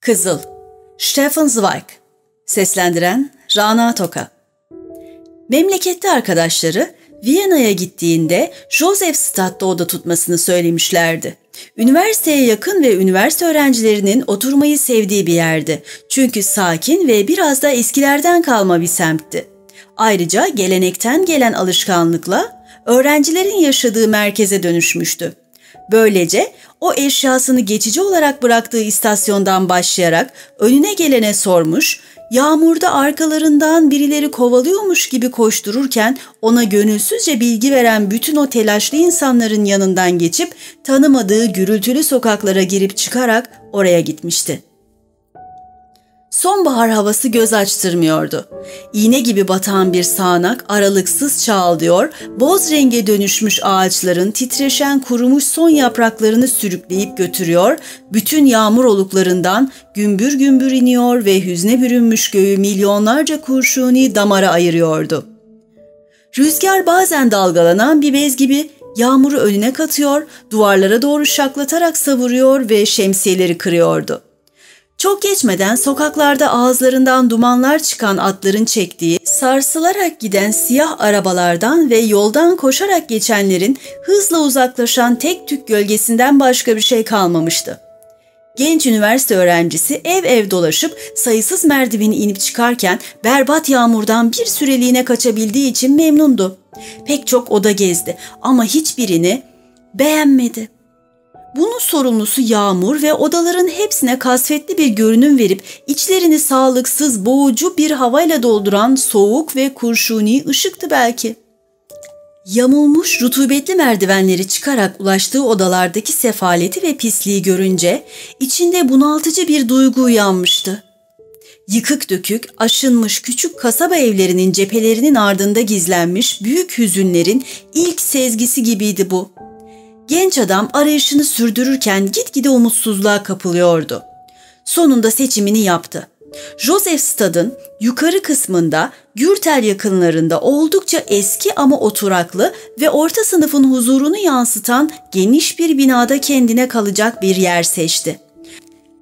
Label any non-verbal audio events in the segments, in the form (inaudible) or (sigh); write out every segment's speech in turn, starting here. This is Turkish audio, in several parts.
Kızıl Stefan Zweig Seslendiren Rana Toka Memlekette arkadaşları Viyana'ya gittiğinde Josefstadt'ta oda tutmasını söylemişlerdi. Üniversiteye yakın ve üniversite öğrencilerinin oturmayı sevdiği bir yerdi. Çünkü sakin ve biraz da eskilerden kalma bir semtti. Ayrıca gelenekten gelen alışkanlıkla öğrencilerin yaşadığı merkeze dönüşmüştü. Böylece o eşyasını geçici olarak bıraktığı istasyondan başlayarak önüne gelene sormuş, yağmurda arkalarından birileri kovalıyormuş gibi koştururken ona gönülsüzce bilgi veren bütün o telaşlı insanların yanından geçip tanımadığı gürültülü sokaklara girip çıkarak oraya gitmişti. Sonbahar havası göz açtırmıyordu. İğne gibi batan bir sağanak aralıksız çağlıyor, boz renge dönüşmüş ağaçların titreşen kurumuş son yapraklarını sürükleyip götürüyor, bütün yağmur oluklarından gümbür gümbür iniyor ve hüzne bürünmüş göğü milyonlarca kurşuni damara ayırıyordu. Rüzgar bazen dalgalanan bir bez gibi yağmuru önüne katıyor, duvarlara doğru şaklatarak savuruyor ve şemsiyeleri kırıyordu. Çok geçmeden sokaklarda ağızlarından dumanlar çıkan atların çektiği, sarsılarak giden siyah arabalardan ve yoldan koşarak geçenlerin hızla uzaklaşan tek tük gölgesinden başka bir şey kalmamıştı. Genç üniversite öğrencisi ev ev dolaşıp sayısız merdiveni inip çıkarken berbat yağmurdan bir süreliğine kaçabildiği için memnundu. Pek çok oda gezdi ama hiçbirini beğenmedi. Bunun sorumlusu yağmur ve odaların hepsine kasvetli bir görünüm verip içlerini sağlıksız, boğucu bir havayla dolduran soğuk ve kurşuni ışıktı belki. Yamulmuş rutubetli merdivenleri çıkarak ulaştığı odalardaki sefaleti ve pisliği görünce içinde bunaltıcı bir duygu uyanmıştı. Yıkık dökük, aşınmış küçük kasaba evlerinin cephelerinin ardında gizlenmiş büyük hüzünlerin ilk sezgisi gibiydi bu. Genç adam arayışını sürdürürken gitgide umutsuzluğa kapılıyordu. Sonunda seçimini yaptı. Josefstad'ın yukarı kısmında Gürtel yakınlarında oldukça eski ama oturaklı ve orta sınıfın huzurunu yansıtan geniş bir binada kendine kalacak bir yer seçti.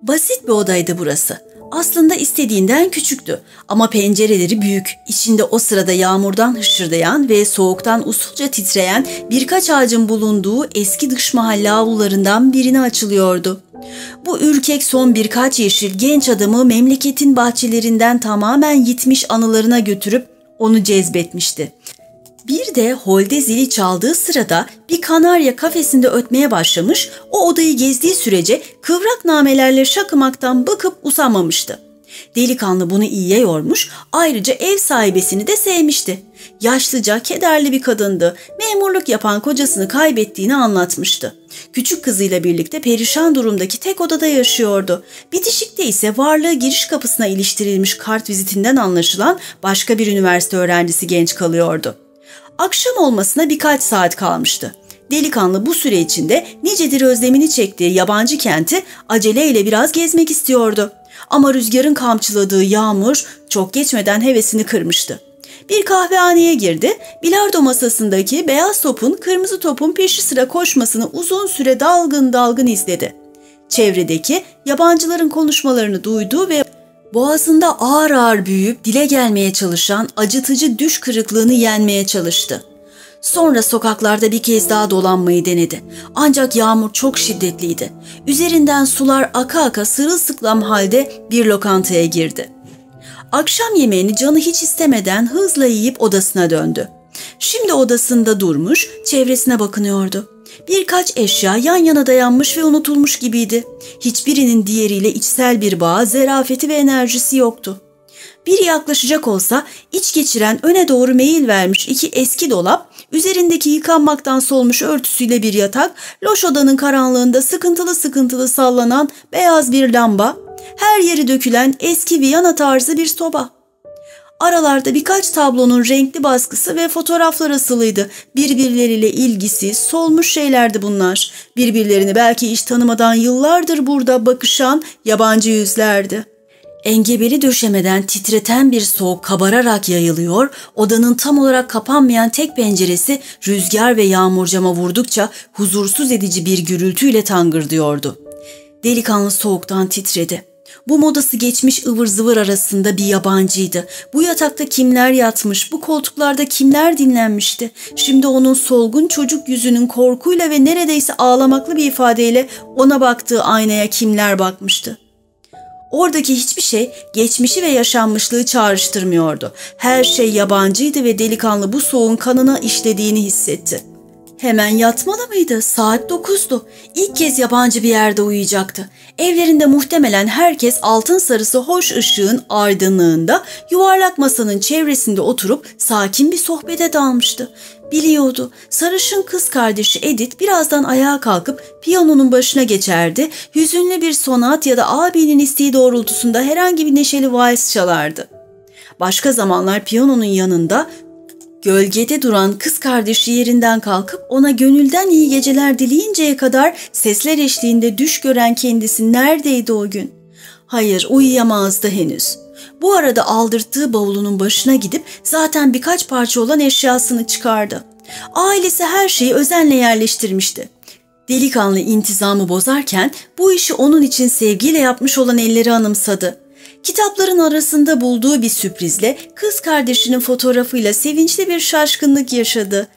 Basit bir odaydı burası. Aslında istediğinden küçüktü ama pencereleri büyük. İçinde o sırada yağmurdan hışırdayan ve soğuktan usulca titreyen birkaç ağacın bulunduğu eski dış mahalle avlularından birini açılıyordu. Bu ürkek son birkaç yeşil genç adamı memleketin bahçelerinden tamamen yitmiş anılarına götürüp onu cezbetmişti. Bir de holde zili çaldığı sırada bir kanarya kafesinde ötmeye başlamış, o odayı gezdiği sürece kıvrak namelerle şakımaktan bakıp usanmamıştı. Delikanlı bunu iyiye yormuş, ayrıca ev sahibesini de sevmişti. Yaşlıca, kederli bir kadındı. Memurluk yapan kocasını kaybettiğini anlatmıştı. Küçük kızıyla birlikte perişan durumdaki tek odada yaşıyordu. Bitişikte ise varlığı giriş kapısına iliştirilmiş kart vizitinden anlaşılan başka bir üniversite öğrencisi genç kalıyordu. Akşam olmasına birkaç saat kalmıştı. Delikanlı bu süre içinde nicedir özlemini çektiği yabancı kenti aceleyle biraz gezmek istiyordu. Ama rüzgarın kamçıladığı yağmur çok geçmeden hevesini kırmıştı. Bir kahvehaneye girdi, bilardo masasındaki beyaz topun kırmızı topun peşi sıra koşmasını uzun süre dalgın dalgın izledi. Çevredeki yabancıların konuşmalarını duydu ve Boğazında ağır ağır büyüyüp dile gelmeye çalışan acıtıcı düş kırıklığını yenmeye çalıştı. Sonra sokaklarda bir kez daha dolanmayı denedi. Ancak yağmur çok şiddetliydi. Üzerinden sular aka aka sırılsıklam halde bir lokantaya girdi. Akşam yemeğini canı hiç istemeden hızla yiyip odasına döndü. Şimdi odasında durmuş, çevresine bakınıyordu. Birkaç eşya yan yana dayanmış ve unutulmuş gibiydi. Hiçbirinin diğeriyle içsel bir bağ, zerafeti ve enerjisi yoktu. Biri yaklaşacak olsa iç geçiren öne doğru meyil vermiş iki eski dolap, üzerindeki yıkanmaktan solmuş örtüsüyle bir yatak, loş odanın karanlığında sıkıntılı sıkıntılı sallanan beyaz bir lamba, her yeri dökülen eski Viyana tarzı bir soba. Aralarda birkaç tablonun renkli baskısı ve fotoğraflar asılıydı. Birbirleriyle ilgisi, solmuş şeylerdi bunlar. Birbirlerini belki hiç tanımadan yıllardır burada bakışan yabancı yüzlerdi. Engebeli döşemeden titreten bir soğuk kabararak yayılıyor, odanın tam olarak kapanmayan tek penceresi rüzgar ve yağmur cama vurdukça huzursuz edici bir gürültüyle tangırdıyordu. Delikanlı soğuktan titredi. Bu modası geçmiş ıvır zıvır arasında bir yabancıydı. Bu yatakta kimler yatmış, bu koltuklarda kimler dinlenmişti. Şimdi onun solgun çocuk yüzünün korkuyla ve neredeyse ağlamaklı bir ifadeyle ona baktığı aynaya kimler bakmıştı. Oradaki hiçbir şey geçmişi ve yaşanmışlığı çağrıştırmıyordu. Her şey yabancıydı ve delikanlı bu soğuğun kanına işlediğini hissetti. Hemen yatmalı mıydı? Saat dokuzdu. İlk kez yabancı bir yerde uyuyacaktı. Evlerinde muhtemelen herkes altın sarısı hoş ışığın aydınlığında yuvarlak masanın çevresinde oturup sakin bir sohbete dalmıştı. Biliyordu. Sarışın kız kardeşi Edith birazdan ayağa kalkıp piyanonun başına geçerdi. Hüzünlü bir sonat ya da abinin isteği doğrultusunda herhangi bir neşeli vals çalardı. Başka zamanlar piyanonun yanında Gölgede duran kız kardeşi yerinden kalkıp ona gönülden iyi geceler dileyinceye kadar sesler eşliğinde düş gören kendisi neredeydi o gün? Hayır uyuyamazdı henüz. Bu arada aldırttığı bavulunun başına gidip zaten birkaç parça olan eşyasını çıkardı. Ailesi her şeyi özenle yerleştirmişti. Delikanlı intizamı bozarken bu işi onun için sevgiyle yapmış olan elleri anımsadı. Kitapların arasında bulduğu bir sürprizle kız kardeşinin fotoğrafıyla sevinçli bir şaşkınlık yaşadı.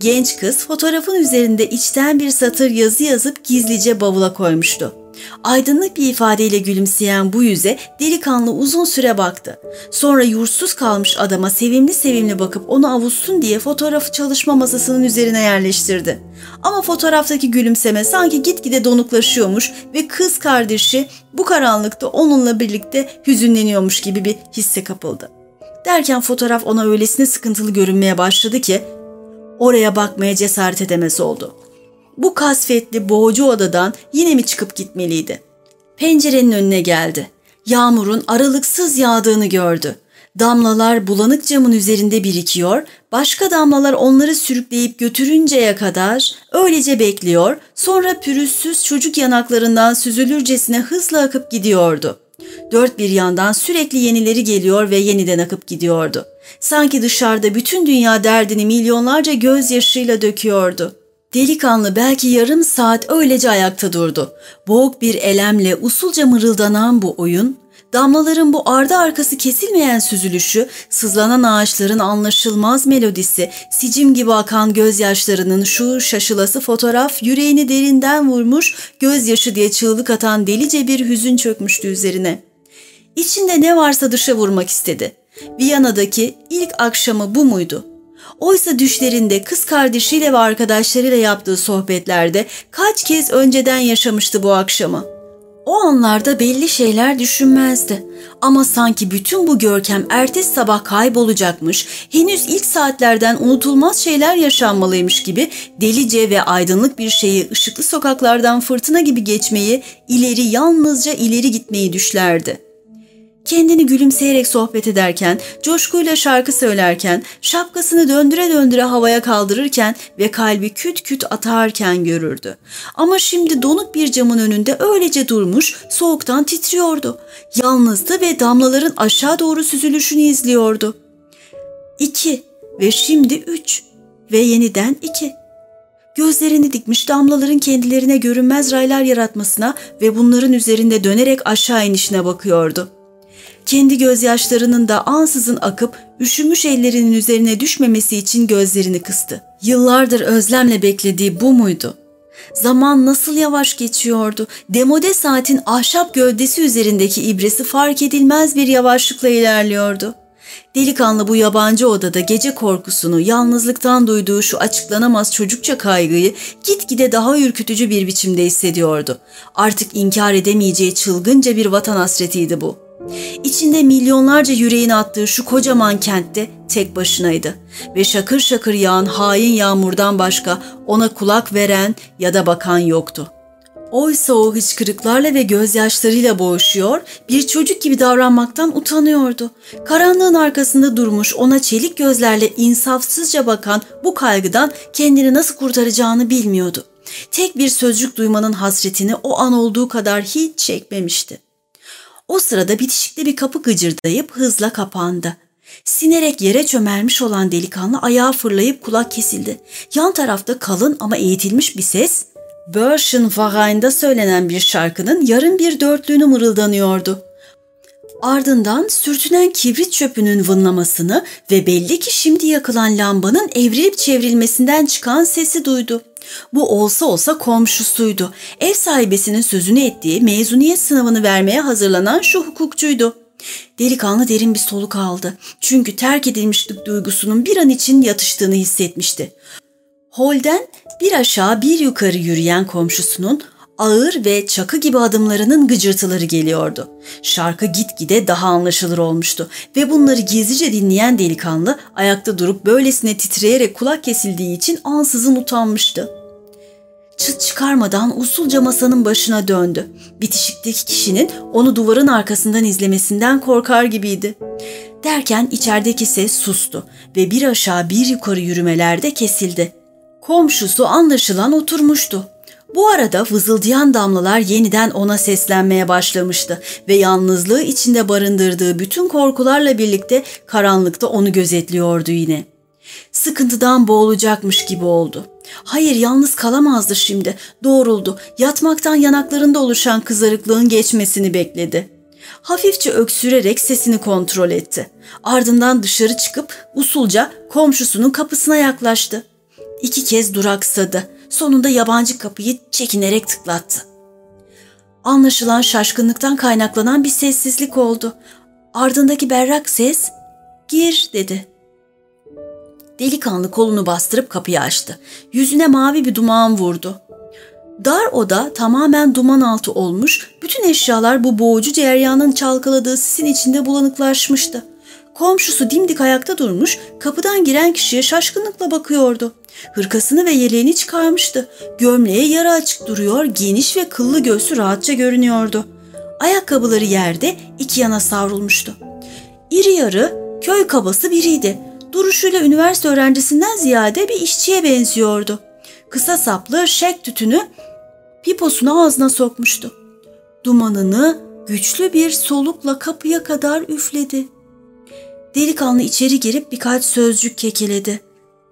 Genç kız fotoğrafın üzerinde içten bir satır yazı yazıp gizlice bavula koymuştu. Aydınlık bir ifadeyle gülümseyen bu yüze delikanlı uzun süre baktı. Sonra yursuz kalmış adama sevimli sevimli bakıp onu avutsun diye fotoğrafı çalışma masasının üzerine yerleştirdi. Ama fotoğraftaki gülümseme sanki gitgide donuklaşıyormuş ve kız kardeşi bu karanlıkta onunla birlikte hüzünleniyormuş gibi bir hisse kapıldı. Derken fotoğraf ona öylesine sıkıntılı görünmeye başladı ki oraya bakmaya cesaret edemez oldu bu kasvetli boğucu odadan yine mi çıkıp gitmeliydi? Pencerenin önüne geldi. Yağmurun aralıksız yağdığını gördü. Damlalar bulanık camın üzerinde birikiyor, başka damlalar onları sürükleyip götürünceye kadar öylece bekliyor, sonra pürüzsüz çocuk yanaklarından süzülürcesine hızla akıp gidiyordu. Dört bir yandan sürekli yenileri geliyor ve yeniden akıp gidiyordu. Sanki dışarıda bütün dünya derdini milyonlarca gözyaşıyla döküyordu. Delikanlı belki yarım saat öylece ayakta durdu. Boğuk bir elemle usulca mırıldanan bu oyun, damlaların bu ardı arkası kesilmeyen süzülüşü, sızlanan ağaçların anlaşılmaz melodisi, sicim gibi akan gözyaşlarının şu şaşılası fotoğraf yüreğini derinden vurmuş, gözyaşı diye çığlık atan delice bir hüzün çökmüştü üzerine. İçinde ne varsa dışa vurmak istedi. Viyana'daki ilk akşamı bu muydu? Oysa düşlerinde kız kardeşiyle ve arkadaşlarıyla yaptığı sohbetlerde kaç kez önceden yaşamıştı bu akşamı. O anlarda belli şeyler düşünmezdi. Ama sanki bütün bu görkem ertesi sabah kaybolacakmış, henüz ilk saatlerden unutulmaz şeyler yaşanmalıymış gibi delice ve aydınlık bir şeyi ışıklı sokaklardan fırtına gibi geçmeyi, ileri yalnızca ileri gitmeyi düşlerdi.'' Kendini gülümseyerek sohbet ederken, coşkuyla şarkı söylerken, şapkasını döndüre döndüre havaya kaldırırken ve kalbi küt küt atarken görürdü. Ama şimdi donuk bir camın önünde öylece durmuş, soğuktan titriyordu. Yalnızdı ve damlaların aşağı doğru süzülüşünü izliyordu. İki ve şimdi üç ve yeniden iki. Gözlerini dikmiş damlaların kendilerine görünmez raylar yaratmasına ve bunların üzerinde dönerek aşağı inişine bakıyordu.'' Kendi gözyaşlarının da ansızın akıp üşümüş ellerinin üzerine düşmemesi için gözlerini kıstı. Yıllardır özlemle beklediği bu muydu? Zaman nasıl yavaş geçiyordu. Demode saatin ahşap gövdesi üzerindeki ibresi fark edilmez bir yavaşlıkla ilerliyordu. Delikanlı bu yabancı odada gece korkusunu, yalnızlıktan duyduğu şu açıklanamaz çocukça kaygıyı gitgide daha ürkütücü bir biçimde hissediyordu. Artık inkar edemeyeceği çılgınca bir vatan hasretiydi bu.'' İçinde milyonlarca yüreğin attığı şu kocaman kentte tek başınaydı ve şakır şakır yağan hain yağmurdan başka ona kulak veren ya da bakan yoktu. Oysa o hıçkırıklarla ve gözyaşlarıyla boğuşuyor, bir çocuk gibi davranmaktan utanıyordu. Karanlığın arkasında durmuş ona çelik gözlerle insafsızca bakan bu kaygıdan kendini nasıl kurtaracağını bilmiyordu. Tek bir sözcük duymanın hasretini o an olduğu kadar hiç çekmemişti. O sırada bitişikte bir kapı gıcırdayıp hızla kapandı. Sinerek yere çömelmiş olan delikanlı ayağa fırlayıp kulak kesildi. Yan tarafta kalın ama eğitilmiş bir ses Börschenverein'da söylenen bir şarkının yarım bir dörtlüğünü mırıldanıyordu. Ardından sürtünen kibrit çöpünün vınlamasını ve belli ki şimdi yakılan lambanın evrilip çevrilmesinden çıkan sesi duydu. Bu olsa olsa komşusuydu. Ev sahibesinin sözünü ettiği mezuniyet sınavını vermeye hazırlanan şu hukukçuydu. Delikanlı derin bir soluk aldı. Çünkü terk edilmişlik duygusunun bir an için yatıştığını hissetmişti. Holden bir aşağı bir yukarı yürüyen komşusunun ağır ve çakı gibi adımlarının gıcırtıları geliyordu. Şarkı gitgide daha anlaşılır olmuştu ve bunları gizlice dinleyen delikanlı ayakta durup böylesine titreyerek kulak kesildiği için ansızın utanmıştı. Çıt çıkarmadan usulca masanın başına döndü. Bitişikteki kişinin onu duvarın arkasından izlemesinden korkar gibiydi. Derken içerideki ses sustu ve bir aşağı bir yukarı yürümelerde kesildi. Komşusu anlaşılan oturmuştu. Bu arada vızıldayan damlalar yeniden ona seslenmeye başlamıştı ve yalnızlığı içinde barındırdığı bütün korkularla birlikte karanlıkta onu gözetliyordu yine. Sıkıntıdan boğulacakmış gibi oldu. Hayır yalnız kalamazdı şimdi. Doğruldu. Yatmaktan yanaklarında oluşan kızarıklığın geçmesini bekledi. Hafifçe öksürerek sesini kontrol etti. Ardından dışarı çıkıp usulca komşusunun kapısına yaklaştı. İki kez duraksadı. Sonunda yabancı kapıyı çekinerek tıklattı. Anlaşılan şaşkınlıktan kaynaklanan bir sessizlik oldu. Ardındaki berrak ses "Gir." dedi. Delikanlı kolunu bastırıp kapıyı açtı. Yüzüne mavi bir duman vurdu. Dar oda tamamen duman altı olmuş, bütün eşyalar bu boğucu ceryanın çalkaladığı sisin içinde bulanıklaşmıştı. Komşusu dimdik ayakta durmuş, kapıdan giren kişiye şaşkınlıkla bakıyordu. Hırkasını ve yeleğini çıkarmıştı. Gömleği yarı açık duruyor, geniş ve kıllı göğsü rahatça görünüyordu. Ayakkabıları yerde iki yana savrulmuştu. İri yarı, köy kabası biriydi. Duruşuyla üniversite öğrencisinden ziyade bir işçiye benziyordu. Kısa saplı şek tütünü piposunu ağzına sokmuştu. Dumanını güçlü bir solukla kapıya kadar üfledi. Delikanlı içeri girip birkaç sözcük kekeledi.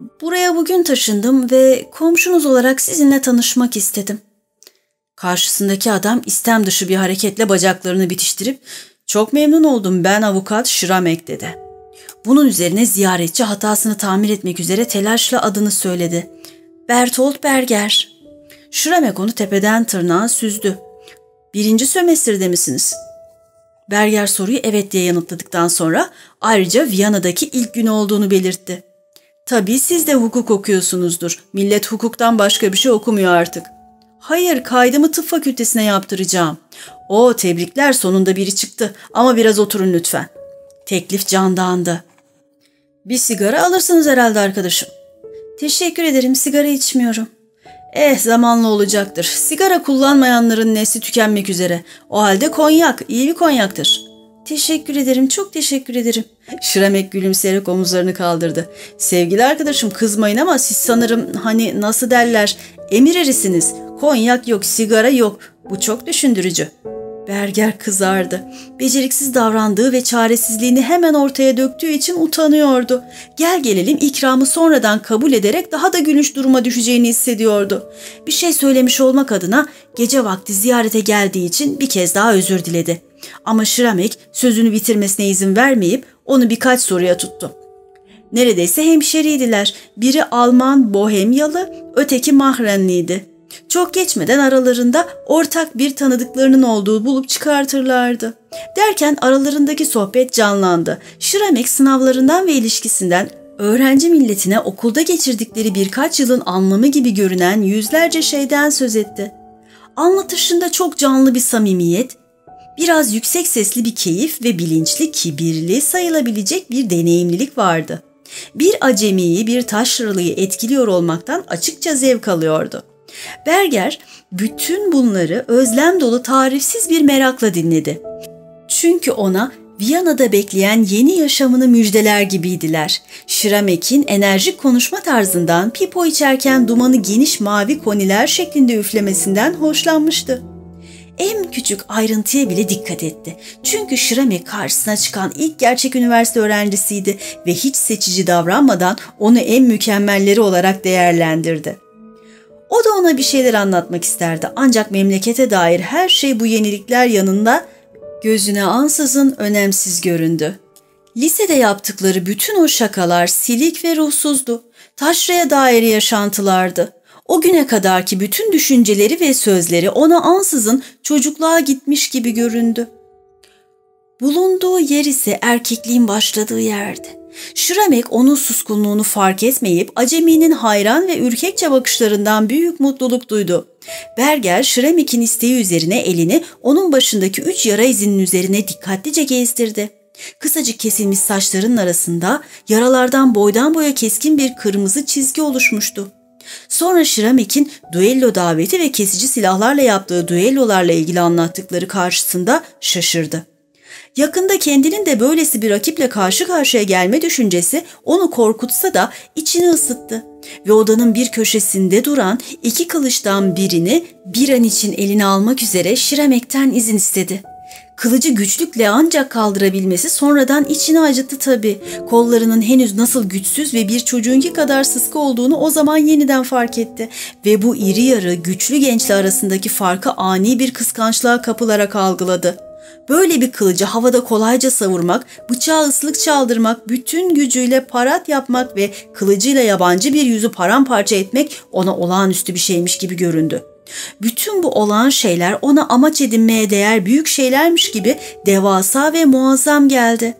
Buraya bugün taşındım ve komşunuz olarak sizinle tanışmak istedim. Karşısındaki adam istem dışı bir hareketle bacaklarını bitiştirip çok memnun oldum ben avukat Şiramek dedi. Bunun üzerine ziyaretçi hatasını tamir etmek üzere telaşla adını söyledi. Bertolt Berger. Şiramek onu tepeden tırnağa süzdü. Birinci sömestrde misiniz? Berger soruyu evet diye yanıtladıktan sonra ayrıca Viyana'daki ilk gün olduğunu belirtti. Tabii siz de hukuk okuyorsunuzdur. Millet hukuktan başka bir şey okumuyor artık. Hayır, kaydımı tıp fakültesine yaptıracağım. O tebrikler sonunda biri çıktı ama biraz oturun lütfen. Teklif candağında. Bir sigara alırsınız herhalde arkadaşım. Teşekkür ederim, sigara içmiyorum. Eh zamanla olacaktır. Sigara kullanmayanların nesli tükenmek üzere. O halde konyak, iyi bir konyaktır. Teşekkür ederim, çok teşekkür ederim. Şiremek gülümseyerek omuzlarını kaldırdı. Sevgili arkadaşım kızmayın ama siz sanırım hani nasıl derler emir erisiniz. Konyak yok, sigara yok. Bu çok düşündürücü. Berger kızardı. Beceriksiz davrandığı ve çaresizliğini hemen ortaya döktüğü için utanıyordu. Gel gelelim ikramı sonradan kabul ederek daha da gülünç duruma düşeceğini hissediyordu. Bir şey söylemiş olmak adına gece vakti ziyarete geldiği için bir kez daha özür diledi. Ama Şiramek sözünü bitirmesine izin vermeyip onu birkaç soruya tuttu. Neredeyse hemşeriydiler. Biri Alman Bohemyalı, öteki Mahrenliydi. Çok geçmeden aralarında ortak bir tanıdıklarının olduğu bulup çıkartırlardı. Derken aralarındaki sohbet canlandı. Şiramek sınavlarından ve ilişkisinden öğrenci milletine okulda geçirdikleri birkaç yılın anlamı gibi görünen yüzlerce şeyden söz etti. Anlatışında çok canlı bir samimiyet, biraz yüksek sesli bir keyif ve bilinçli, kibirli sayılabilecek bir deneyimlilik vardı. Bir acemiyi, bir taşralıyı etkiliyor olmaktan açıkça zevk alıyordu. Berger bütün bunları özlem dolu tarifsiz bir merakla dinledi. Çünkü ona Viyana'da bekleyen yeni yaşamını müjdeler gibiydiler. Şiramek'in enerjik konuşma tarzından pipo içerken dumanı geniş mavi koniler şeklinde üflemesinden hoşlanmıştı. En küçük ayrıntıya bile dikkat etti. Çünkü Şiramek karşısına çıkan ilk gerçek üniversite öğrencisiydi ve hiç seçici davranmadan onu en mükemmelleri olarak değerlendirdi. O da ona bir şeyler anlatmak isterdi ancak memlekete dair her şey bu yenilikler yanında gözüne ansızın önemsiz göründü. Lisede yaptıkları bütün o şakalar silik ve ruhsuzdu. Taşraya dair yaşantılardı. O güne kadarki bütün düşünceleri ve sözleri ona ansızın çocukluğa gitmiş gibi göründü. Bulunduğu yer ise erkekliğin başladığı yerdi. Şiramek onun suskunluğunu fark etmeyip aceminin hayran ve ürkekçe bakışlarından büyük mutluluk duydu. Berger Şiramek'in isteği üzerine elini onun başındaki üç yara izinin üzerine dikkatlice gezdirdi. Kısacık kesilmiş saçların arasında yaralardan boydan boya keskin bir kırmızı çizgi oluşmuştu. Sonra Şiramek'in duello daveti ve kesici silahlarla yaptığı düellolarla ilgili anlattıkları karşısında şaşırdı. Yakında kendinin de böylesi bir rakiple karşı karşıya gelme düşüncesi onu korkutsa da içini ısıttı ve odanın bir köşesinde duran iki kılıçtan birini bir an için eline almak üzere Şiremek'ten izin istedi. Kılıcı güçlükle ancak kaldırabilmesi sonradan içini acıttı tabii. Kollarının henüz nasıl güçsüz ve bir çocuğunki kadar sıskı olduğunu o zaman yeniden fark etti. Ve bu iri yarı, güçlü gençle arasındaki farkı ani bir kıskançlığa kapılarak algıladı. Böyle bir kılıcı havada kolayca savurmak, bıçağı ıslık çaldırmak, bütün gücüyle parat yapmak ve kılıcıyla yabancı bir yüzü paramparça etmek ona olağanüstü bir şeymiş gibi göründü. Bütün bu olağan şeyler ona amaç edinmeye değer büyük şeylermiş gibi devasa ve muazzam geldi.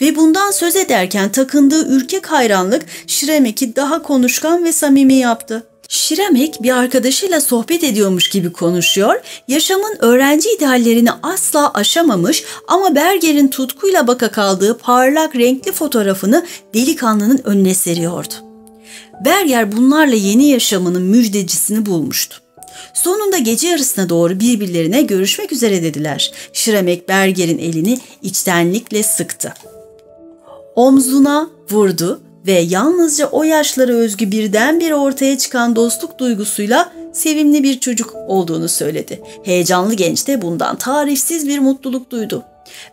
Ve bundan söz ederken takındığı ürkek hayranlık Şiremek'i daha konuşkan ve samimi yaptı. Şiremek bir arkadaşıyla sohbet ediyormuş gibi konuşuyor, yaşamın öğrenci ideallerini asla aşamamış ama Berger'in tutkuyla baka kaldığı parlak renkli fotoğrafını delikanlının önüne seriyordu. Berger bunlarla yeni yaşamının müjdecisini bulmuştu. Sonunda gece yarısına doğru birbirlerine görüşmek üzere dediler. Şiremek Berger'in elini içtenlikle sıktı. Omzuna vurdu ve yalnızca o yaşlara özgü birdenbire ortaya çıkan dostluk duygusuyla sevimli bir çocuk olduğunu söyledi. Heyecanlı genç de bundan tarifsiz bir mutluluk duydu.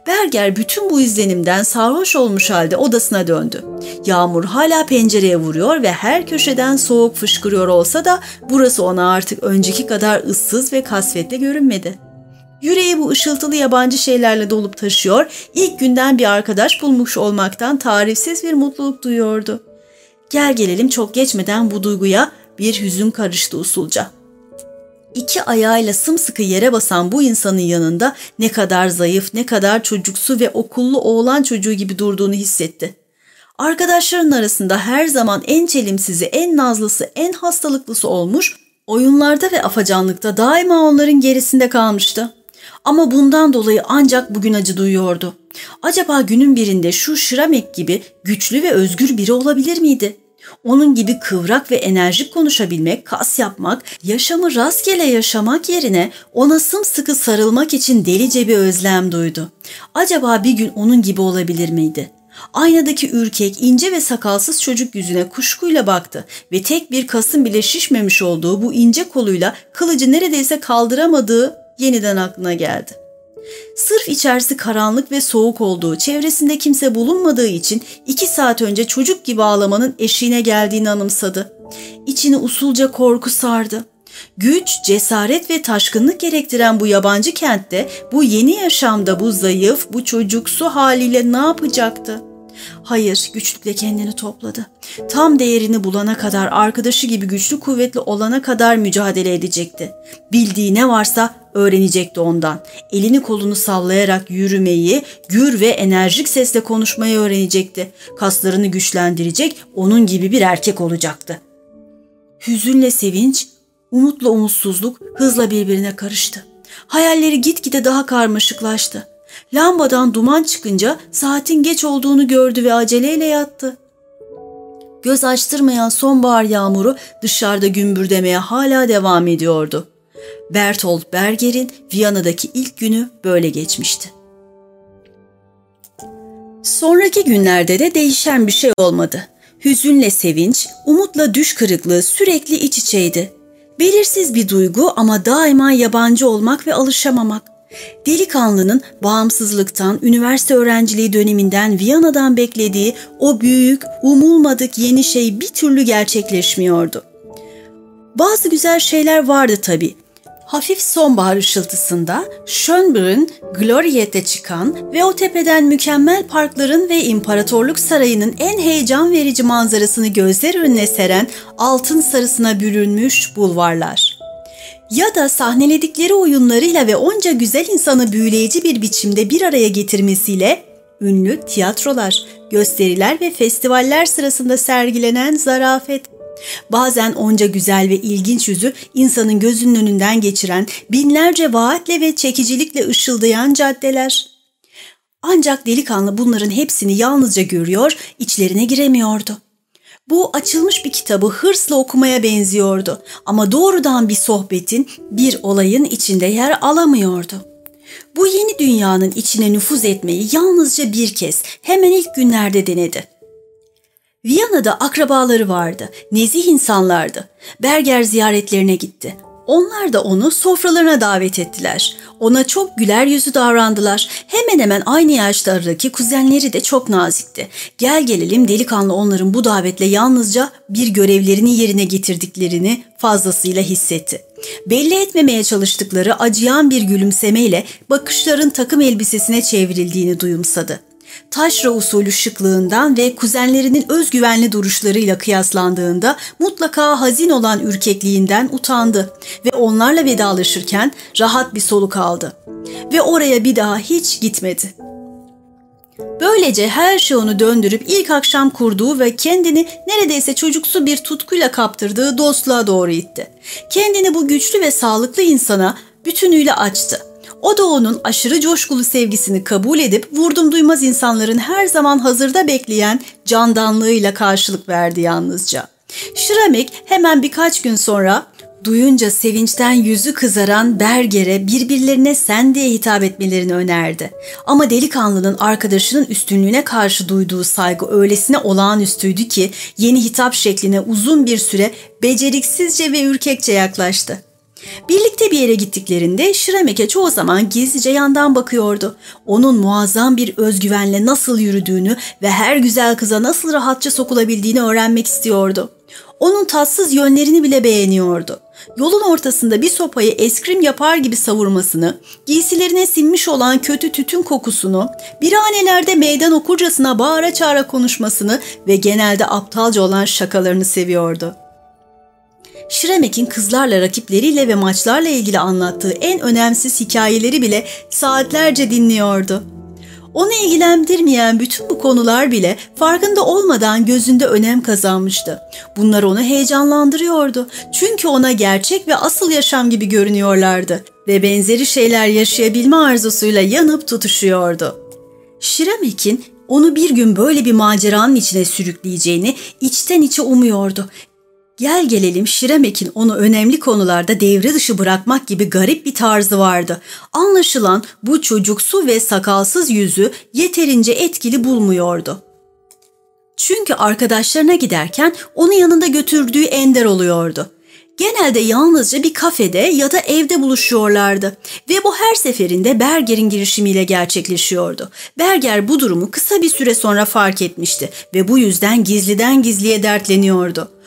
Berger bütün bu izlenimden sarhoş olmuş halde odasına döndü. Yağmur hala pencereye vuruyor ve her köşeden soğuk fışkırıyor olsa da burası ona artık önceki kadar ıssız ve kasvetli görünmedi. Yüreği bu ışıltılı yabancı şeylerle dolup taşıyor, ilk günden bir arkadaş bulmuş olmaktan tarifsiz bir mutluluk duyuyordu. Gel gelelim çok geçmeden bu duyguya bir hüzün karıştı usulca. İki ayağıyla sımsıkı yere basan bu insanın yanında ne kadar zayıf, ne kadar çocuksu ve okullu oğlan çocuğu gibi durduğunu hissetti. Arkadaşların arasında her zaman en çelimsizi, en nazlısı, en hastalıklısı olmuş, oyunlarda ve afacanlıkta daima onların gerisinde kalmıştı. Ama bundan dolayı ancak bugün acı duyuyordu. Acaba günün birinde şu Şiramek gibi güçlü ve özgür biri olabilir miydi? Onun gibi kıvrak ve enerjik konuşabilmek, kas yapmak, yaşamı rastgele yaşamak yerine ona sımsıkı sarılmak için delice bir özlem duydu. Acaba bir gün onun gibi olabilir miydi? Aynadaki ürkek, ince ve sakalsız çocuk yüzüne kuşkuyla baktı ve tek bir kasın bile şişmemiş olduğu bu ince koluyla kılıcı neredeyse kaldıramadığı yeniden aklına geldi. Sırf içerisi karanlık ve soğuk olduğu, çevresinde kimse bulunmadığı için iki saat önce çocuk gibi ağlamanın eşiğine geldiğini anımsadı. İçini usulca korku sardı. Güç, cesaret ve taşkınlık gerektiren bu yabancı kentte, bu yeni yaşamda bu zayıf, bu çocuksu haliyle ne yapacaktı? Hayır, güçlükle kendini topladı. Tam değerini bulana kadar, arkadaşı gibi güçlü kuvvetli olana kadar mücadele edecekti. Bildiği ne varsa öğrenecekti ondan. Elini kolunu sallayarak yürümeyi, gür ve enerjik sesle konuşmayı öğrenecekti. Kaslarını güçlendirecek, onun gibi bir erkek olacaktı. Hüzünle sevinç, umutla umutsuzluk hızla birbirine karıştı. Hayalleri gitgide daha karmaşıklaştı. Lambadan duman çıkınca saatin geç olduğunu gördü ve aceleyle yattı. Göz açtırmayan sonbahar yağmuru dışarıda gümbürdemeye hala devam ediyordu. Bertolt Berger'in Viyana'daki ilk günü böyle geçmişti. Sonraki günlerde de değişen bir şey olmadı. Hüzünle sevinç, umutla düş kırıklığı sürekli iç içeydi. Belirsiz bir duygu ama daima yabancı olmak ve alışamamak. Delikanlının bağımsızlıktan, üniversite öğrenciliği döneminden Viyana'dan beklediği o büyük, umulmadık yeni şey bir türlü gerçekleşmiyordu. Bazı güzel şeyler vardı tabii. Hafif sonbahar ışıltısında Schönbrunn, Gloriet'e çıkan ve o tepeden mükemmel parkların ve İmparatorluk Sarayı'nın en heyecan verici manzarasını gözler önüne seren altın sarısına bürünmüş bulvarlar. Ya da sahneledikleri oyunlarıyla ve onca güzel insanı büyüleyici bir biçimde bir araya getirmesiyle ünlü tiyatrolar, gösteriler ve festivaller sırasında sergilenen zarafet, Bazen onca güzel ve ilginç yüzü insanın gözünün önünden geçiren binlerce vaatle ve çekicilikle ışıldayan caddeler. Ancak delikanlı bunların hepsini yalnızca görüyor, içlerine giremiyordu. Bu açılmış bir kitabı hırsla okumaya benziyordu ama doğrudan bir sohbetin, bir olayın içinde yer alamıyordu. Bu yeni dünyanın içine nüfuz etmeyi yalnızca bir kez hemen ilk günlerde denedi. Viyana'da akrabaları vardı, nezih insanlardı. Berger ziyaretlerine gitti. Onlar da onu sofralarına davet ettiler. Ona çok güler yüzü davrandılar. Hemen hemen aynı yaşlardaki kuzenleri de çok nazikti. Gel gelelim delikanlı onların bu davetle yalnızca bir görevlerini yerine getirdiklerini fazlasıyla hissetti. Belli etmemeye çalıştıkları acıyan bir gülümsemeyle bakışların takım elbisesine çevrildiğini duyumsadı taşra usulü şıklığından ve kuzenlerinin özgüvenli duruşlarıyla kıyaslandığında mutlaka hazin olan ürkekliğinden utandı ve onlarla vedalaşırken rahat bir soluk aldı. Ve oraya bir daha hiç gitmedi. Böylece her şey onu döndürüp ilk akşam kurduğu ve kendini neredeyse çocuksu bir tutkuyla kaptırdığı dostluğa doğru itti. Kendini bu güçlü ve sağlıklı insana bütünüyle açtı. O da onun aşırı coşkulu sevgisini kabul edip vurdum duymaz insanların her zaman hazırda bekleyen candanlığıyla karşılık verdi yalnızca. Şiramek hemen birkaç gün sonra duyunca sevinçten yüzü kızaran Berger'e birbirlerine sen diye hitap etmelerini önerdi. Ama delikanlının arkadaşının üstünlüğüne karşı duyduğu saygı öylesine olağanüstüydü ki yeni hitap şekline uzun bir süre beceriksizce ve ürkekçe yaklaştı. Birlikte bir yere gittiklerinde Şiremeke çoğu zaman gizlice yandan bakıyordu. Onun muazzam bir özgüvenle nasıl yürüdüğünü ve her güzel kıza nasıl rahatça sokulabildiğini öğrenmek istiyordu. Onun tatsız yönlerini bile beğeniyordu. Yolun ortasında bir sopayı eskrim yapar gibi savurmasını, giysilerine sinmiş olan kötü tütün kokusunu, birhanelerde meydan okurcasına bağıra çağıra konuşmasını ve genelde aptalca olan şakalarını seviyordu. Şiremek'in kızlarla rakipleriyle ve maçlarla ilgili anlattığı en önemsiz hikayeleri bile saatlerce dinliyordu. Onu ilgilendirmeyen bütün bu konular bile farkında olmadan gözünde önem kazanmıştı. Bunlar onu heyecanlandırıyordu. Çünkü ona gerçek ve asıl yaşam gibi görünüyorlardı ve benzeri şeyler yaşayabilme arzusuyla yanıp tutuşuyordu. Şiremek'in onu bir gün böyle bir maceranın içine sürükleyeceğini içten içe umuyordu Gel gelelim Şiremek'in onu önemli konularda devre dışı bırakmak gibi garip bir tarzı vardı. Anlaşılan bu çocuksu ve sakalsız yüzü yeterince etkili bulmuyordu. Çünkü arkadaşlarına giderken onu yanında götürdüğü ender oluyordu. Genelde yalnızca bir kafede ya da evde buluşuyorlardı ve bu her seferinde Berger'in girişimiyle gerçekleşiyordu. Berger bu durumu kısa bir süre sonra fark etmişti ve bu yüzden gizliden gizliye dertleniyordu.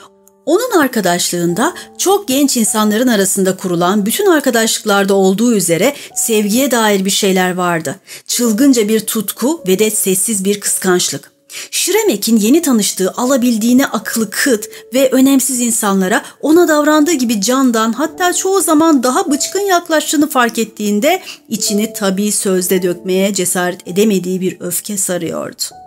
Onun arkadaşlığında çok genç insanların arasında kurulan bütün arkadaşlıklarda olduğu üzere sevgiye dair bir şeyler vardı. Çılgınca bir tutku ve de sessiz bir kıskançlık. Şiremek'in yeni tanıştığı alabildiğine akıllı kıt ve önemsiz insanlara ona davrandığı gibi candan hatta çoğu zaman daha bıçkın yaklaştığını fark ettiğinde içini tabii sözde dökmeye cesaret edemediği bir öfke sarıyordu.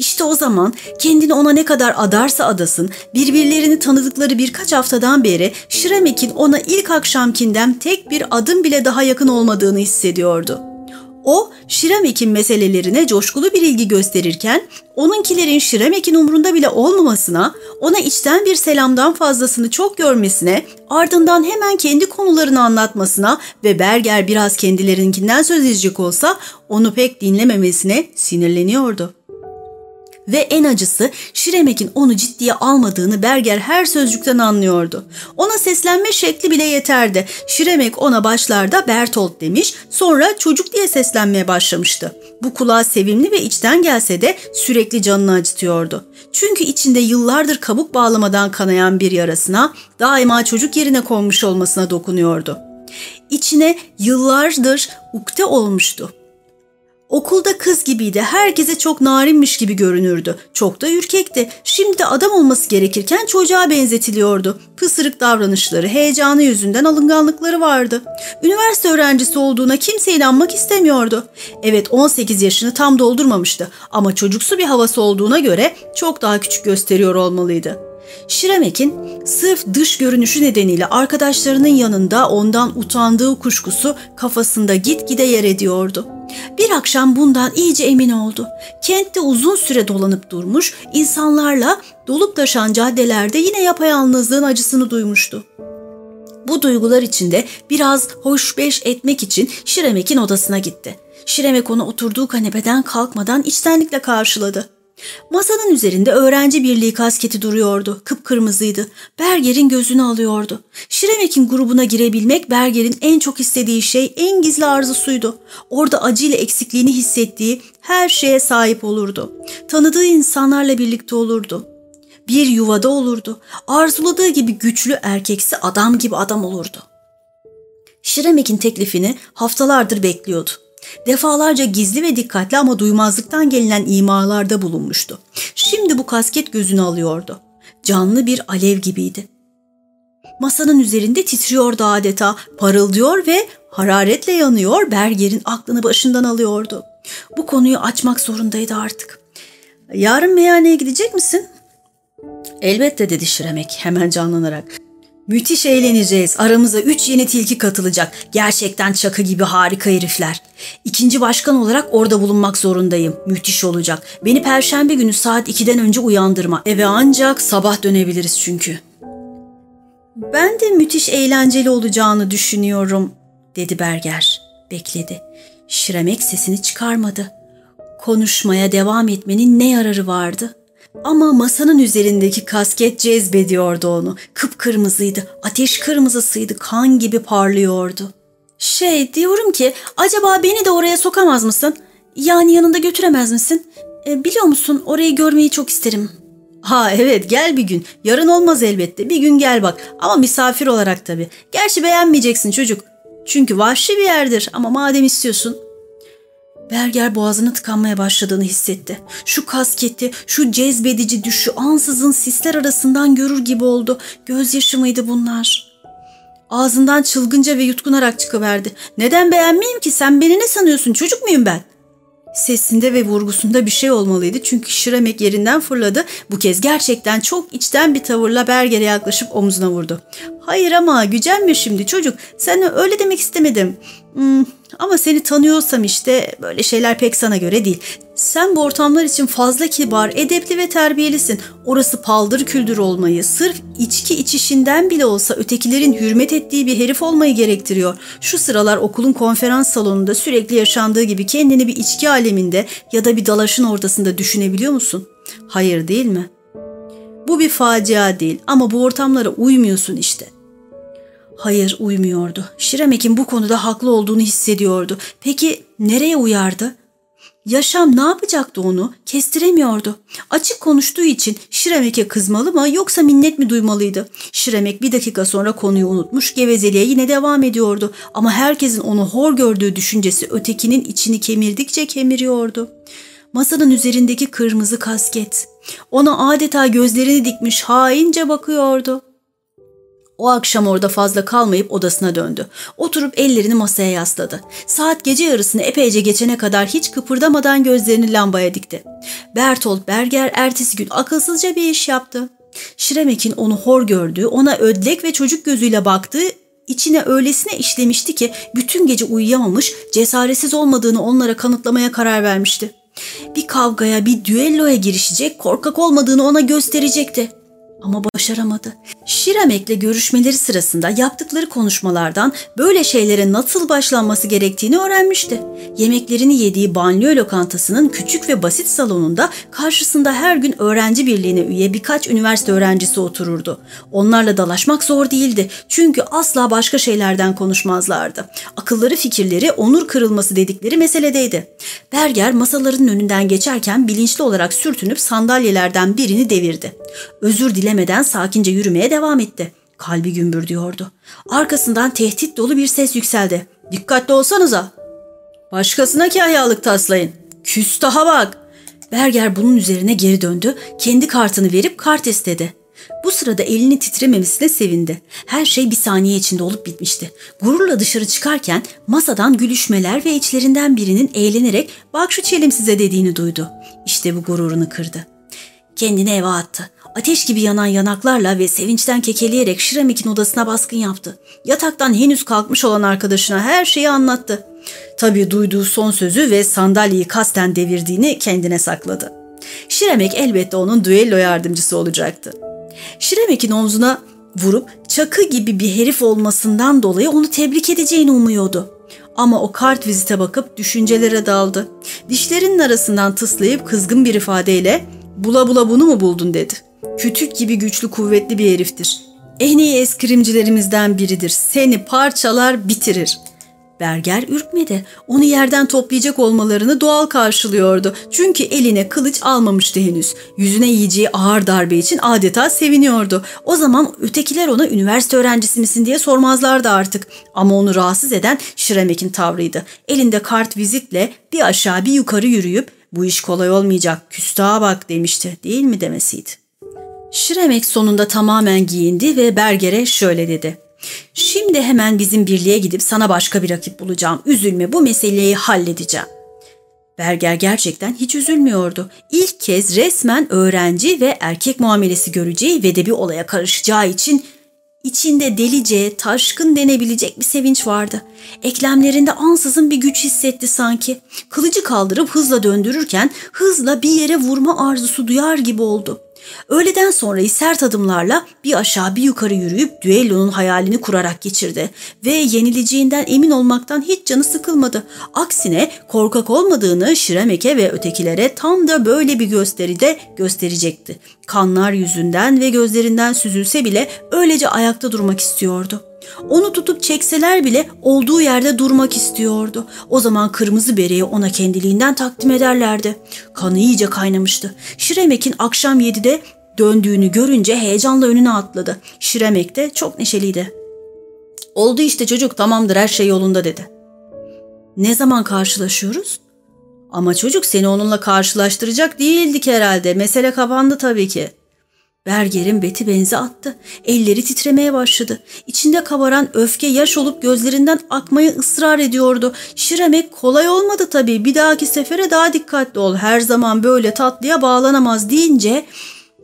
İşte o zaman kendini ona ne kadar adarsa adasın, birbirlerini tanıdıkları birkaç haftadan beri Şiremek'in ona ilk akşamkinden tek bir adım bile daha yakın olmadığını hissediyordu. O, Şiremek'in meselelerine coşkulu bir ilgi gösterirken, onunkilerin Şiremek'in umrunda bile olmamasına, ona içten bir selamdan fazlasını çok görmesine, ardından hemen kendi konularını anlatmasına ve Berger biraz kendilerinkinden söz edecek olsa onu pek dinlememesine sinirleniyordu. Ve en acısı Şiremek'in onu ciddiye almadığını Berger her sözcükten anlıyordu. Ona seslenme şekli bile yeterdi. Şiremek ona başlarda Bertolt demiş sonra çocuk diye seslenmeye başlamıştı. Bu kulağa sevimli ve içten gelse de sürekli canını acıtıyordu. Çünkü içinde yıllardır kabuk bağlamadan kanayan bir yarasına daima çocuk yerine konmuş olmasına dokunuyordu. İçine yıllardır ukde olmuştu. Okulda kız gibiydi. Herkese çok narinmiş gibi görünürdü. Çok da ürkekti. Şimdi adam olması gerekirken çocuğa benzetiliyordu. Pısırık davranışları, heyecanı yüzünden alınganlıkları vardı. Üniversite öğrencisi olduğuna kimse inanmak istemiyordu. Evet 18 yaşını tam doldurmamıştı ama çocuksu bir havası olduğuna göre çok daha küçük gösteriyor olmalıydı. Şiremek'in sırf dış görünüşü nedeniyle arkadaşlarının yanında ondan utandığı kuşkusu kafasında gitgide yer ediyordu. Bir akşam bundan iyice emin oldu. Kentte uzun süre dolanıp durmuş, insanlarla dolup taşan caddelerde yine yapayalnızlığın acısını duymuştu. Bu duygular içinde biraz hoşbeş etmek için Şiremek'in odasına gitti. Şiremek onu oturduğu kanepeden kalkmadan içtenlikle karşıladı. Masanın üzerinde öğrenci birliği kasketi duruyordu. Kıpkırmızıydı. Berger'in gözünü alıyordu. Şiremek'in grubuna girebilmek Berger'in en çok istediği şey, en gizli arzusuydu. Orada acıyla eksikliğini hissettiği her şeye sahip olurdu. Tanıdığı insanlarla birlikte olurdu. Bir yuvada olurdu. Arzuladığı gibi güçlü erkeksi adam gibi adam olurdu. Şiremek'in teklifini haftalardır bekliyordu. Defalarca gizli ve dikkatli ama duymazlıktan gelinen imalarda bulunmuştu. Şimdi bu kasket gözünü alıyordu. Canlı bir alev gibiydi. Masanın üzerinde titriyordu adeta, parıldıyor ve hararetle yanıyor, Berger'in aklını başından alıyordu. Bu konuyu açmak zorundaydı artık. Yarın meyhaneye gidecek misin? Elbette dedi Şiremek hemen canlanarak. Müthiş eğleneceğiz. Aramıza üç yeni tilki katılacak. Gerçekten çakı gibi harika herifler. İkinci başkan olarak orada bulunmak zorundayım. Müthiş olacak. Beni perşembe günü saat 2'den önce uyandırma. Eve ancak sabah dönebiliriz çünkü. Ben de müthiş eğlenceli olacağını düşünüyorum, dedi Berger. Bekledi. Şiremek sesini çıkarmadı. Konuşmaya devam etmenin ne yararı vardı? Ama masanın üzerindeki kasket cezbediyordu onu. Kıpkırmızıydı, ateş kırmızısıydı, kan gibi parlıyordu. Şey diyorum ki acaba beni de oraya sokamaz mısın? Yani yanında götüremez misin? E, biliyor musun orayı görmeyi çok isterim. Ha evet gel bir gün. Yarın olmaz elbette. Bir gün gel bak. Ama misafir olarak tabii. Gerçi beğenmeyeceksin çocuk. Çünkü vahşi bir yerdir ama madem istiyorsun Berger boğazını tıkanmaya başladığını hissetti. Şu kasketi, şu cezbedici düşü ansızın sisler arasından görür gibi oldu. Gözyaşı mıydı bunlar? Ağzından çılgınca ve yutkunarak çıkıverdi. Neden beğenmeyeyim ki? Sen beni ne sanıyorsun? Çocuk muyum ben? Sesinde ve vurgusunda bir şey olmalıydı çünkü Şiremek yerinden fırladı. Bu kez gerçekten çok içten bir tavırla Berger'e yaklaşıp omzuna vurdu. Hayır ama gücenme şimdi çocuk. Sen öyle demek istemedim. Hmm, ama seni tanıyorsam işte böyle şeyler pek sana göre değil. Sen bu ortamlar için fazla kibar, edepli ve terbiyelisin. Orası paldır küldür olmayı, sırf içki içişinden bile olsa ötekilerin hürmet ettiği bir herif olmayı gerektiriyor. Şu sıralar okulun konferans salonunda sürekli yaşandığı gibi kendini bir içki aleminde ya da bir dalaşın ortasında düşünebiliyor musun? Hayır değil mi? Bu bir facia değil ama bu ortamlara uymuyorsun işte.'' Hayır uymuyordu. Şiremek'in bu konuda haklı olduğunu hissediyordu. Peki nereye uyardı? Yaşam ne yapacaktı onu? Kestiremiyordu. Açık konuştuğu için Şiremek'e kızmalı mı yoksa minnet mi duymalıydı? Şiremek bir dakika sonra konuyu unutmuş gevezeliğe yine devam ediyordu. Ama herkesin onu hor gördüğü düşüncesi ötekinin içini kemirdikçe kemiriyordu. Masanın üzerindeki kırmızı kasket. Ona adeta gözlerini dikmiş haince bakıyordu. O akşam orada fazla kalmayıp odasına döndü. Oturup ellerini masaya yasladı. Saat gece yarısını epeyce geçene kadar hiç kıpırdamadan gözlerini lambaya dikti. Bertolt Berger ertesi gün akılsızca bir iş yaptı. Şiremek'in onu hor gördüğü, ona ödlek ve çocuk gözüyle baktığı içine öylesine işlemişti ki bütün gece uyuyamamış, cesaretsiz olmadığını onlara kanıtlamaya karar vermişti. Bir kavgaya, bir düelloya girişecek, korkak olmadığını ona gösterecekti. Ama başaramadı. Şiramek'le görüşmeleri sırasında yaptıkları konuşmalardan böyle şeylere nasıl başlanması gerektiğini öğrenmişti. Yemeklerini yediği banliyö lokantasının küçük ve basit salonunda karşısında her gün öğrenci birliğine üye birkaç üniversite öğrencisi otururdu. Onlarla dalaşmak zor değildi çünkü asla başka şeylerden konuşmazlardı. Akılları fikirleri onur kırılması dedikleri meseledeydi. Berger masaların önünden geçerken bilinçli olarak sürtünüp sandalyelerden birini devirdi. Özür dilemeden sakince yürümeye devam etti. Kalbi gümbür diyordu. Arkasından tehdit dolu bir ses yükseldi. Dikkatli olsanıza. Başkasına kahyalık taslayın. Küstaha bak. Berger bunun üzerine geri döndü. Kendi kartını verip kart istedi. Bu sırada elini titrememesine sevindi. Her şey bir saniye içinde olup bitmişti. Gururla dışarı çıkarken masadan gülüşmeler ve içlerinden birinin eğlenerek bak şu çelim size dediğini duydu. İşte bu gururunu kırdı. Kendini eve attı. Ateş gibi yanan yanaklarla ve sevinçten kekeleyerek Şiramik'in odasına baskın yaptı. Yataktan henüz kalkmış olan arkadaşına her şeyi anlattı. Tabii duyduğu son sözü ve sandalyeyi kasten devirdiğini kendine sakladı. Şiremek elbette onun düello yardımcısı olacaktı. Şiremek'in omzuna vurup çakı gibi bir herif olmasından dolayı onu tebrik edeceğini umuyordu. Ama o kart vizite bakıp düşüncelere daldı. Dişlerinin arasından tıslayıp kızgın bir ifadeyle ''Bula bula bunu mu buldun?'' dedi. Kütük gibi güçlü kuvvetli bir heriftir. En iyi eskrimcilerimizden biridir. Seni parçalar bitirir. Berger ürkmedi. Onu yerden toplayacak olmalarını doğal karşılıyordu. Çünkü eline kılıç almamıştı henüz. Yüzüne yiyeceği ağır darbe için adeta seviniyordu. O zaman ötekiler ona üniversite öğrencisi misin diye sormazlardı artık. Ama onu rahatsız eden Şiremek'in tavrıydı. Elinde kart vizitle bir aşağı bir yukarı yürüyüp bu iş kolay olmayacak küstaha bak demişti değil mi demesiydi. Şiremek sonunda tamamen giyindi ve Berger'e şöyle dedi. Şimdi hemen bizim birliğe gidip sana başka bir rakip bulacağım. Üzülme bu meseleyi halledeceğim. Berger gerçekten hiç üzülmüyordu. İlk kez resmen öğrenci ve erkek muamelesi göreceği ve de bir olaya karışacağı için içinde delice, taşkın denebilecek bir sevinç vardı. Eklemlerinde ansızın bir güç hissetti sanki. Kılıcı kaldırıp hızla döndürürken hızla bir yere vurma arzusu duyar gibi oldu. Öğleden sonrayı sert adımlarla bir aşağı bir yukarı yürüyüp düellonun hayalini kurarak geçirdi ve yenileceğinden emin olmaktan hiç canı sıkılmadı. Aksine korkak olmadığını Şiremeke ve ötekilere tam da böyle bir gösteride gösterecekti. Kanlar yüzünden ve gözlerinden süzülse bile öylece ayakta durmak istiyordu. Onu tutup çekseler bile olduğu yerde durmak istiyordu. O zaman kırmızı bereyi ona kendiliğinden takdim ederlerdi. Kanı iyice kaynamıştı. Şiremek'in akşam yedide döndüğünü görünce heyecanla önüne atladı. Şiremek de çok neşeliydi. Oldu işte çocuk tamamdır her şey yolunda dedi. Ne zaman karşılaşıyoruz? Ama çocuk seni onunla karşılaştıracak değildik herhalde. Mesele kapandı tabii ki. Berger'in beti benzi attı. Elleri titremeye başladı. İçinde kabaran öfke yaş olup gözlerinden akmaya ısrar ediyordu. Şiremek kolay olmadı tabii. Bir dahaki sefere daha dikkatli ol. Her zaman böyle tatlıya bağlanamaz deyince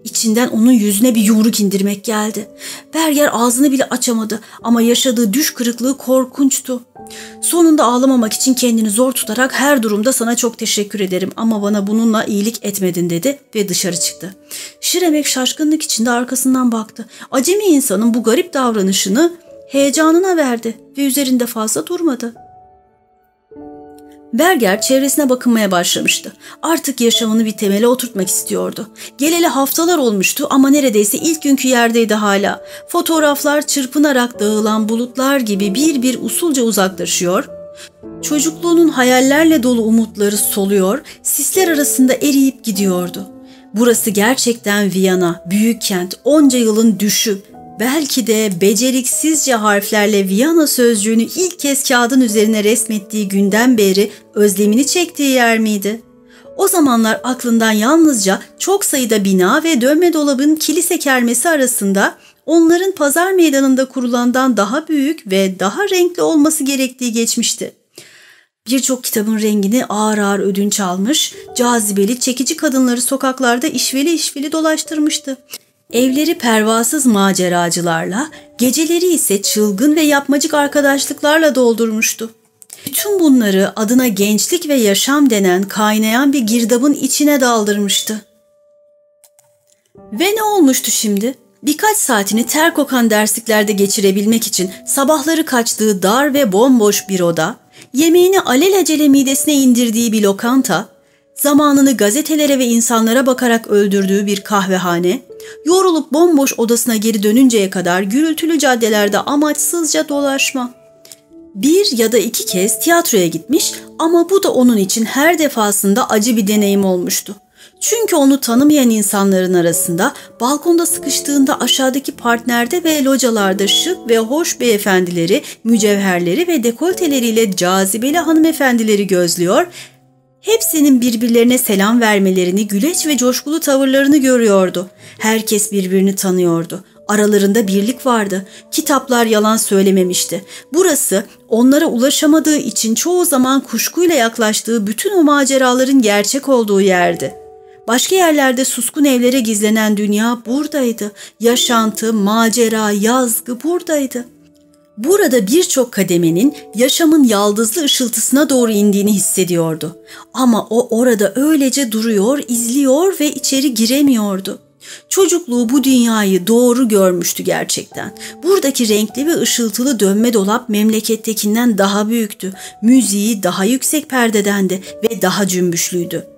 İçinden onun yüzüne bir yumruk indirmek geldi. Berger ağzını bile açamadı ama yaşadığı düş kırıklığı korkunçtu. Sonunda ağlamamak için kendini zor tutarak her durumda sana çok teşekkür ederim ama bana bununla iyilik etmedin dedi ve dışarı çıktı. Şiremek şaşkınlık içinde arkasından baktı. Acemi insanın bu garip davranışını heyecanına verdi ve üzerinde fazla durmadı. Berger çevresine bakınmaya başlamıştı. Artık yaşamını bir temele oturtmak istiyordu. Geleli haftalar olmuştu ama neredeyse ilk günkü yerdeydi hala. Fotoğraflar çırpınarak dağılan bulutlar gibi bir bir usulca uzaklaşıyor, çocukluğunun hayallerle dolu umutları soluyor, sisler arasında eriyip gidiyordu. Burası gerçekten Viyana, büyük kent, onca yılın düşü, Belki de beceriksizce harflerle Viyana sözcüğünü ilk kez kağıdın üzerine resmettiği günden beri özlemini çektiği yer miydi? O zamanlar aklından yalnızca çok sayıda bina ve dönme dolabın kilise kermesi arasında onların pazar meydanında kurulandan daha büyük ve daha renkli olması gerektiği geçmişti. Birçok kitabın rengini ağır ağır ödünç almış, cazibeli, çekici kadınları sokaklarda işveli işveli dolaştırmıştı. Evleri pervasız maceracılarla, geceleri ise çılgın ve yapmacık arkadaşlıklarla doldurmuştu. Bütün bunları adına gençlik ve yaşam denen kaynayan bir girdabın içine daldırmıştı. Ve ne olmuştu şimdi? Birkaç saatini ter kokan dersliklerde geçirebilmek için sabahları kaçtığı dar ve bomboş bir oda, yemeğini alelacele midesine indirdiği bir lokanta, zamanını gazetelere ve insanlara bakarak öldürdüğü bir kahvehane, yorulup bomboş odasına geri dönünceye kadar gürültülü caddelerde amaçsızca dolaşma. Bir ya da iki kez tiyatroya gitmiş ama bu da onun için her defasında acı bir deneyim olmuştu. Çünkü onu tanımayan insanların arasında balkonda sıkıştığında aşağıdaki partnerde ve localarda şık ve hoş beyefendileri, mücevherleri ve dekolteleriyle cazibeli hanımefendileri gözlüyor, hepsinin birbirlerine selam vermelerini, güleç ve coşkulu tavırlarını görüyordu. Herkes birbirini tanıyordu. Aralarında birlik vardı. Kitaplar yalan söylememişti. Burası onlara ulaşamadığı için çoğu zaman kuşkuyla yaklaştığı bütün o maceraların gerçek olduğu yerdi. Başka yerlerde suskun evlere gizlenen dünya buradaydı. Yaşantı, macera, yazgı buradaydı. Burada birçok kademenin yaşamın yaldızlı ışıltısına doğru indiğini hissediyordu. Ama o orada öylece duruyor, izliyor ve içeri giremiyordu. Çocukluğu bu dünyayı doğru görmüştü gerçekten. Buradaki renkli ve ışıltılı dönme dolap memlekettekinden daha büyüktü. Müziği daha yüksek perdedendi ve daha cümbüşlüydü.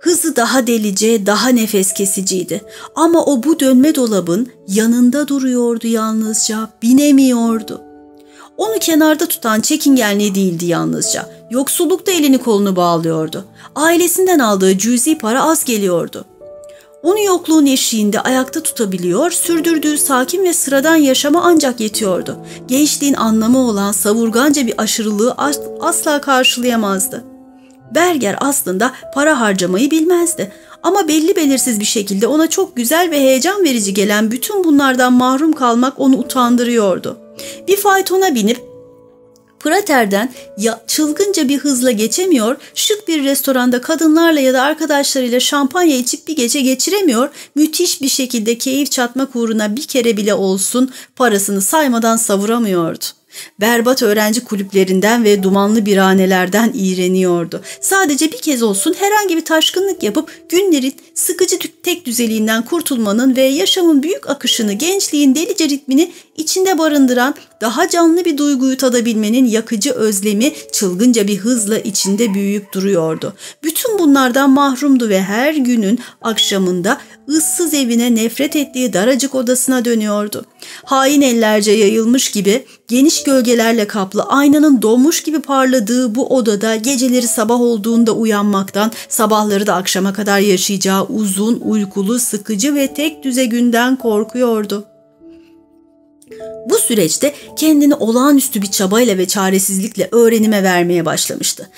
Hızı daha delice, daha nefes kesiciydi. Ama o bu dönme dolabın yanında duruyordu yalnızca, binemiyordu. Onu kenarda tutan çekingenliği değildi yalnızca. Yoksullukta elini kolunu bağlıyordu. Ailesinden aldığı cüzi para az geliyordu. Onu yokluğun eşiğinde ayakta tutabiliyor, sürdürdüğü sakin ve sıradan yaşama ancak yetiyordu. Gençliğin anlamı olan savurganca bir aşırılığı asla karşılayamazdı. Berger aslında para harcamayı bilmezdi. Ama belli belirsiz bir şekilde ona çok güzel ve heyecan verici gelen bütün bunlardan mahrum kalmak onu utandırıyordu. Bir faytona binip Prater'den ya çılgınca bir hızla geçemiyor, şık bir restoranda kadınlarla ya da arkadaşlarıyla şampanya içip bir gece geçiremiyor, müthiş bir şekilde keyif çatmak uğruna bir kere bile olsun parasını saymadan savuramıyordu. Berbat öğrenci kulüplerinden ve dumanlı biranelerden iğreniyordu. Sadece bir kez olsun herhangi bir taşkınlık yapıp günlerin sıkıcı tek düzeliğinden kurtulmanın ve yaşamın büyük akışını, gençliğin delice ritmini içinde barındıran daha canlı bir duyguyu tadabilmenin yakıcı özlemi çılgınca bir hızla içinde büyüyüp duruyordu. Bütün bunlardan mahrumdu ve her günün akşamında ıssız evine nefret ettiği daracık odasına dönüyordu. Hain ellerce yayılmış gibi geniş gölgelerle kaplı aynanın donmuş gibi parladığı bu odada geceleri sabah olduğunda uyanmaktan, sabahları da akşama kadar yaşayacağı uzun, uykulu, sıkıcı ve tek düze günden korkuyordu. Bu süreçte kendini olağanüstü bir çabayla ve çaresizlikle öğrenime vermeye başlamıştı.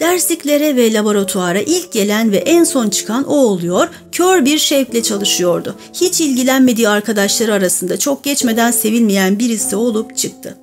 Dersliklere ve laboratuvara ilk gelen ve en son çıkan o oluyor, kör bir şevkle çalışıyordu. Hiç ilgilenmediği arkadaşları arasında çok geçmeden sevilmeyen birisi olup çıktı.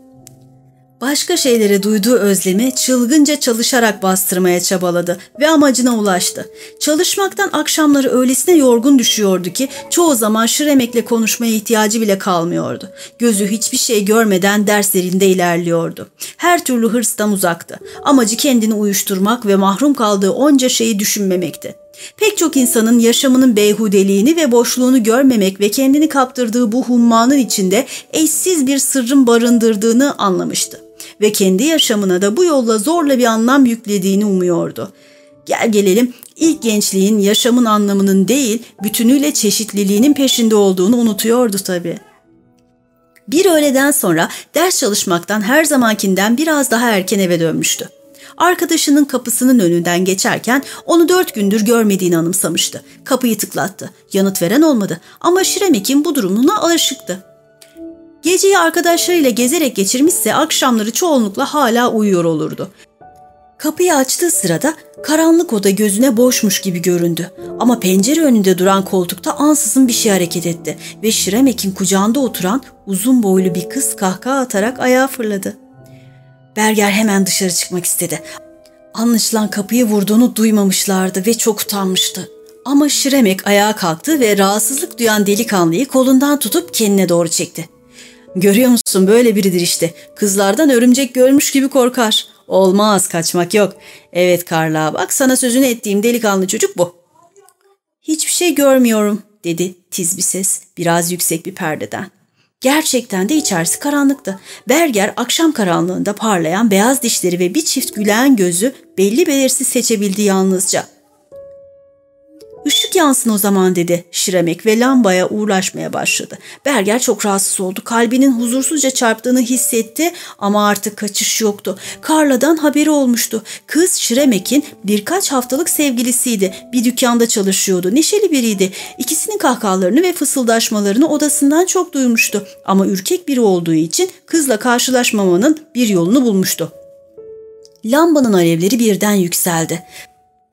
Başka şeylere duyduğu özlemi çılgınca çalışarak bastırmaya çabaladı ve amacına ulaştı. Çalışmaktan akşamları öylesine yorgun düşüyordu ki çoğu zaman Şiremek'le konuşmaya ihtiyacı bile kalmıyordu. Gözü hiçbir şey görmeden derslerinde ilerliyordu. Her türlü hırstan uzaktı. Amacı kendini uyuşturmak ve mahrum kaldığı onca şeyi düşünmemekti. Pek çok insanın yaşamının beyhudeliğini ve boşluğunu görmemek ve kendini kaptırdığı bu hummanın içinde eşsiz bir sırrın barındırdığını anlamıştı ve kendi yaşamına da bu yolla zorla bir anlam yüklediğini umuyordu. Gel gelelim ilk gençliğin yaşamın anlamının değil bütünüyle çeşitliliğinin peşinde olduğunu unutuyordu tabii. Bir öğleden sonra ders çalışmaktan her zamankinden biraz daha erken eve dönmüştü. Arkadaşının kapısının önünden geçerken onu dört gündür görmediğini anımsamıştı. Kapıyı tıklattı. Yanıt veren olmadı ama Şiremek'in bu durumuna alışıktı. Geceyi arkadaşlarıyla gezerek geçirmişse akşamları çoğunlukla hala uyuyor olurdu. Kapıyı açtığı sırada karanlık oda gözüne boşmuş gibi göründü. Ama pencere önünde duran koltukta ansızın bir şey hareket etti ve Şiremek'in kucağında oturan uzun boylu bir kız kahkaha atarak ayağa fırladı. Berger hemen dışarı çıkmak istedi. Anlaşılan kapıyı vurduğunu duymamışlardı ve çok utanmıştı. Ama Şiremek ayağa kalktı ve rahatsızlık duyan delikanlıyı kolundan tutup kendine doğru çekti. Görüyor musun böyle biridir işte. Kızlardan örümcek görmüş gibi korkar. Olmaz kaçmak yok. Evet Karla bak sana sözünü ettiğim delikanlı çocuk bu. Hiçbir şey görmüyorum dedi tiz bir ses biraz yüksek bir perdeden. Gerçekten de içerisi karanlıktı. Berger akşam karanlığında parlayan beyaz dişleri ve bir çift gülen gözü belli belirsiz seçebildi yalnızca. Işık yansın o zaman dedi Şiremek ve lambaya uğraşmaya başladı. Berger çok rahatsız oldu. Kalbinin huzursuzca çarptığını hissetti ama artık kaçış yoktu. Karla'dan haberi olmuştu. Kız Şiremek'in birkaç haftalık sevgilisiydi. Bir dükkanda çalışıyordu. Neşeli biriydi. İkisinin kahkahalarını ve fısıldaşmalarını odasından çok duymuştu. Ama ürkek biri olduğu için kızla karşılaşmamanın bir yolunu bulmuştu. Lambanın alevleri birden yükseldi.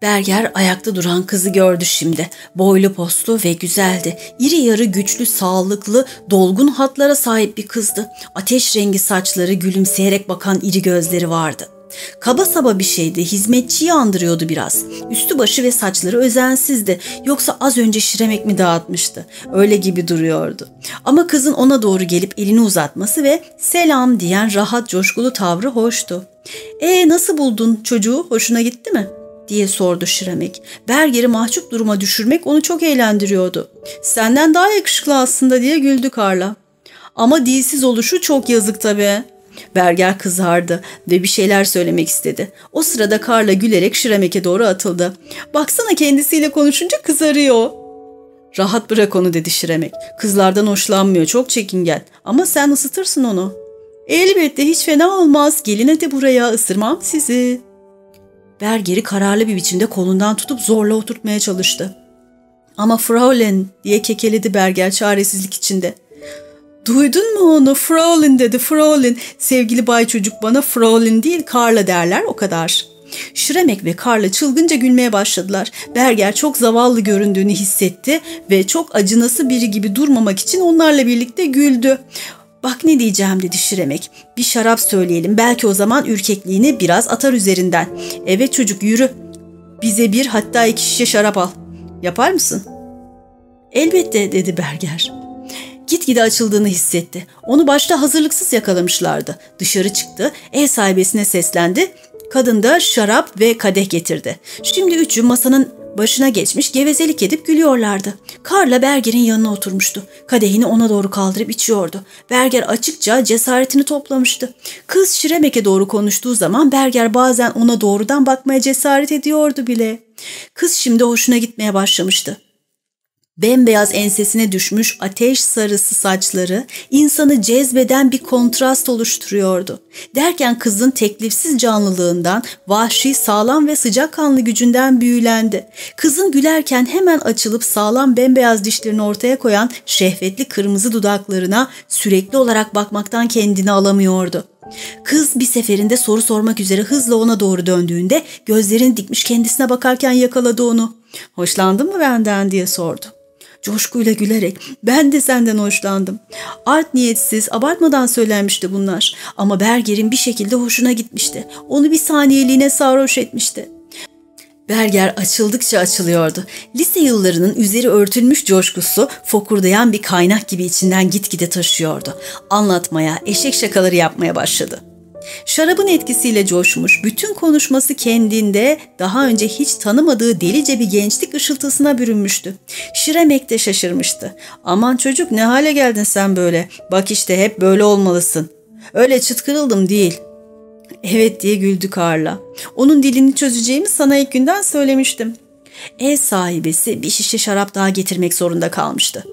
Berger ayakta duran kızı gördü şimdi. Boylu postlu ve güzeldi. İri yarı güçlü, sağlıklı, dolgun hatlara sahip bir kızdı. Ateş rengi saçları, gülümseyerek bakan iri gözleri vardı. Kaba saba bir şeydi, hizmetçiyi andırıyordu biraz. Üstü başı ve saçları özensizdi. Yoksa az önce şiremek mi dağıtmıştı? Öyle gibi duruyordu. Ama kızın ona doğru gelip elini uzatması ve selam diyen rahat coşkulu tavrı hoştu. E nasıl buldun çocuğu? Hoşuna gitti mi?'' Diye sordu Şiremek. Berger'i mahcup duruma düşürmek onu çok eğlendiriyordu. Senden daha yakışıklı aslında diye güldü Karla. Ama dilsiz oluşu çok yazık tabii. Berger kızardı ve bir şeyler söylemek istedi. O sırada Karla gülerek Şiremek'e doğru atıldı. Baksana kendisiyle konuşunca kızarıyor. Rahat bırak onu dedi Şiremek. Kızlardan hoşlanmıyor çok çekingen ama sen ısıtırsın onu. Elbette hiç fena olmaz gelin hadi buraya ısırmam sizi.'' Berger'i kararlı bir biçimde kolundan tutup zorla oturtmaya çalıştı. Ama Fraulein diye kekeledi Berger çaresizlik içinde. Duydun mu onu? Fraulein dedi Fraulein. Sevgili bay çocuk bana Fraulein değil Karla derler o kadar. Şiremek ve Karla çılgınca gülmeye başladılar. Berger çok zavallı göründüğünü hissetti ve çok acınası biri gibi durmamak için onlarla birlikte güldü. Bak ne diyeceğim dedi Şiremek. Bir şarap söyleyelim belki o zaman ürkekliğini biraz atar üzerinden. Evet çocuk yürü. Bize bir hatta iki şişe şarap al. Yapar mısın? Elbette dedi Berger. Gitgide açıldığını hissetti. Onu başta hazırlıksız yakalamışlardı. Dışarı çıktı, ev sahibesine seslendi. Kadın da şarap ve kadeh getirdi. Şimdi üçü masanın Başına geçmiş gevezelik edip gülüyorlardı. Karla Berger'in yanına oturmuştu. Kadehini ona doğru kaldırıp içiyordu. Berger açıkça cesaretini toplamıştı. Kız Şiremek'e doğru konuştuğu zaman Berger bazen ona doğrudan bakmaya cesaret ediyordu bile. Kız şimdi hoşuna gitmeye başlamıştı. Bembeyaz ensesine düşmüş ateş sarısı saçları insanı cezbeden bir kontrast oluşturuyordu. Derken kızın teklifsiz canlılığından, vahşi, sağlam ve sıcakkanlı gücünden büyülendi. Kızın gülerken hemen açılıp sağlam bembeyaz dişlerini ortaya koyan şehvetli kırmızı dudaklarına sürekli olarak bakmaktan kendini alamıyordu. Kız bir seferinde soru sormak üzere hızla ona doğru döndüğünde gözlerini dikmiş kendisine bakarken yakaladı onu. Hoşlandın mı benden diye sordu coşkuyla gülerek ben de senden hoşlandım. Art niyetsiz, abartmadan söylenmişti bunlar. Ama Berger'in bir şekilde hoşuna gitmişti. Onu bir saniyeliğine sarhoş etmişti. Berger açıldıkça açılıyordu. Lise yıllarının üzeri örtülmüş coşkusu fokurdayan bir kaynak gibi içinden gitgide taşıyordu. Anlatmaya, eşek şakaları yapmaya başladı. Şarabın etkisiyle coşmuş, bütün konuşması kendinde daha önce hiç tanımadığı delice bir gençlik ışıltısına bürünmüştü. Şiremek de şaşırmıştı. Aman çocuk ne hale geldin sen böyle? Bak işte hep böyle olmalısın. Öyle çıtkırıldım değil. Evet diye güldü Karla. Onun dilini çözeceğimi sana ilk günden söylemiştim. Ev sahibesi bir şişe şarap daha getirmek zorunda kalmıştı.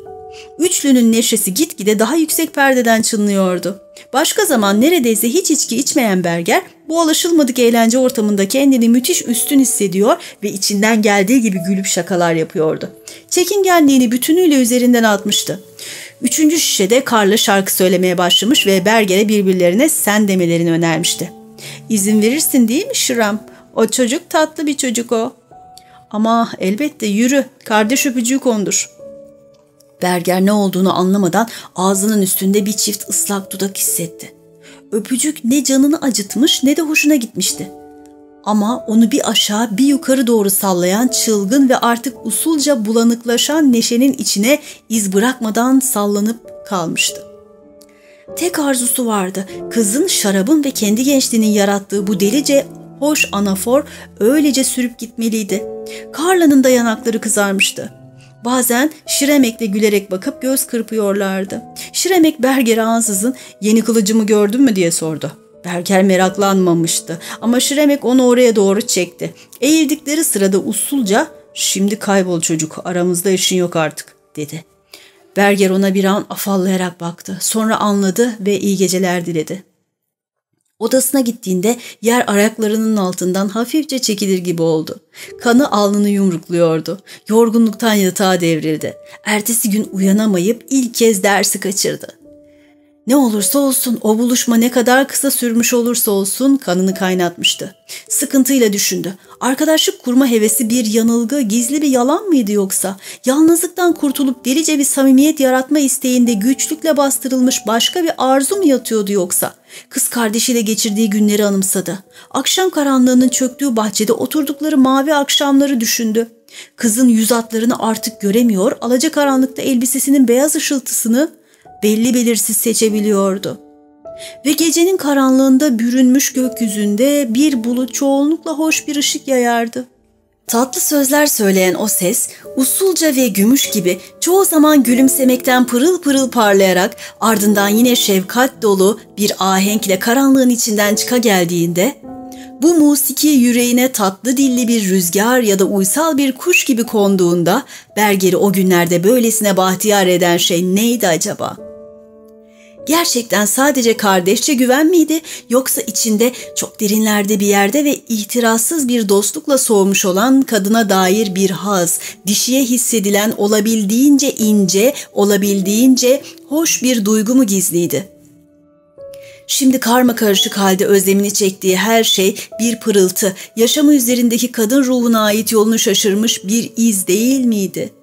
Üçlünün neşesi gitgide daha yüksek perdeden çınlıyordu. Başka zaman neredeyse hiç içki içmeyen Berger bu alışılmadık eğlence ortamında kendini müthiş üstün hissediyor ve içinden geldiği gibi gülüp şakalar yapıyordu. Çekingenliğini bütünüyle üzerinden atmıştı. Üçüncü şişede Karla şarkı söylemeye başlamış ve Berger'e birbirlerine sen demelerini önermişti. İzin verirsin değil mi Şıram? O çocuk tatlı bir çocuk o. Ama elbette yürü, kardeş öpücüğü kondur. Berger ne olduğunu anlamadan ağzının üstünde bir çift ıslak dudak hissetti. Öpücük ne canını acıtmış ne de hoşuna gitmişti. Ama onu bir aşağı bir yukarı doğru sallayan çılgın ve artık usulca bulanıklaşan neşenin içine iz bırakmadan sallanıp kalmıştı. Tek arzusu vardı. Kızın, şarabın ve kendi gençliğinin yarattığı bu delice hoş anafor öylece sürüp gitmeliydi. Karla'nın da yanakları kızarmıştı. Bazen Şiremek'le gülerek bakıp göz kırpıyorlardı. Şiremek Berger'e ansızın yeni kılıcımı gördün mü diye sordu. Berger meraklanmamıştı ama Şiremek onu oraya doğru çekti. Eğildikleri sırada usulca şimdi kaybol çocuk aramızda işin yok artık dedi. Berger ona bir an afallayarak baktı. Sonra anladı ve iyi geceler diledi. Odasına gittiğinde yer ayaklarının altından hafifçe çekilir gibi oldu. Kanı alnını yumrukluyordu. Yorgunluktan yatağa devrildi. Ertesi gün uyanamayıp ilk kez dersi kaçırdı. Ne olursa olsun o buluşma ne kadar kısa sürmüş olursa olsun kanını kaynatmıştı. Sıkıntıyla düşündü. Arkadaşlık kurma hevesi bir yanılgı, gizli bir yalan mıydı yoksa? Yalnızlıktan kurtulup delice bir samimiyet yaratma isteğinde güçlükle bastırılmış başka bir arzu mu yatıyordu yoksa? Kız kardeşiyle geçirdiği günleri anımsadı. Akşam karanlığının çöktüğü bahçede oturdukları mavi akşamları düşündü. Kızın yüz hatlarını artık göremiyor, alacakaranlıkta elbisesinin beyaz ışıltısını belli belirsiz seçebiliyordu. Ve gecenin karanlığında bürünmüş gökyüzünde bir bulut çoğunlukla hoş bir ışık yayardı. Tatlı sözler söyleyen o ses usulca ve gümüş gibi çoğu zaman gülümsemekten pırıl pırıl parlayarak ardından yine şefkat dolu bir ahenkle karanlığın içinden çıka geldiğinde bu musiki yüreğine tatlı dilli bir rüzgar ya da uysal bir kuş gibi konduğunda Berger'i o günlerde böylesine bahtiyar eden şey neydi acaba?'' Gerçekten sadece kardeşçe güven miydi yoksa içinde çok derinlerde bir yerde ve ihtirasız bir dostlukla soğumuş olan kadına dair bir haz, dişiye hissedilen olabildiğince ince, olabildiğince hoş bir duygu mu gizliydi? Şimdi karma karışık halde özlemini çektiği her şey bir pırıltı, yaşamı üzerindeki kadın ruhuna ait yolunu şaşırmış bir iz değil miydi?''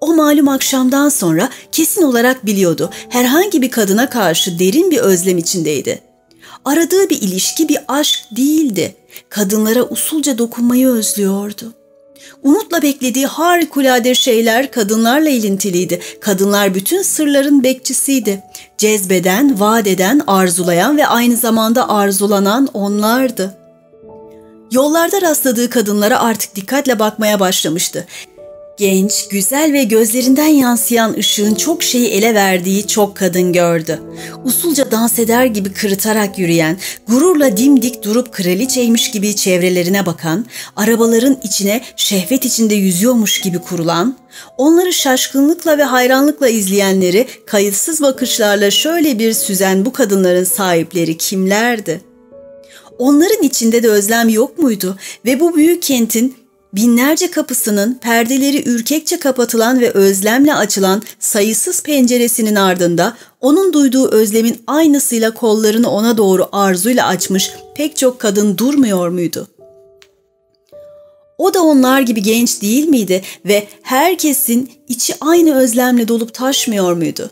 O malum akşamdan sonra kesin olarak biliyordu. Herhangi bir kadına karşı derin bir özlem içindeydi. Aradığı bir ilişki bir aşk değildi. Kadınlara usulca dokunmayı özlüyordu. Umutla beklediği harikulade şeyler kadınlarla ilintiliydi. Kadınlar bütün sırların bekçisiydi. Cezbeden, vaat arzulayan ve aynı zamanda arzulanan onlardı. Yollarda rastladığı kadınlara artık dikkatle bakmaya başlamıştı. Genç, güzel ve gözlerinden yansıyan ışığın çok şeyi ele verdiği çok kadın gördü. Usulca dans eder gibi kırıtarak yürüyen, gururla dimdik durup kraliçeymiş gibi çevrelerine bakan, arabaların içine şehvet içinde yüzüyormuş gibi kurulan, onları şaşkınlıkla ve hayranlıkla izleyenleri kayıtsız bakışlarla şöyle bir süzen bu kadınların sahipleri kimlerdi? Onların içinde de özlem yok muydu ve bu büyük kentin binlerce kapısının perdeleri ürkekçe kapatılan ve özlemle açılan sayısız penceresinin ardında onun duyduğu özlemin aynısıyla kollarını ona doğru arzuyla açmış pek çok kadın durmuyor muydu? O da onlar gibi genç değil miydi ve herkesin içi aynı özlemle dolup taşmıyor muydu?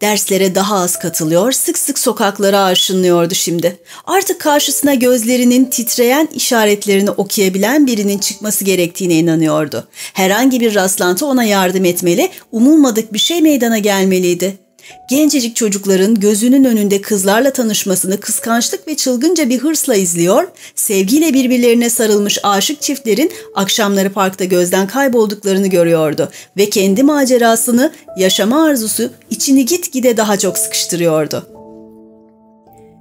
Derslere daha az katılıyor, sık sık sokaklara aşınlıyordu şimdi. Artık karşısına gözlerinin titreyen işaretlerini okuyabilen birinin çıkması gerektiğine inanıyordu. Herhangi bir rastlantı ona yardım etmeli, umulmadık bir şey meydana gelmeliydi. Gencecik çocukların gözünün önünde kızlarla tanışmasını kıskançlık ve çılgınca bir hırsla izliyor, sevgiyle birbirlerine sarılmış aşık çiftlerin akşamları parkta gözden kaybolduklarını görüyordu ve kendi macerasını, yaşama arzusu içini gitgide daha çok sıkıştırıyordu.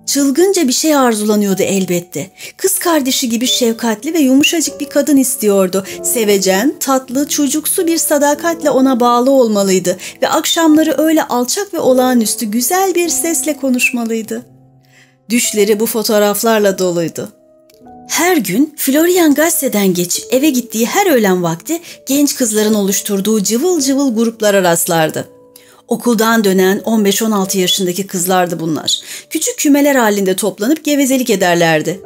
Çılgınca bir şey arzulanıyordu elbette. Kız kardeşi gibi şefkatli ve yumuşacık bir kadın istiyordu. Sevecen, tatlı, çocuksu bir sadakatle ona bağlı olmalıydı ve akşamları öyle alçak ve olağanüstü güzel bir sesle konuşmalıydı. Düşleri bu fotoğraflarla doluydu. Her gün Florian gazeteden geçip eve gittiği her öğlen vakti genç kızların oluşturduğu cıvıl cıvıl gruplara rastlardı. Okuldan dönen 15-16 yaşındaki kızlardı bunlar. Küçük kümeler halinde toplanıp gevezelik ederlerdi.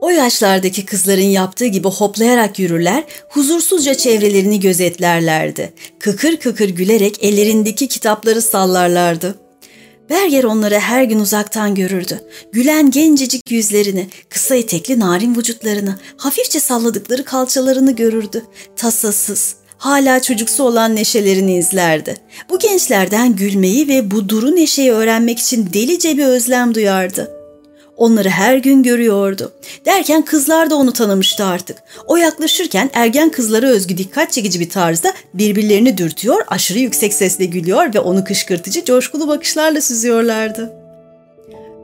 O yaşlardaki kızların yaptığı gibi hoplayarak yürürler, huzursuzca çevrelerini gözetlerlerdi. Kıkır kıkır gülerek ellerindeki kitapları sallarlardı. Berger onları her gün uzaktan görürdü. Gülen gencecik yüzlerini, kısa etekli narin vücutlarını, hafifçe salladıkları kalçalarını görürdü. Tasasız, hala çocuksu olan neşelerini izlerdi. Bu gençlerden gülmeyi ve bu duru neşeyi öğrenmek için delice bir özlem duyardı. Onları her gün görüyordu. Derken kızlar da onu tanımıştı artık. O yaklaşırken ergen kızlara özgü dikkat çekici bir tarzda birbirlerini dürtüyor, aşırı yüksek sesle gülüyor ve onu kışkırtıcı coşkulu bakışlarla süzüyorlardı.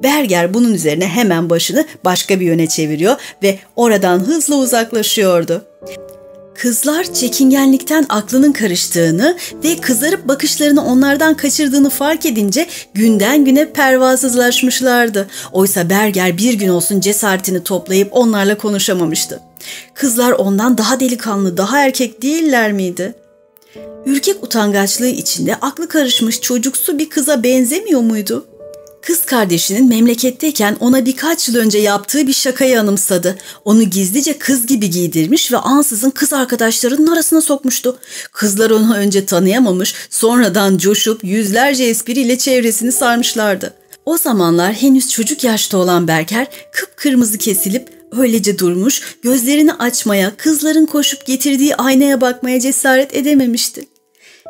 Berger bunun üzerine hemen başını başka bir yöne çeviriyor ve oradan hızla uzaklaşıyordu. Kızlar çekingenlikten aklının karıştığını ve kızarıp bakışlarını onlardan kaçırdığını fark edince günden güne pervasızlaşmışlardı. Oysa Berger bir gün olsun cesaretini toplayıp onlarla konuşamamıştı. Kızlar ondan daha delikanlı, daha erkek değiller miydi? Ürkek utangaçlığı içinde aklı karışmış çocuksu bir kıza benzemiyor muydu? Kız kardeşinin memleketteyken ona birkaç yıl önce yaptığı bir şakayı anımsadı. Onu gizlice kız gibi giydirmiş ve ansızın kız arkadaşlarının arasına sokmuştu. Kızlar onu önce tanıyamamış, sonradan coşup yüzlerce espriyle çevresini sarmışlardı. O zamanlar henüz çocuk yaşta olan Berker kıpkırmızı kesilip öylece durmuş, gözlerini açmaya, kızların koşup getirdiği aynaya bakmaya cesaret edememişti.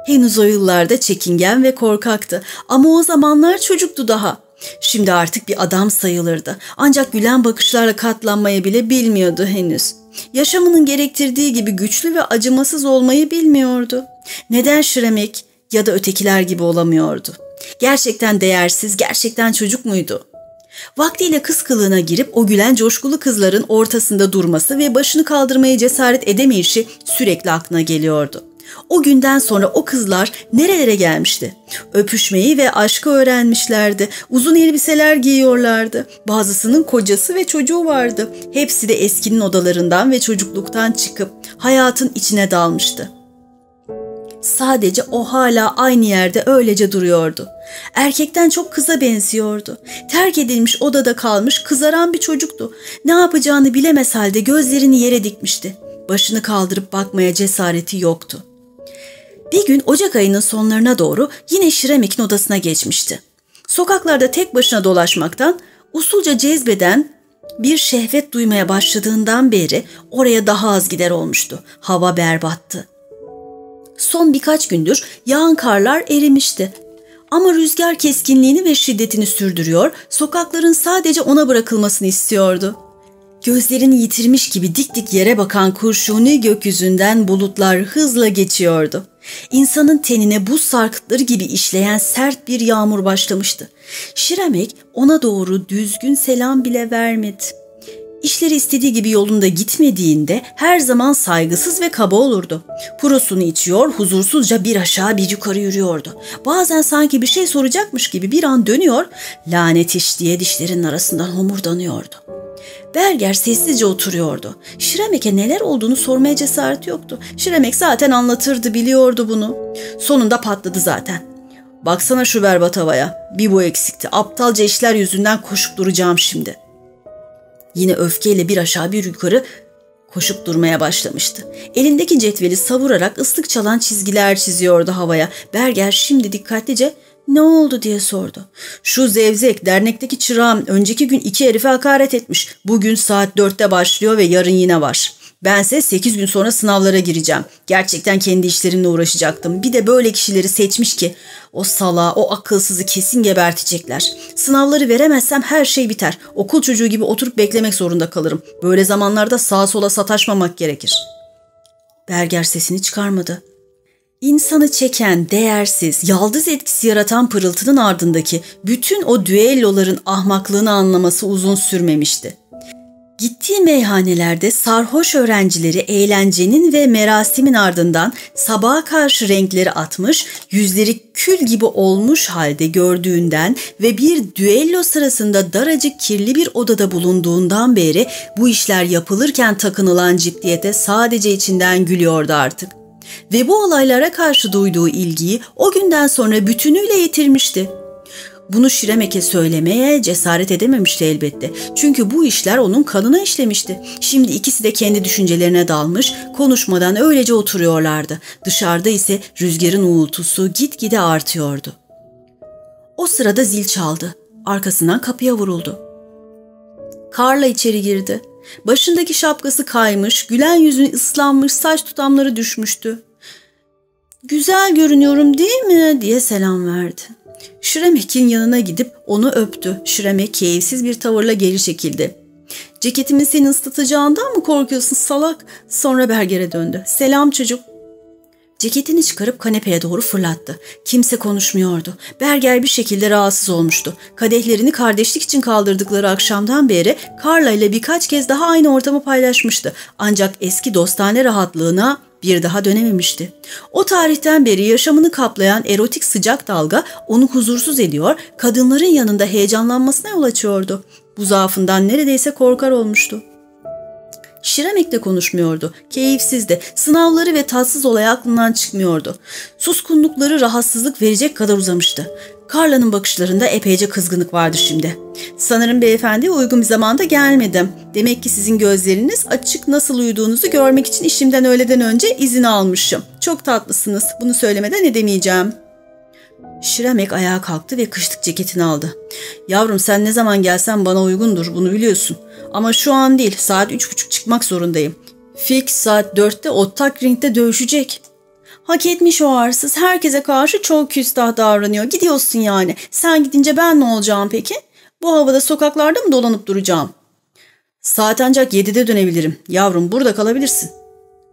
Henüz o yıllarda çekingen ve korkaktı ama o zamanlar çocuktu daha. Şimdi artık bir adam sayılırdı. Ancak gülen bakışlarla katlanmayı bile bilmiyordu henüz. Yaşamının gerektirdiği gibi güçlü ve acımasız olmayı bilmiyordu. Neden Şiremek ya da ötekiler gibi olamıyordu? Gerçekten değersiz, gerçekten çocuk muydu? Vaktiyle kız kılığına girip o gülen coşkulu kızların ortasında durması ve başını kaldırmaya cesaret edemeyişi sürekli aklına geliyordu. O günden sonra o kızlar nerelere gelmişti? Öpüşmeyi ve aşkı öğrenmişlerdi. Uzun elbiseler giyiyorlardı. Bazısının kocası ve çocuğu vardı. Hepsi de eskinin odalarından ve çocukluktan çıkıp hayatın içine dalmıştı. Sadece o hala aynı yerde öylece duruyordu. Erkekten çok kıza benziyordu. Terk edilmiş odada kalmış kızaran bir çocuktu. Ne yapacağını bilemez halde gözlerini yere dikmişti. Başını kaldırıp bakmaya cesareti yoktu. Bir gün Ocak ayının sonlarına doğru yine Şiremik'in odasına geçmişti. Sokaklarda tek başına dolaşmaktan usulca cezbeden bir şehvet duymaya başladığından beri oraya daha az gider olmuştu. Hava berbattı. Son birkaç gündür yağan karlar erimişti. Ama rüzgar keskinliğini ve şiddetini sürdürüyor, sokakların sadece ona bırakılmasını istiyordu. Gözlerini yitirmiş gibi dik dik yere bakan kurşuni gökyüzünden bulutlar hızla geçiyordu. İnsanın tenine buz sarkıtları gibi işleyen sert bir yağmur başlamıştı. Şiremek ona doğru düzgün selam bile vermedi. İşleri istediği gibi yolunda gitmediğinde her zaman saygısız ve kaba olurdu. Purosunu içiyor, huzursuzca bir aşağı bir yukarı yürüyordu. Bazen sanki bir şey soracakmış gibi bir an dönüyor, lanet iş diye dişlerinin arasından homurdanıyordu. Berger sessizce oturuyordu. Şiremek'e neler olduğunu sormaya cesaret yoktu. Şiremek zaten anlatırdı, biliyordu bunu. Sonunda patladı zaten. Baksana şu berbat havaya. Bir bu eksikti. Aptalca işler yüzünden koşup duracağım şimdi. Yine öfkeyle bir aşağı bir yukarı koşup durmaya başlamıştı. Elindeki cetveli savurarak ıslık çalan çizgiler çiziyordu havaya. Berger şimdi dikkatlice ne oldu diye sordu. Şu zevzek dernekteki çırağım önceki gün iki herife hakaret etmiş. Bugün saat dörtte başlıyor ve yarın yine var. Bense sekiz gün sonra sınavlara gireceğim. Gerçekten kendi işlerimle uğraşacaktım. Bir de böyle kişileri seçmiş ki o sala, o akılsızı kesin gebertecekler. Sınavları veremezsem her şey biter. Okul çocuğu gibi oturup beklemek zorunda kalırım. Böyle zamanlarda sağa sola sataşmamak gerekir. Berger sesini çıkarmadı. İnsanı çeken, değersiz, yaldız etkisi yaratan pırıltının ardındaki bütün o düelloların ahmaklığını anlaması uzun sürmemişti. Gittiği meyhanelerde sarhoş öğrencileri eğlencenin ve merasimin ardından sabaha karşı renkleri atmış, yüzleri kül gibi olmuş halde gördüğünden ve bir düello sırasında daracık kirli bir odada bulunduğundan beri bu işler yapılırken takınılan ciddiyete sadece içinden gülüyordu artık ve bu olaylara karşı duyduğu ilgiyi o günden sonra bütünüyle yitirmişti. Bunu Şiremek'e söylemeye cesaret edememişti elbette. Çünkü bu işler onun kanına işlemişti. Şimdi ikisi de kendi düşüncelerine dalmış, konuşmadan öylece oturuyorlardı. Dışarıda ise rüzgarın uğultusu gitgide artıyordu. O sırada zil çaldı. Arkasından kapıya vuruldu. Karla içeri girdi. Başındaki şapkası kaymış, gülen yüzünü ıslanmış, saç tutamları düşmüştü. Güzel görünüyorum değil mi diye selam verdi. Şiremek'in yanına gidip onu öptü. Şiremek keyifsiz bir tavırla geri çekildi. Ceketimi seni ıslatacağından mı korkuyorsun salak? Sonra Berger'e döndü. Selam çocuk. Ceketini çıkarıp kanepeye doğru fırlattı. Kimse konuşmuyordu. Berger bir şekilde rahatsız olmuştu. Kadehlerini kardeşlik için kaldırdıkları akşamdan beri Carla ile birkaç kez daha aynı ortamı paylaşmıştı. Ancak eski dostane rahatlığına bir daha dönememişti. O tarihten beri yaşamını kaplayan erotik sıcak dalga onu huzursuz ediyor, kadınların yanında heyecanlanmasına yol açıyordu. Bu zaafından neredeyse korkar olmuştu. Şiremek de konuşmuyordu. Keyifsizdi. Sınavları ve tatsız olay aklından çıkmıyordu. Suskunlukları rahatsızlık verecek kadar uzamıştı. Carla'nın bakışlarında epeyce kızgınlık vardı şimdi. Sanırım beyefendi uygun bir zamanda gelmedim. Demek ki sizin gözleriniz açık nasıl uyuduğunuzu görmek için işimden öğleden önce izin almışım. Çok tatlısınız. Bunu söylemeden edemeyeceğim.'' Şiremek ayağa kalktı ve kışlık ceketini aldı. Yavrum sen ne zaman gelsen bana uygundur bunu biliyorsun. Ama şu an değil saat üç buçuk çıkmak zorundayım. Fix saat dörtte Ottak Ring'de dövüşecek. Hak etmiş o arsız. Herkese karşı çok küstah davranıyor. Gidiyorsun yani. Sen gidince ben ne olacağım peki? Bu havada sokaklarda mı dolanıp duracağım? Saat ancak yedide dönebilirim. Yavrum burada kalabilirsin.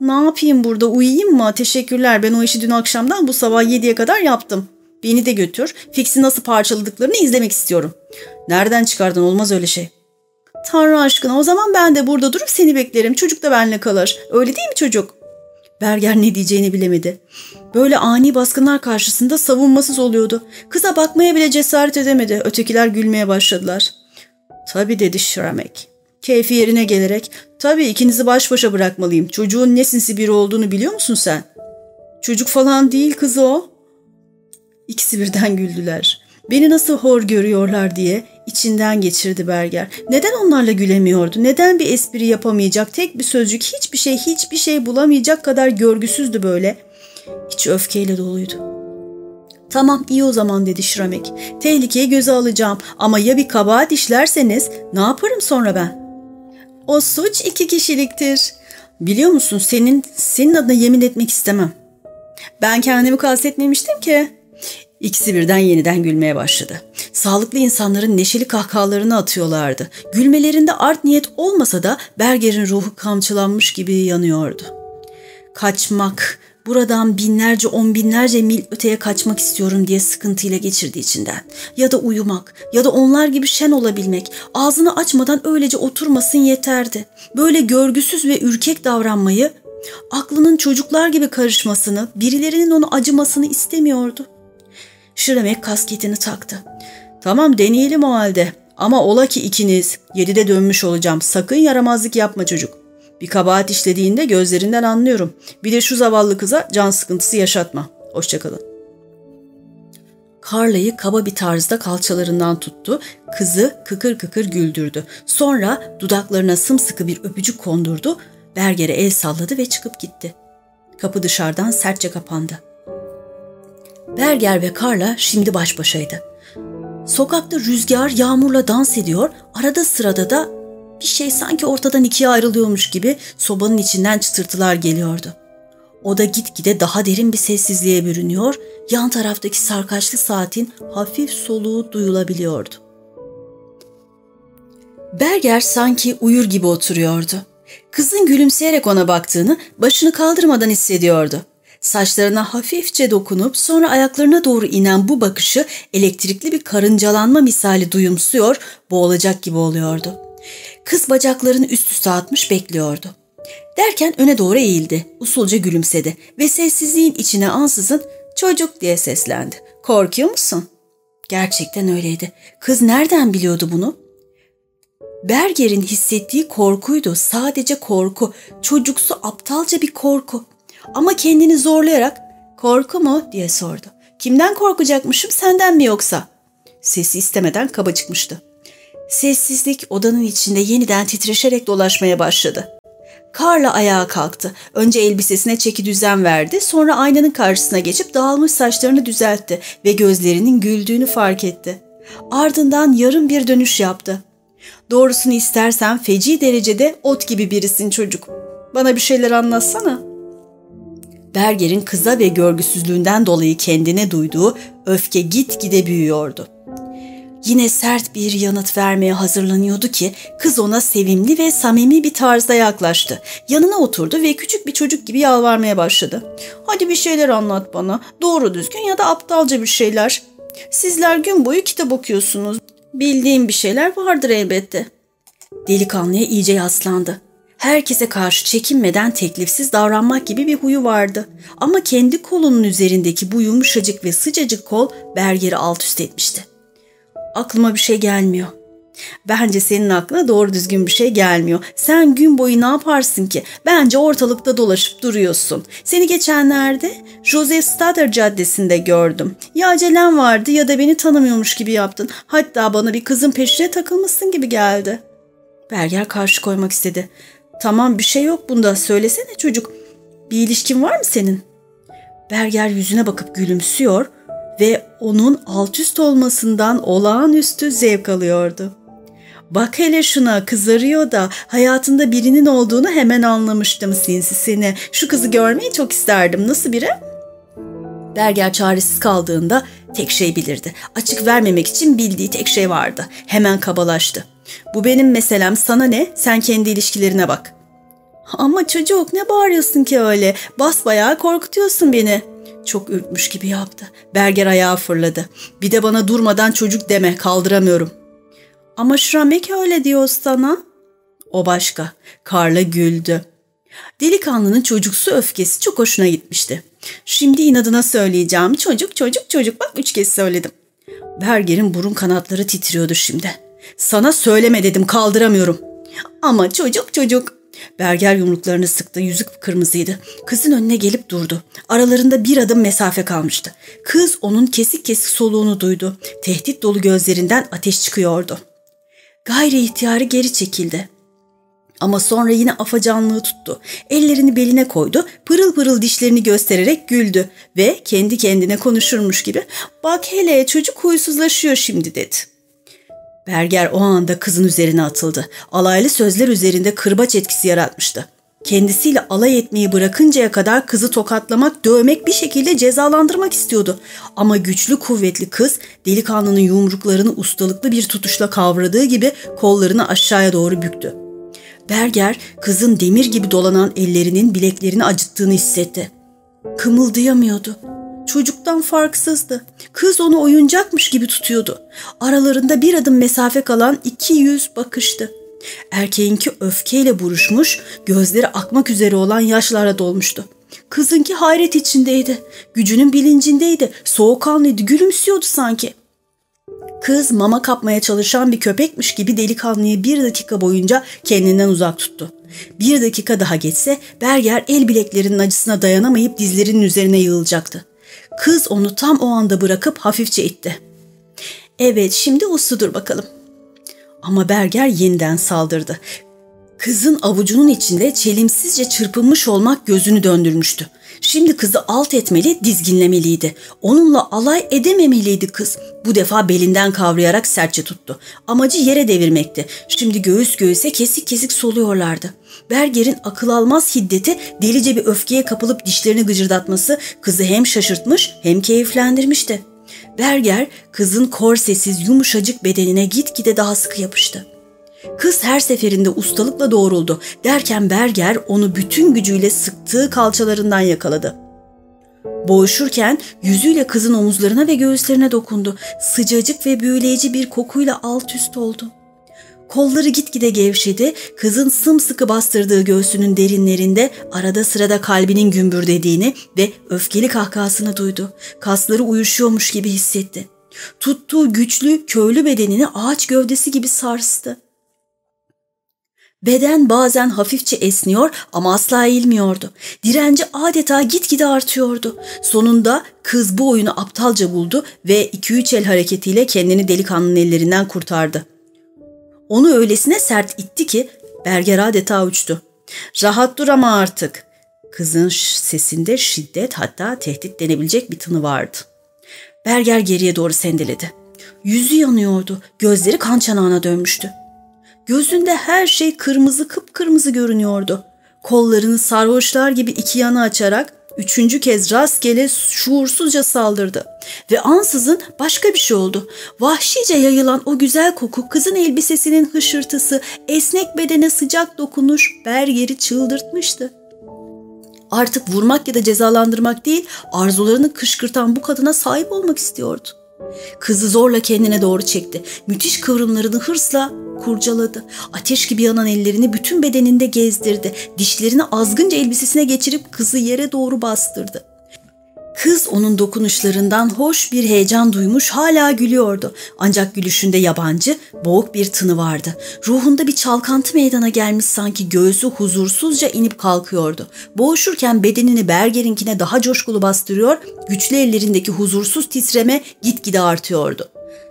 Ne yapayım burada uyuyayım mı? Teşekkürler ben o işi dün akşamdan bu sabah yediye kadar yaptım. Beni de götür. Fix'i nasıl parçaladıklarını izlemek istiyorum. Nereden çıkardın olmaz öyle şey. Tanrı aşkına o zaman ben de burada durup seni beklerim. Çocuk da benimle kalır. Öyle değil mi çocuk? Berger ne diyeceğini bilemedi. Böyle ani baskınlar karşısında savunmasız oluyordu. Kıza bakmaya bile cesaret edemedi. Ötekiler gülmeye başladılar. Tabii dedi Şramek. Keyfi yerine gelerek, tabii ikinizi baş başa bırakmalıyım. Çocuğun ne sinsi biri olduğunu biliyor musun sen? Çocuk falan değil kızı o. İkisi birden güldüler. Beni nasıl hor görüyorlar diye içinden geçirdi Berger. Neden onlarla gülemiyordu? Neden bir espri yapamayacak? Tek bir sözcük, hiçbir şey, hiçbir şey bulamayacak kadar görgüsüzdü böyle. İç öfkeyle doluydu. Tamam iyi o zaman dedi Şramek. Tehlikeyi göze alacağım ama ya bir kabahat işlerseniz ne yaparım sonra ben? O suç iki kişiliktir. Biliyor musun senin senin adına yemin etmek istemem. Ben kendimi kastetmemiştim ki. İkisi birden yeniden gülmeye başladı. Sağlıklı insanların neşeli kahkahalarını atıyorlardı. Gülmelerinde art niyet olmasa da Berger'in ruhu kamçılanmış gibi yanıyordu. Kaçmak, buradan binlerce on binlerce mil öteye kaçmak istiyorum diye sıkıntıyla geçirdi içinden. Ya da uyumak ya da onlar gibi şen olabilmek, ağzını açmadan öylece oturmasın yeterdi. Böyle görgüsüz ve ürkek davranmayı, aklının çocuklar gibi karışmasını, birilerinin onu acımasını istemiyordu. Şiremek kasketini taktı. Tamam deneyelim o halde. Ama ola ki ikiniz. Yedide dönmüş olacağım. Sakın yaramazlık yapma çocuk. Bir kabahat işlediğinde gözlerinden anlıyorum. Bir de şu zavallı kıza can sıkıntısı yaşatma. Hoşçakalın. Carla'yı kaba bir tarzda kalçalarından tuttu, kızı kıkır kıkır güldürdü. Sonra dudaklarına sımsıkı bir öpücük kondurdu, Berger'e el salladı ve çıkıp gitti. Kapı dışarıdan sertçe kapandı. Berger ve Carla şimdi baş başaydı. Sokakta rüzgar yağmurla dans ediyor, arada sırada da bir şey sanki ortadan ikiye ayrılıyormuş gibi sobanın içinden çıtırtılar geliyordu. O da gitgide daha derin bir sessizliğe bürünüyor, yan taraftaki sarkaçlı saatin hafif soluğu duyulabiliyordu. Berger sanki uyur gibi oturuyordu. Kızın gülümseyerek ona baktığını başını kaldırmadan hissediyordu. Saçlarına hafifçe dokunup sonra ayaklarına doğru inen bu bakışı elektrikli bir karıncalanma misali duyumsuyor, boğulacak gibi oluyordu. Kız bacaklarını üst üste atmış bekliyordu. Derken öne doğru eğildi, usulca gülümsedi ve sessizliğin içine ansızın çocuk diye seslendi. Korkuyor musun? Gerçekten öyleydi. Kız nereden biliyordu bunu? Berger'in hissettiği korkuydu. Sadece korku. Çocuksu aptalca bir korku. Ama kendini zorlayarak korku mu diye sordu. Kimden korkacakmışım senden mi yoksa? Sesi istemeden kaba çıkmıştı. Sessizlik odanın içinde yeniden titreşerek dolaşmaya başladı. Karla ayağa kalktı. Önce elbisesine çeki düzen verdi, sonra aynanın karşısına geçip dağılmış saçlarını düzeltti ve gözlerinin güldüğünü fark etti. Ardından yarım bir dönüş yaptı. Doğrusunu istersen feci derecede ot gibi birisin çocuk. Bana bir şeyler anlatsana.'' Berger'in kıza ve görgüsüzlüğünden dolayı kendine duyduğu öfke gitgide büyüyordu. Yine sert bir yanıt vermeye hazırlanıyordu ki kız ona sevimli ve samimi bir tarzda yaklaştı. Yanına oturdu ve küçük bir çocuk gibi yalvarmaya başladı. Hadi bir şeyler anlat bana. Doğru düzgün ya da aptalca bir şeyler. Sizler gün boyu kitap okuyorsunuz. Bildiğim bir şeyler vardır elbette. Delikanlıya iyice yaslandı. Herkese karşı çekinmeden teklifsiz davranmak gibi bir huyu vardı. Ama kendi kolunun üzerindeki bu yumuşacık ve sıcacık kol Berger'i alt üst etmişti. Aklıma bir şey gelmiyor. Bence senin aklına doğru düzgün bir şey gelmiyor. Sen gün boyu ne yaparsın ki? Bence ortalıkta dolaşıp duruyorsun. Seni geçenlerde Joseph Stader Caddesi'nde gördüm. Ya acelen vardı ya da beni tanımıyormuş gibi yaptın. Hatta bana bir kızın peşine takılmışsın gibi geldi. Berger karşı koymak istedi. Tamam bir şey yok bunda söylesene çocuk. Bir ilişkin var mı senin? Berger yüzüne bakıp gülümsüyor ve onun alt üst olmasından olağanüstü zevk alıyordu. Bak hele şuna kızarıyor da hayatında birinin olduğunu hemen anlamıştım sinsi seni. Şu kızı görmeyi çok isterdim. Nasıl biri? Berger çaresiz kaldığında tek şey bilirdi. Açık vermemek için bildiği tek şey vardı. Hemen kabalaştı. Bu benim meselem sana ne? Sen kendi ilişkilerine bak. Ama çocuk ne bağırıyorsun ki öyle? Basbayağı korkutuyorsun beni. Çok ürkmüş gibi yaptı. Berger ayağa fırladı. Bir de bana durmadan çocuk deme kaldıramıyorum. Ama Şramek öyle diyor sana. O başka. Karla güldü. Delikanlının çocuksu öfkesi çok hoşuna gitmişti. Şimdi inadına söyleyeceğim. Çocuk çocuk çocuk bak üç kez söyledim. Berger'in burun kanatları titriyordu şimdi. Sana söyleme dedim kaldıramıyorum. Ama çocuk çocuk. Berger yumruklarını sıktı, yüzü kırmızıydı. Kızın önüne gelip durdu. Aralarında bir adım mesafe kalmıştı. Kız onun kesik kesik soluğunu duydu. Tehdit dolu gözlerinden ateş çıkıyordu. Gayri ihtiyarı geri çekildi. Ama sonra yine afacanlığı tuttu. Ellerini beline koydu, pırıl pırıl dişlerini göstererek güldü ve kendi kendine konuşurmuş gibi ''Bak hele çocuk huysuzlaşıyor şimdi'' dedi. Berger o anda kızın üzerine atıldı. Alaylı sözler üzerinde kırbaç etkisi yaratmıştı. Kendisiyle alay etmeyi bırakıncaya kadar kızı tokatlamak, dövmek bir şekilde cezalandırmak istiyordu. Ama güçlü kuvvetli kız delikanlının yumruklarını ustalıklı bir tutuşla kavradığı gibi kollarını aşağıya doğru büktü. Berger kızın demir gibi dolanan ellerinin bileklerini acıttığını hissetti. Kımıldayamıyordu. Çocuktan farksızdı. Kız onu oyuncakmış gibi tutuyordu. Aralarında bir adım mesafe kalan iki yüz bakıştı. Erkeğinki öfkeyle buruşmuş, gözleri akmak üzere olan yaşlara dolmuştu. Kızınki hayret içindeydi. Gücünün bilincindeydi. Soğukkanlıydı, gülümsüyordu sanki. Kız mama kapmaya çalışan bir köpekmiş gibi delikanlıyı bir dakika boyunca kendinden uzak tuttu. Bir dakika daha geçse Berger el bileklerinin acısına dayanamayıp dizlerinin üzerine yığılacaktı. Kız onu tam o anda bırakıp hafifçe itti. Evet şimdi usludur bakalım. Ama Berger yeniden saldırdı. Kızın avucunun içinde çelimsizce çırpınmış olmak gözünü döndürmüştü. Şimdi kızı alt etmeli, dizginlemeliydi. Onunla alay edememeliydi kız. Bu defa belinden kavrayarak sertçe tuttu. Amacı yere devirmekti. Şimdi göğüs göğüse kesik kesik soluyorlardı. Berger'in akıl almaz hiddeti delice bir öfkeye kapılıp dişlerini gıcırdatması kızı hem şaşırtmış hem keyiflendirmişti. Berger kızın korsesiz yumuşacık bedenine gitgide daha sıkı yapıştı. Kız her seferinde ustalıkla doğruldu derken Berger onu bütün gücüyle sıktığı kalçalarından yakaladı. Boğuşurken yüzüyle kızın omuzlarına ve göğüslerine dokundu. Sıcacık ve büyüleyici bir kokuyla alt üst oldu. Kolları gitgide gevşedi, kızın sımsıkı bastırdığı göğsünün derinlerinde arada sırada kalbinin gümbürdediğini ve öfkeli kahkahasını duydu. Kasları uyuşuyormuş gibi hissetti. Tuttuğu güçlü, köylü bedenini ağaç gövdesi gibi sarstı. Beden bazen hafifçe esniyor ama asla eğilmiyordu. Direnci adeta gitgide artıyordu. Sonunda kız bu oyunu aptalca buldu ve iki üç el hareketiyle kendini delikanlının ellerinden kurtardı. Onu öylesine sert itti ki Berger adeta uçtu. Rahat dur ama artık. Kızın sesinde şiddet hatta tehdit denebilecek bir tını vardı. Berger geriye doğru sendeledi. Yüzü yanıyordu, gözleri kan çanağına dönmüştü. Gözünde her şey kırmızı kıpkırmızı görünüyordu. Kollarını sarhoşlar gibi iki yana açarak Üçüncü kez rastgele şuursuzca saldırdı. Ve ansızın başka bir şey oldu. Vahşice yayılan o güzel koku, kızın elbisesinin hışırtısı, esnek bedene sıcak dokunuş Berger'i çıldırtmıştı. Artık vurmak ya da cezalandırmak değil, arzularını kışkırtan bu kadına sahip olmak istiyordu. Kızı zorla kendine doğru çekti. Müthiş kıvrımlarını hırsla kurcaladı. Ateş gibi yanan ellerini bütün bedeninde gezdirdi. Dişlerini azgınca elbisesine geçirip kızı yere doğru bastırdı. Kız onun dokunuşlarından hoş bir heyecan duymuş hala gülüyordu. Ancak gülüşünde yabancı, boğuk bir tını vardı. Ruhunda bir çalkantı meydana gelmiş sanki göğsü huzursuzca inip kalkıyordu. Boğuşurken bedenini Berger'inkine daha coşkulu bastırıyor, güçlü ellerindeki huzursuz titreme gitgide artıyordu.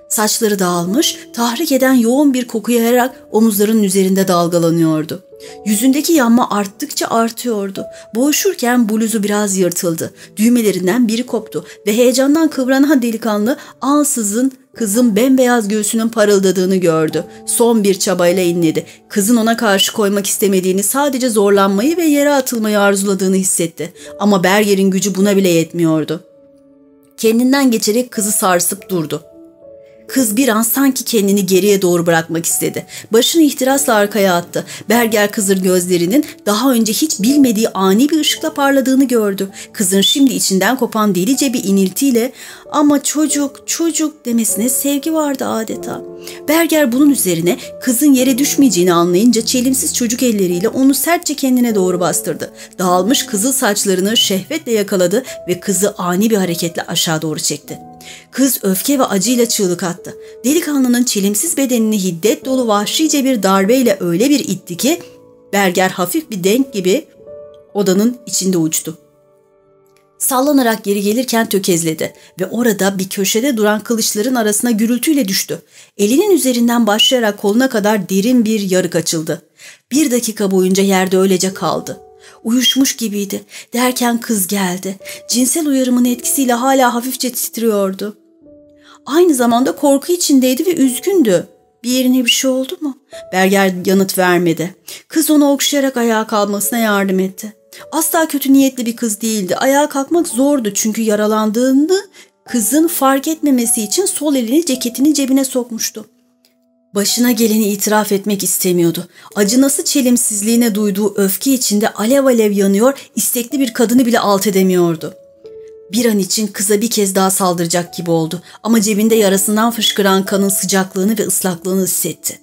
Saçları dağılmış, tahrik eden yoğun bir koku yayarak omuzlarının üzerinde dalgalanıyordu. Yüzündeki yanma arttıkça artıyordu. Boğuşurken bluzu biraz yırtıldı. Düğmelerinden biri koptu ve heyecandan kıvranan delikanlı ansızın kızın bembeyaz göğsünün parıldadığını gördü. Son bir çabayla inledi. Kızın ona karşı koymak istemediğini, sadece zorlanmayı ve yere atılmayı arzuladığını hissetti. Ama Berger'in gücü buna bile yetmiyordu. Kendinden geçerek kızı sarsıp durdu. Kız bir an sanki kendini geriye doğru bırakmak istedi. Başını ihtirasla arkaya attı. Berger kızın gözlerinin daha önce hiç bilmediği ani bir ışıkla parladığını gördü. Kızın şimdi içinden kopan delice bir iniltiyle ama çocuk, çocuk demesine sevgi vardı adeta. Berger bunun üzerine kızın yere düşmeyeceğini anlayınca çelimsiz çocuk elleriyle onu sertçe kendine doğru bastırdı. Dağılmış kızıl saçlarını şehvetle yakaladı ve kızı ani bir hareketle aşağı doğru çekti. Kız öfke ve acıyla çığlık attı. Delikanlının çelimsiz bedenini hiddet dolu vahşice bir darbeyle öyle bir itti ki Berger hafif bir denk gibi odanın içinde uçtu. Sallanarak geri gelirken tökezledi ve orada bir köşede duran kılıçların arasına gürültüyle düştü. Elinin üzerinden başlayarak koluna kadar derin bir yarık açıldı. Bir dakika boyunca yerde öylece kaldı. Uyuşmuş gibiydi. Derken kız geldi. Cinsel uyarımın etkisiyle hala hafifçe titriyordu. Aynı zamanda korku içindeydi ve üzgündü. Bir yerine bir şey oldu mu? Berger yanıt vermedi. Kız onu okşayarak ayağa kalmasına yardım etti. Asla kötü niyetli bir kız değildi. Ayağa kalkmak zordu çünkü yaralandığını kızın fark etmemesi için sol elini ceketinin cebine sokmuştu. Başına geleni itiraf etmek istemiyordu. Acınası çelimsizliğine duyduğu öfke içinde alev alev yanıyor, istekli bir kadını bile alt edemiyordu. Bir an için kıza bir kez daha saldıracak gibi oldu ama cebinde yarasından fışkıran kanın sıcaklığını ve ıslaklığını hissetti.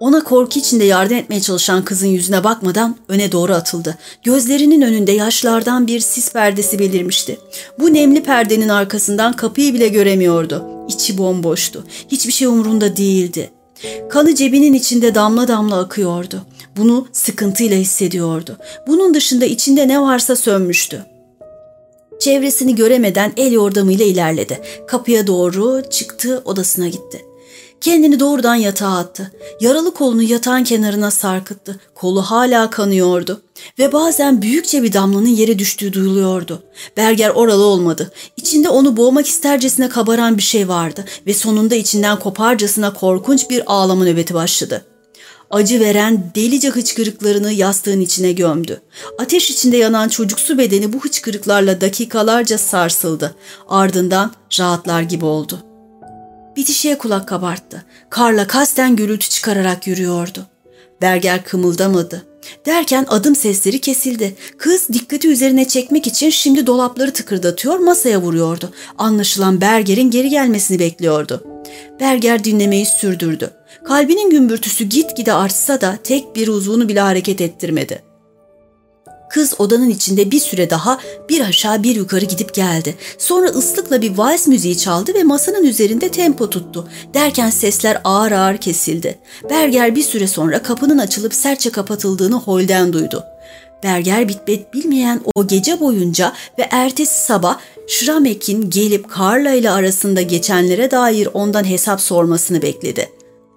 Ona korku içinde yardım etmeye çalışan kızın yüzüne bakmadan öne doğru atıldı. Gözlerinin önünde yaşlardan bir sis perdesi belirmişti. Bu nemli perdenin arkasından kapıyı bile göremiyordu. İçi bomboştu. Hiçbir şey umurunda değildi. Kanı cebinin içinde damla damla akıyordu. Bunu sıkıntıyla hissediyordu. Bunun dışında içinde ne varsa sönmüştü. Çevresini göremeden el yordamıyla ilerledi. Kapıya doğru çıktı, odasına gitti. Kendini doğrudan yatağa attı. Yaralı kolunu yatağın kenarına sarkıttı. Kolu hala kanıyordu. Ve bazen büyükçe bir damlanın yere düştüğü duyuluyordu. Berger oralı olmadı. İçinde onu boğmak istercesine kabaran bir şey vardı. Ve sonunda içinden koparcasına korkunç bir ağlama nöbeti başladı. Acı veren delice hıçkırıklarını yastığın içine gömdü. Ateş içinde yanan çocuksu bedeni bu hıçkırıklarla dakikalarca sarsıldı. Ardından rahatlar gibi oldu.'' Bitişiğe kulak kabarttı. Karla kasten gürültü çıkararak yürüyordu. Berger kımıldamadı. Derken adım sesleri kesildi. Kız dikkati üzerine çekmek için şimdi dolapları tıkırdatıyor, masaya vuruyordu. Anlaşılan Berger'in geri gelmesini bekliyordu. Berger dinlemeyi sürdürdü. Kalbinin gümbürtüsü gitgide artsa da tek bir uzvunu bile hareket ettirmedi. Kız odanın içinde bir süre daha bir aşağı bir yukarı gidip geldi. Sonra ıslıkla bir vals müziği çaldı ve masanın üzerinde tempo tuttu. Derken sesler ağır ağır kesildi. Berger bir süre sonra kapının açılıp sertçe kapatıldığını holden duydu. Berger bitbet bilmeyen o gece boyunca ve ertesi sabah Schramek'in gelip Carla ile arasında geçenlere dair ondan hesap sormasını bekledi.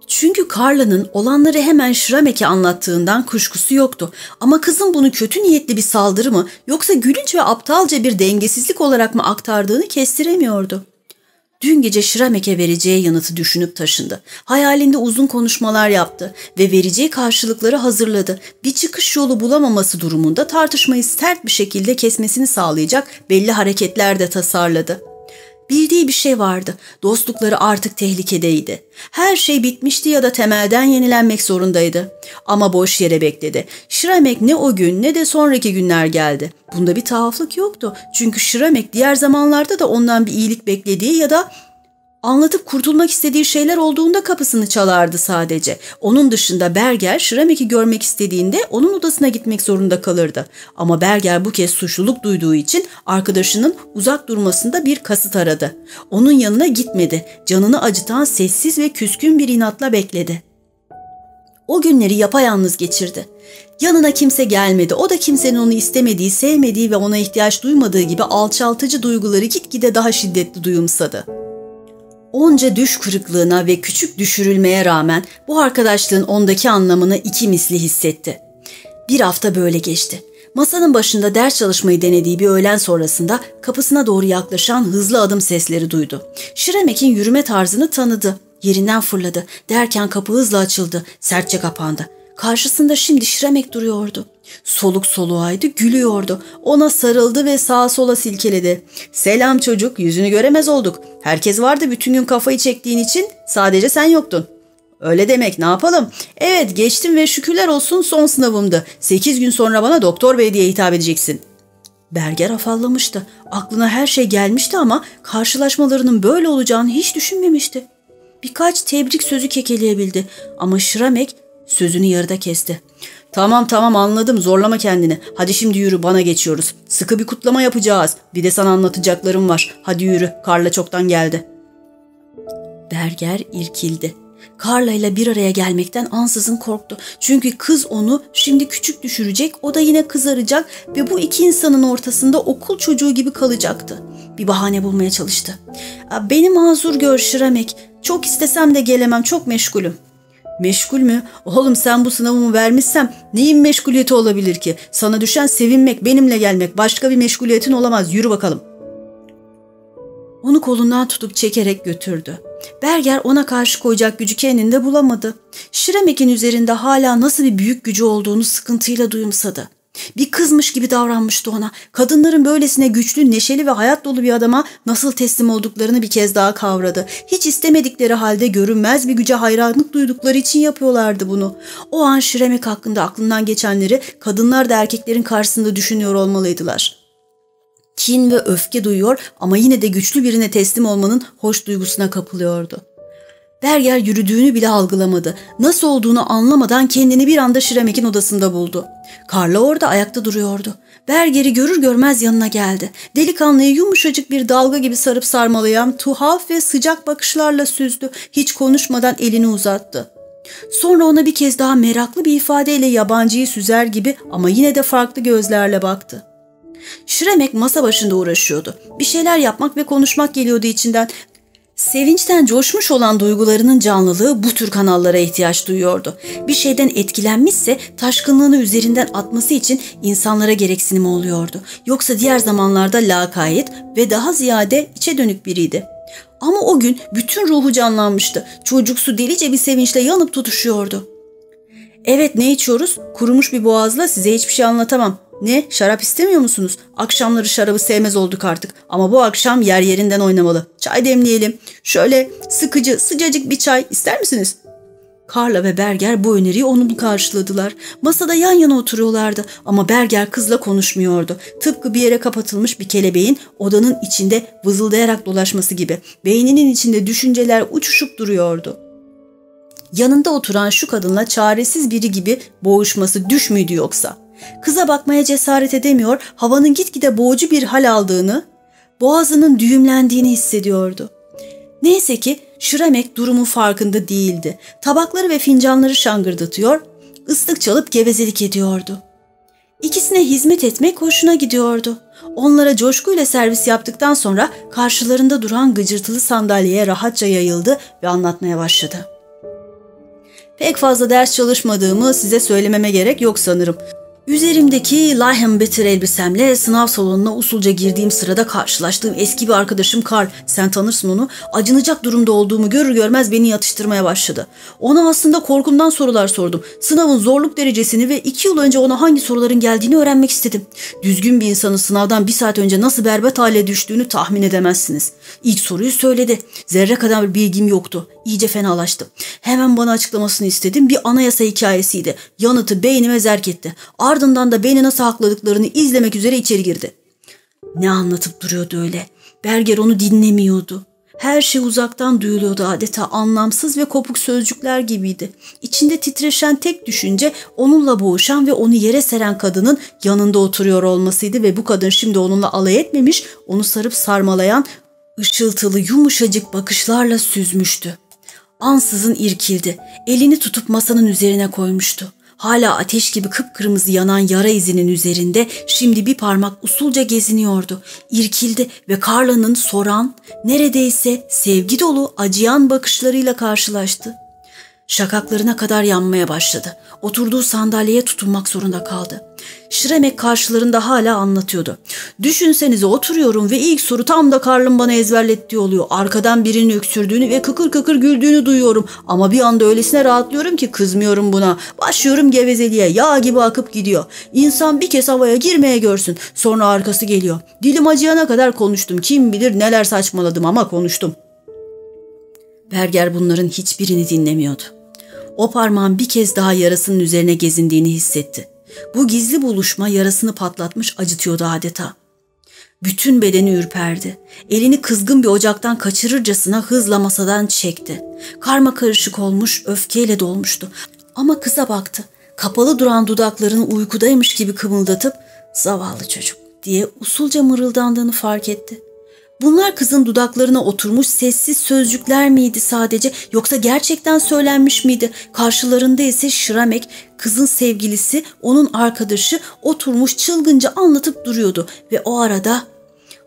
Çünkü Carla'nın olanları hemen Şramek'e anlattığından kuşkusu yoktu. Ama kızın bunu kötü niyetli bir saldırı mı yoksa gülünç ve aptalca bir dengesizlik olarak mı aktardığını kestiremiyordu. dün gece Şiramek'e vereceği yanıtı düşünüp taşındı. Hayalinde uzun konuşmalar yaptı ve vereceği karşılıkları hazırladı. Bir çıkış yolu bulamaması durumunda tartışmayı sert bir şekilde kesmesini sağlayacak belli hareketler de tasarladı. Bildiği bir şey vardı. Dostlukları artık tehlikedeydi. Her şey bitmişti ya da temelden yenilenmek zorundaydı. Ama boş yere bekledi. Şiramek ne o gün ne de sonraki günler geldi. Bunda bir tuhaflık yoktu. Çünkü Şiramek diğer zamanlarda da ondan bir iyilik beklediği ya da Anlatıp kurtulmak istediği şeyler olduğunda kapısını çalardı sadece. Onun dışında Berger Şiramek'i görmek istediğinde onun odasına gitmek zorunda kalırdı. Ama Berger bu kez suçluluk duyduğu için arkadaşının uzak durmasında bir kasıt aradı. Onun yanına gitmedi. Canını acıtan sessiz ve küskün bir inatla bekledi. O günleri yapayalnız geçirdi. Yanına kimse gelmedi. O da kimsenin onu istemediği, sevmediği ve ona ihtiyaç duymadığı gibi alçaltıcı duyguları gitgide daha şiddetli duyumsadı. Onca düş kırıklığına ve küçük düşürülmeye rağmen bu arkadaşlığın ondaki anlamını iki misli hissetti. Bir hafta böyle geçti. Masanın başında ders çalışmayı denediği bir öğlen sonrasında kapısına doğru yaklaşan hızlı adım sesleri duydu. Şiremek'in yürüme tarzını tanıdı. Yerinden fırladı. Derken kapı hızla açıldı. Sertçe kapandı. Karşısında şimdi Şiremek duruyordu. Soluk soluğaydı, gülüyordu. Ona sarıldı ve sağa sola silkeledi. Selam çocuk, yüzünü göremez olduk. Herkes vardı bütün gün kafayı çektiğin için sadece sen yoktun. Öyle demek ne yapalım? Evet geçtim ve şükürler olsun son sınavımdı. Sekiz gün sonra bana doktor bey diye hitap edeceksin. Berger afallamıştı. Aklına her şey gelmişti ama karşılaşmalarının böyle olacağını hiç düşünmemişti. Birkaç tebrik sözü kekeleyebildi ama Şramek sözünü yarıda kesti. Tamam tamam anladım zorlama kendini. Hadi şimdi yürü bana geçiyoruz. Sıkı bir kutlama yapacağız. Bir de sana anlatacaklarım var. Hadi yürü Karla çoktan geldi. Berger irkildi. Karla ile bir araya gelmekten ansızın korktu. Çünkü kız onu şimdi küçük düşürecek, o da yine kızaracak ve bu iki insanın ortasında okul çocuğu gibi kalacaktı. Bir bahane bulmaya çalıştı. Beni mazur gör Şiremek. Çok istesem de gelemem, çok meşgulüm. Meşgul mü? Oğlum sen bu sınavımı vermişsem neyin meşguliyeti olabilir ki? Sana düşen sevinmek, benimle gelmek. Başka bir meşguliyetin olamaz. Yürü bakalım. Onu kolundan tutup çekerek götürdü. Berger ona karşı koyacak gücü kendinde bulamadı. Şiremek'in üzerinde hala nasıl bir büyük gücü olduğunu sıkıntıyla duyumsadı. Bir kızmış gibi davranmıştı ona. Kadınların böylesine güçlü, neşeli ve hayat dolu bir adama nasıl teslim olduklarını bir kez daha kavradı. Hiç istemedikleri halde görünmez bir güce hayranlık duydukları için yapıyorlardı bunu. O an Şiremek hakkında aklından geçenleri kadınlar da erkeklerin karşısında düşünüyor olmalıydılar. Kin ve öfke duyuyor ama yine de güçlü birine teslim olmanın hoş duygusuna kapılıyordu. Berger yürüdüğünü bile algılamadı. Nasıl olduğunu anlamadan kendini bir anda Şiremek'in odasında buldu. Karla orada ayakta duruyordu. Berger'i görür görmez yanına geldi. Delikanlıyı yumuşacık bir dalga gibi sarıp sarmalayan tuhaf ve sıcak bakışlarla süzdü. Hiç konuşmadan elini uzattı. Sonra ona bir kez daha meraklı bir ifadeyle yabancıyı süzer gibi ama yine de farklı gözlerle baktı. Şiremek masa başında uğraşıyordu. Bir şeyler yapmak ve konuşmak geliyordu içinden. Sevinçten coşmuş olan duygularının canlılığı bu tür kanallara ihtiyaç duyuyordu. Bir şeyden etkilenmişse taşkınlığını üzerinden atması için insanlara gereksinimi oluyordu. Yoksa diğer zamanlarda lakayet ve daha ziyade içe dönük biriydi. Ama o gün bütün ruhu canlanmıştı. Çocuksu delice bir sevinçle yanıp tutuşuyordu. Evet ne içiyoruz? Kurumuş bir boğazla size hiçbir şey anlatamam. Ne? Şarap istemiyor musunuz? Akşamları şarabı sevmez olduk artık. Ama bu akşam yer yerinden oynamalı. Çay demleyelim. Şöyle sıkıcı, sıcacık bir çay ister misiniz? Karla ve Berger bu öneriyi onun karşıladılar. Masada yan yana oturuyorlardı ama Berger kızla konuşmuyordu. Tıpkı bir yere kapatılmış bir kelebeğin odanın içinde vızıldayarak dolaşması gibi. Beyninin içinde düşünceler uçuşup duruyordu. Yanında oturan şu kadınla çaresiz biri gibi boğuşması düş müydü yoksa?'' Kıza bakmaya cesaret edemiyor, havanın gitgide boğucu bir hal aldığını, boğazının düğümlendiğini hissediyordu. Neyse ki Şiremek durumun farkında değildi. Tabakları ve fincanları şangırdatıyor, ıslık çalıp gevezelik ediyordu. İkisine hizmet etmek hoşuna gidiyordu. Onlara coşkuyla servis yaptıktan sonra karşılarında duran gıcırtılı sandalyeye rahatça yayıldı ve anlatmaya başladı. Pek fazla ders çalışmadığımı size söylememe gerek yok sanırım. Üzerimdeki Lyham Bitter elbisemle sınav salonuna usulca girdiğim sırada karşılaştığım eski bir arkadaşım Carl, sen tanırsın onu, acınacak durumda olduğumu görür görmez beni yatıştırmaya başladı. Ona aslında korkumdan sorular sordum. Sınavın zorluk derecesini ve iki yıl önce ona hangi soruların geldiğini öğrenmek istedim. Düzgün bir insanın sınavdan bir saat önce nasıl berbat hale düştüğünü tahmin edemezsiniz. İlk soruyu söyledi. Zerre kadar bir bilgim yoktu. İyice fenalaştım. Hemen bana açıklamasını istedim. Bir anayasa hikayesiydi. Yanıtı beynime zerk etti. Ardından da beni nasıl hakladıklarını izlemek üzere içeri girdi. Ne anlatıp duruyordu öyle. Berger onu dinlemiyordu. Her şey uzaktan duyuluyordu adeta anlamsız ve kopuk sözcükler gibiydi. İçinde titreşen tek düşünce onunla boğuşan ve onu yere seren kadının yanında oturuyor olmasıydı ve bu kadın şimdi onunla alay etmemiş, onu sarıp sarmalayan ışıltılı yumuşacık bakışlarla süzmüştü. Ansızın irkildi. Elini tutup masanın üzerine koymuştu. Hala ateş gibi kıpkırmızı yanan yara izinin üzerinde şimdi bir parmak usulca geziniyordu. İrkildi ve Carla'nın soran, neredeyse sevgi dolu acıyan bakışlarıyla karşılaştı. Şakaklarına kadar yanmaya başladı. Oturduğu sandalyeye tutunmak zorunda kaldı. Şiremek karşılarında hala anlatıyordu. Düşünsenize oturuyorum ve ilk soru tam da Karl'ın bana ezberlettiği oluyor. Arkadan birinin öksürdüğünü ve kıkır kıkır güldüğünü duyuyorum. Ama bir anda öylesine rahatlıyorum ki kızmıyorum buna. Başlıyorum gevezeliğe yağ gibi akıp gidiyor. İnsan bir kez havaya girmeye görsün. Sonra arkası geliyor. Dilim acıyana kadar konuştum. Kim bilir neler saçmaladım ama konuştum. Berger bunların hiçbirini dinlemiyordu. O parmağın bir kez daha yarasının üzerine gezindiğini hissetti. Bu gizli buluşma yarasını patlatmış acıtıyordu adeta. Bütün bedeni ürperdi. Elini kızgın bir ocaktan kaçırırcasına hızla masadan çekti. Karma karışık olmuş, öfkeyle dolmuştu. Ama kıza baktı. Kapalı duran dudaklarını uykudaymış gibi kımıldatıp zavallı çocuk diye usulca mırıldandığını fark etti. Bunlar kızın dudaklarına oturmuş sessiz sözcükler miydi sadece yoksa gerçekten söylenmiş miydi? Karşılarında ise Şiramek, kızın sevgilisi, onun arkadaşı oturmuş çılgınca anlatıp duruyordu ve o arada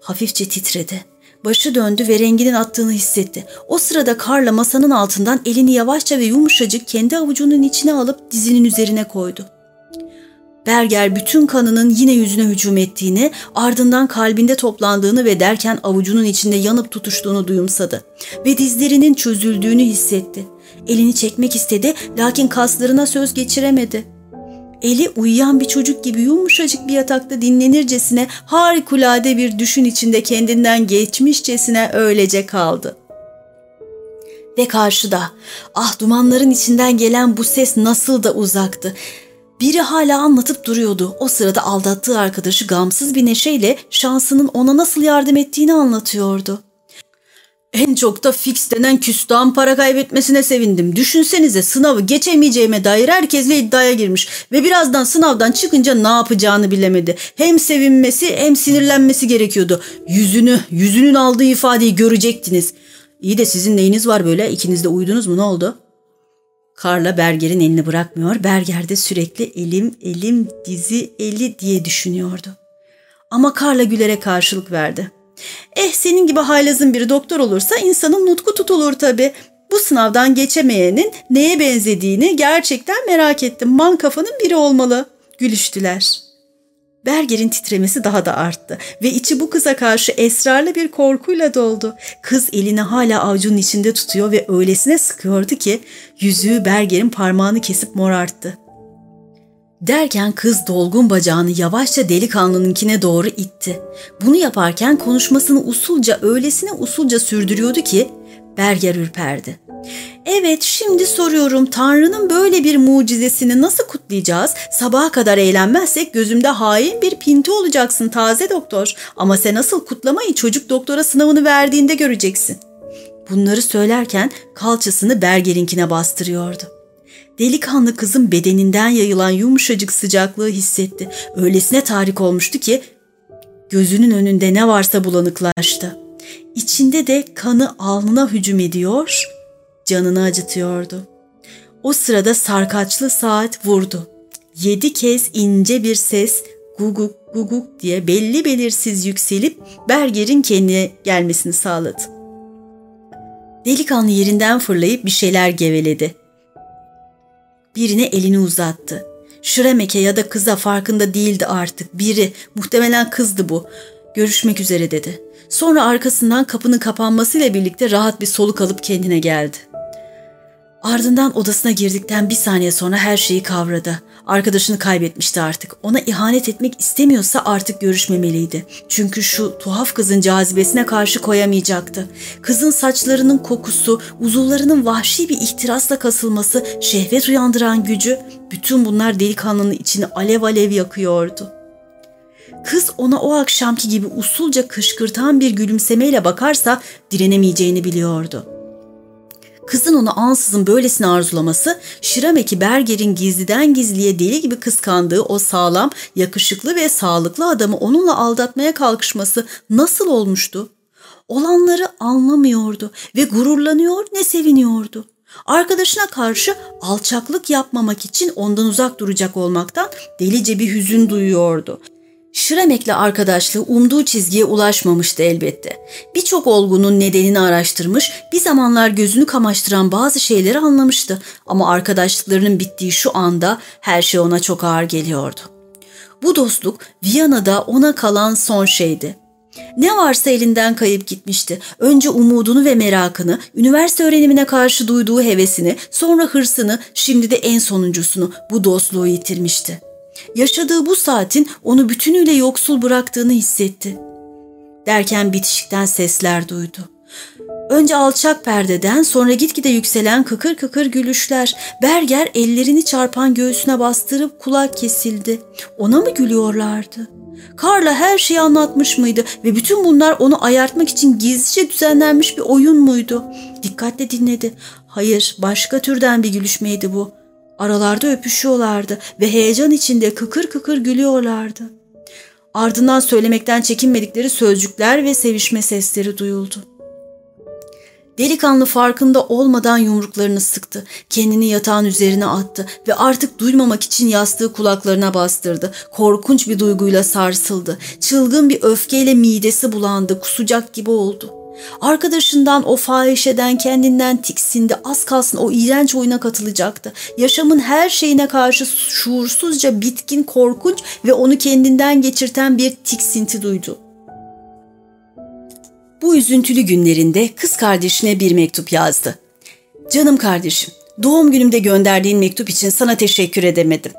hafifçe titredi. Başı döndü ve renginin attığını hissetti. O sırada Karla masanın altından elini yavaşça ve yumuşacık kendi avucunun içine alıp dizinin üzerine koydu. Berger bütün kanının yine yüzüne hücum ettiğini, ardından kalbinde toplandığını ve derken avucunun içinde yanıp tutuştuğunu duyumsadı ve dizlerinin çözüldüğünü hissetti. Elini çekmek istedi lakin kaslarına söz geçiremedi. Eli uyuyan bir çocuk gibi yumuşacık bir yatakta dinlenircesine harikulade bir düşün içinde kendinden geçmişçesine öylece kaldı. Ve karşıda, ah dumanların içinden gelen bu ses nasıl da uzaktı. Biri hala anlatıp duruyordu. O sırada aldattığı arkadaşı gamsız bir neşeyle şansının ona nasıl yardım ettiğini anlatıyordu. En çok da fix denen küstahın para kaybetmesine sevindim. Düşünsenize sınavı geçemeyeceğime dair herkesle iddiaya girmiş ve birazdan sınavdan çıkınca ne yapacağını bilemedi. Hem sevinmesi hem sinirlenmesi gerekiyordu. Yüzünü, yüzünün aldığı ifadeyi görecektiniz. İyi de sizin neyiniz var böyle? İkiniz de uyudunuz mu? Ne oldu? Karla Berger'in elini bırakmıyor. Berger de sürekli elim, elim, dizi, eli diye düşünüyordu. Ama Karla gülerek karşılık verdi. Eh senin gibi haylazın biri doktor olursa insanın nutku tutulur tabii. Bu sınavdan geçemeyenin neye benzediğini gerçekten merak ettim. Man kafanın biri olmalı. Gülüştüler.'' Berger'in titremesi daha da arttı ve içi bu kıza karşı esrarlı bir korkuyla doldu. Kız elini hala avucunun içinde tutuyor ve öylesine sıkıyordu ki yüzüğü Berger'in parmağını kesip morarttı. Derken kız dolgun bacağını yavaşça delikanlınınkine doğru itti. Bunu yaparken konuşmasını usulca öylesine usulca sürdürüyordu ki Berger ürperdi. Evet şimdi soruyorum Tanrı'nın böyle bir mucizesini nasıl kutlayacağız? Sabaha kadar eğlenmezsek gözümde hain bir pinti olacaksın taze doktor. Ama sen nasıl kutlamayı çocuk doktora sınavını verdiğinde göreceksin. Bunları söylerken kalçasını Berger'inkine bastırıyordu. Delikanlı kızın bedeninden yayılan yumuşacık sıcaklığı hissetti. Öylesine tahrik olmuştu ki gözünün önünde ne varsa bulanıklaştı. İçinde de kanı alnına hücum ediyor, canını acıtıyordu. O sırada sarkaçlı saat vurdu. Yedi kez ince bir ses guguk guguk diye belli belirsiz yükselip Berger'in kendine gelmesini sağladı. Delikanlı yerinden fırlayıp bir şeyler geveledi. Birine elini uzattı. Şiremeke ya da kıza farkında değildi artık. Biri, muhtemelen kızdı bu. Görüşmek üzere dedi. Sonra arkasından kapının kapanmasıyla birlikte rahat bir soluk alıp kendine geldi. Ardından odasına girdikten bir saniye sonra her şeyi kavradı. Arkadaşını kaybetmişti artık. Ona ihanet etmek istemiyorsa artık görüşmemeliydi. Çünkü şu tuhaf kızın cazibesine karşı koyamayacaktı. Kızın saçlarının kokusu, uzuvlarının vahşi bir ihtirasla kasılması, şehvet uyandıran gücü, bütün bunlar delikanlının içini alev alev yakıyordu. Kız ona o akşamki gibi usulca kışkırtan bir gülümsemeyle bakarsa direnemeyeceğini biliyordu.'' Kızın onu ansızın böylesine arzulaması, Şirameki Berger'in gizliden gizliye deli gibi kıskandığı o sağlam, yakışıklı ve sağlıklı adamı onunla aldatmaya kalkışması nasıl olmuştu? Olanları anlamıyordu ve gururlanıyor ne seviniyordu. Arkadaşına karşı alçaklık yapmamak için ondan uzak duracak olmaktan delice bir hüzün duyuyordu. Şiremek'le arkadaşlığı umduğu çizgiye ulaşmamıştı elbette. Birçok olgunun nedenini araştırmış, bir zamanlar gözünü kamaştıran bazı şeyleri anlamıştı. Ama arkadaşlıklarının bittiği şu anda her şey ona çok ağır geliyordu. Bu dostluk Viyana'da ona kalan son şeydi. Ne varsa elinden kayıp gitmişti. Önce umudunu ve merakını, üniversite öğrenimine karşı duyduğu hevesini, sonra hırsını, şimdi de en sonuncusunu, bu dostluğu yitirmişti. Yaşadığı bu saatin onu bütünüyle yoksul bıraktığını hissetti. Derken bitişikten sesler duydu. Önce alçak perdeden sonra gitgide yükselen kıkır kıkır gülüşler. Berger ellerini çarpan göğsüne bastırıp kulak kesildi. Ona mı gülüyorlardı? Karla her şeyi anlatmış mıydı ve bütün bunlar onu ayartmak için gizlice düzenlenmiş bir oyun muydu? Dikkatle dinledi. Hayır, başka türden bir gülüşmeydi bu. Aralarda öpüşüyorlardı ve heyecan içinde kıkır kıkır gülüyorlardı. Ardından söylemekten çekinmedikleri sözcükler ve sevişme sesleri duyuldu. Delikanlı farkında olmadan yumruklarını sıktı. Kendini yatağın üzerine attı ve artık duymamak için yastığı kulaklarına bastırdı. Korkunç bir duyguyla sarsıldı. Çılgın bir öfkeyle midesi bulandı, kusacak gibi oldu. Arkadaşından o fahişeden kendinden tiksindi. Az kalsın o iğrenç oyuna katılacaktı. Yaşamın her şeyine karşı şuursuzca bitkin, korkunç ve onu kendinden geçirten bir tiksinti duydu. Bu üzüntülü günlerinde kız kardeşine bir mektup yazdı. Canım kardeşim, doğum günümde gönderdiğin mektup için sana teşekkür edemedim.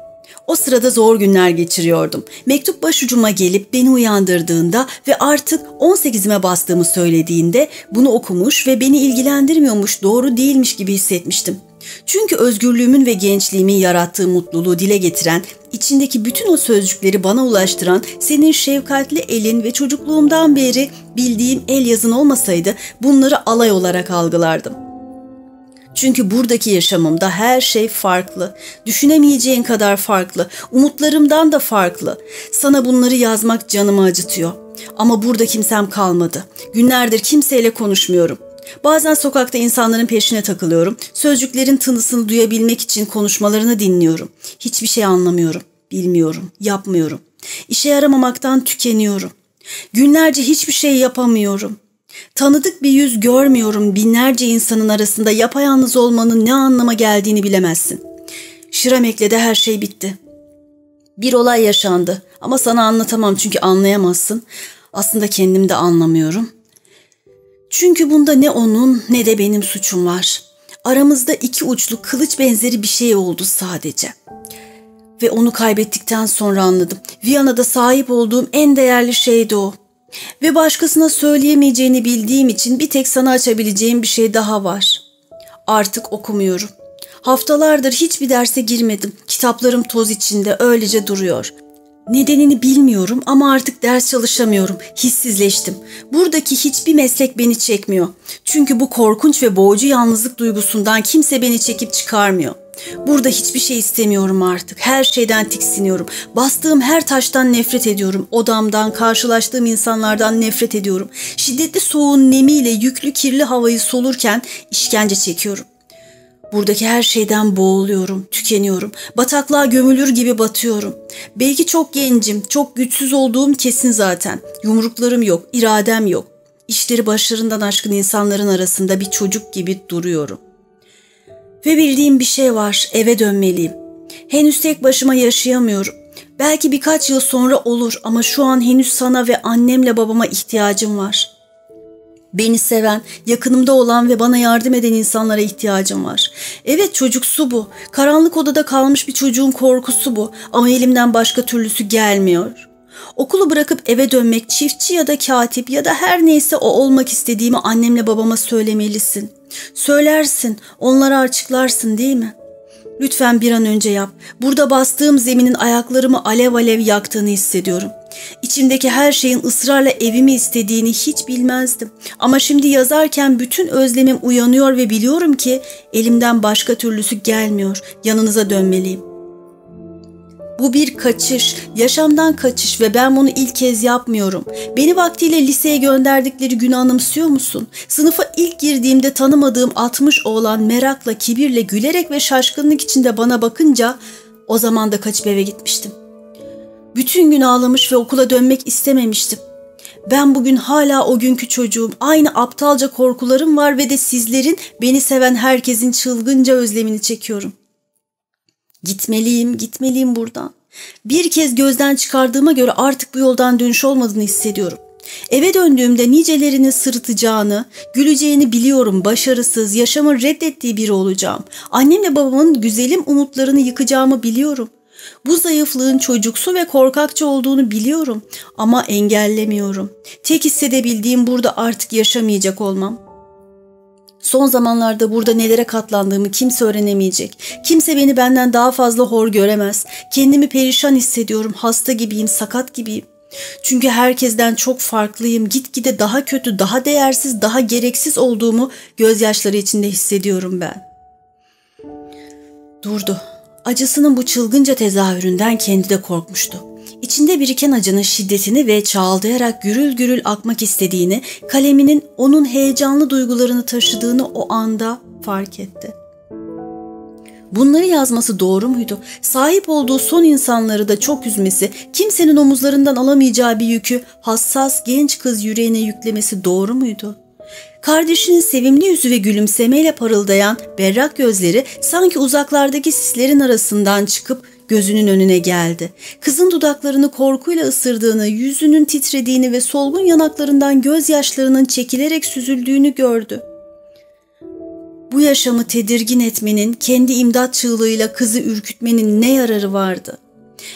O sırada zor günler geçiriyordum. Mektup başucuma gelip beni uyandırdığında ve artık 18'ime bastığımı söylediğinde bunu okumuş ve beni ilgilendirmiyormuş, doğru değilmiş gibi hissetmiştim. Çünkü özgürlüğümün ve gençliğimin yarattığı mutluluğu dile getiren, içindeki bütün o sözcükleri bana ulaştıran senin şefkatli elin ve çocukluğumdan beri bildiğim el yazın olmasaydı bunları alay olarak algılardım.'' Çünkü buradaki yaşamımda her şey farklı. Düşünemeyeceğin kadar farklı. Umutlarımdan da farklı. Sana bunları yazmak canımı acıtıyor. Ama burada kimsem kalmadı. Günlerdir kimseyle konuşmuyorum. Bazen sokakta insanların peşine takılıyorum. Sözcüklerin tınısını duyabilmek için konuşmalarını dinliyorum. Hiçbir şey anlamıyorum. Bilmiyorum, yapmıyorum. İşe yaramamaktan tükeniyorum. Günlerce hiçbir şey yapamıyorum. Tanıdık bir yüz görmüyorum binlerce insanın arasında yapayalnız olmanın ne anlama geldiğini bilemezsin. Şiramek'le de her şey bitti. Bir olay yaşandı ama sana anlatamam çünkü anlayamazsın. Aslında kendim de anlamıyorum. Çünkü bunda ne onun ne de benim suçum var. Aramızda iki uçlu kılıç benzeri bir şey oldu sadece. Ve onu kaybettikten sonra anladım. Viyana'da sahip olduğum en değerli şeydi o. Ve başkasına söyleyemeyeceğini bildiğim için bir tek sana açabileceğim bir şey daha var. Artık okumuyorum. Haftalardır hiçbir derse girmedim. Kitaplarım toz içinde öylece duruyor. Nedenini bilmiyorum ama artık ders çalışamıyorum. Hissizleştim. Buradaki hiçbir meslek beni çekmiyor. Çünkü bu korkunç ve boğucu yalnızlık duygusundan kimse beni çekip çıkarmıyor. Burada hiçbir şey istemiyorum artık. Her şeyden tiksiniyorum. Bastığım her taştan nefret ediyorum. Odamdan, karşılaştığım insanlardan nefret ediyorum. Şiddetli soğuğun nemiyle yüklü kirli havayı solurken işkence çekiyorum. Buradaki her şeyden boğuluyorum, tükeniyorum. Bataklığa gömülür gibi batıyorum. Belki çok gencim, çok güçsüz olduğum kesin zaten. Yumruklarım yok, iradem yok. İşleri başlarından aşkın insanların arasında bir çocuk gibi duruyorum. Ve bildiğim bir şey var, eve dönmeliyim. Henüz tek başıma yaşayamıyorum. Belki birkaç yıl sonra olur ama şu an henüz sana ve annemle babama ihtiyacım var. Beni seven, yakınımda olan ve bana yardım eden insanlara ihtiyacım var. Evet çocuksu bu. Karanlık odada kalmış bir çocuğun korkusu bu. Ama elimden başka türlüsü gelmiyor. Okulu bırakıp eve dönmek, çiftçi ya da katip ya da her neyse o olmak istediğimi annemle babama söylemelisin. Söylersin, onlara açıklarsın değil mi? Lütfen bir an önce yap. Burada bastığım zeminin ayaklarımı alev alev yaktığını hissediyorum. İçimdeki her şeyin ısrarla evimi istediğini hiç bilmezdim. Ama şimdi yazarken bütün özlemim uyanıyor ve biliyorum ki elimden başka türlüsü gelmiyor. Yanınıza dönmeliyim. Bu bir kaçış, yaşamdan kaçış ve ben bunu ilk kez yapmıyorum. Beni vaktiyle liseye gönderdikleri günü anımsıyor musun? Sınıfa ilk girdiğimde tanımadığım 60 oğlan merakla, kibirle, gülerek ve şaşkınlık içinde bana bakınca o zaman da kaçıp eve gitmiştim. Bütün gün ağlamış ve okula dönmek istememiştim. Ben bugün hala o günkü çocuğum. Aynı aptalca korkularım var ve de sizlerin beni seven herkesin çılgınca özlemini çekiyorum. Gitmeliyim, gitmeliyim buradan. Bir kez gözden çıkardığıma göre artık bu yoldan dönüş olmadığını hissediyorum. Eve döndüğümde nicelerini sırıtacağını, güleceğini biliyorum. Başarısız, yaşamı reddettiği biri olacağım. Annemle babamın güzelim umutlarını yıkacağımı biliyorum. Bu zayıflığın çocuksu ve korkakça olduğunu biliyorum ama engellemiyorum. Tek hissedebildiğim burada artık yaşamayacak olmam. Son zamanlarda burada nelere katlandığımı kimse öğrenemeyecek. Kimse beni benden daha fazla hor göremez. Kendimi perişan hissediyorum, hasta gibiyim, sakat gibiyim. Çünkü herkesten çok farklıyım. Gitgide daha kötü, daha değersiz, daha gereksiz olduğumu gözyaşları içinde hissediyorum ben. Durdu. Acısının bu çılgınca tezahüründen kendi de korkmuştu. İçinde biriken acının şiddetini ve çağaldayarak gürül gürül akmak istediğini, kaleminin onun heyecanlı duygularını taşıdığını o anda fark etti. Bunları yazması doğru muydu? Sahip olduğu son insanları da çok üzmesi, kimsenin omuzlarından alamayacağı bir yükü hassas genç kız yüreğine yüklemesi doğru muydu?'' Kardeşinin sevimli yüzü ve gülümsemeyle parıldayan berrak gözleri sanki uzaklardaki sislerin arasından çıkıp gözünün önüne geldi. Kızın dudaklarını korkuyla ısırdığını, yüzünün titrediğini ve solgun yanaklarından gözyaşlarının çekilerek süzüldüğünü gördü. Bu yaşamı tedirgin etmenin, kendi imdat çığlığıyla kızı ürkütmenin ne yararı vardı?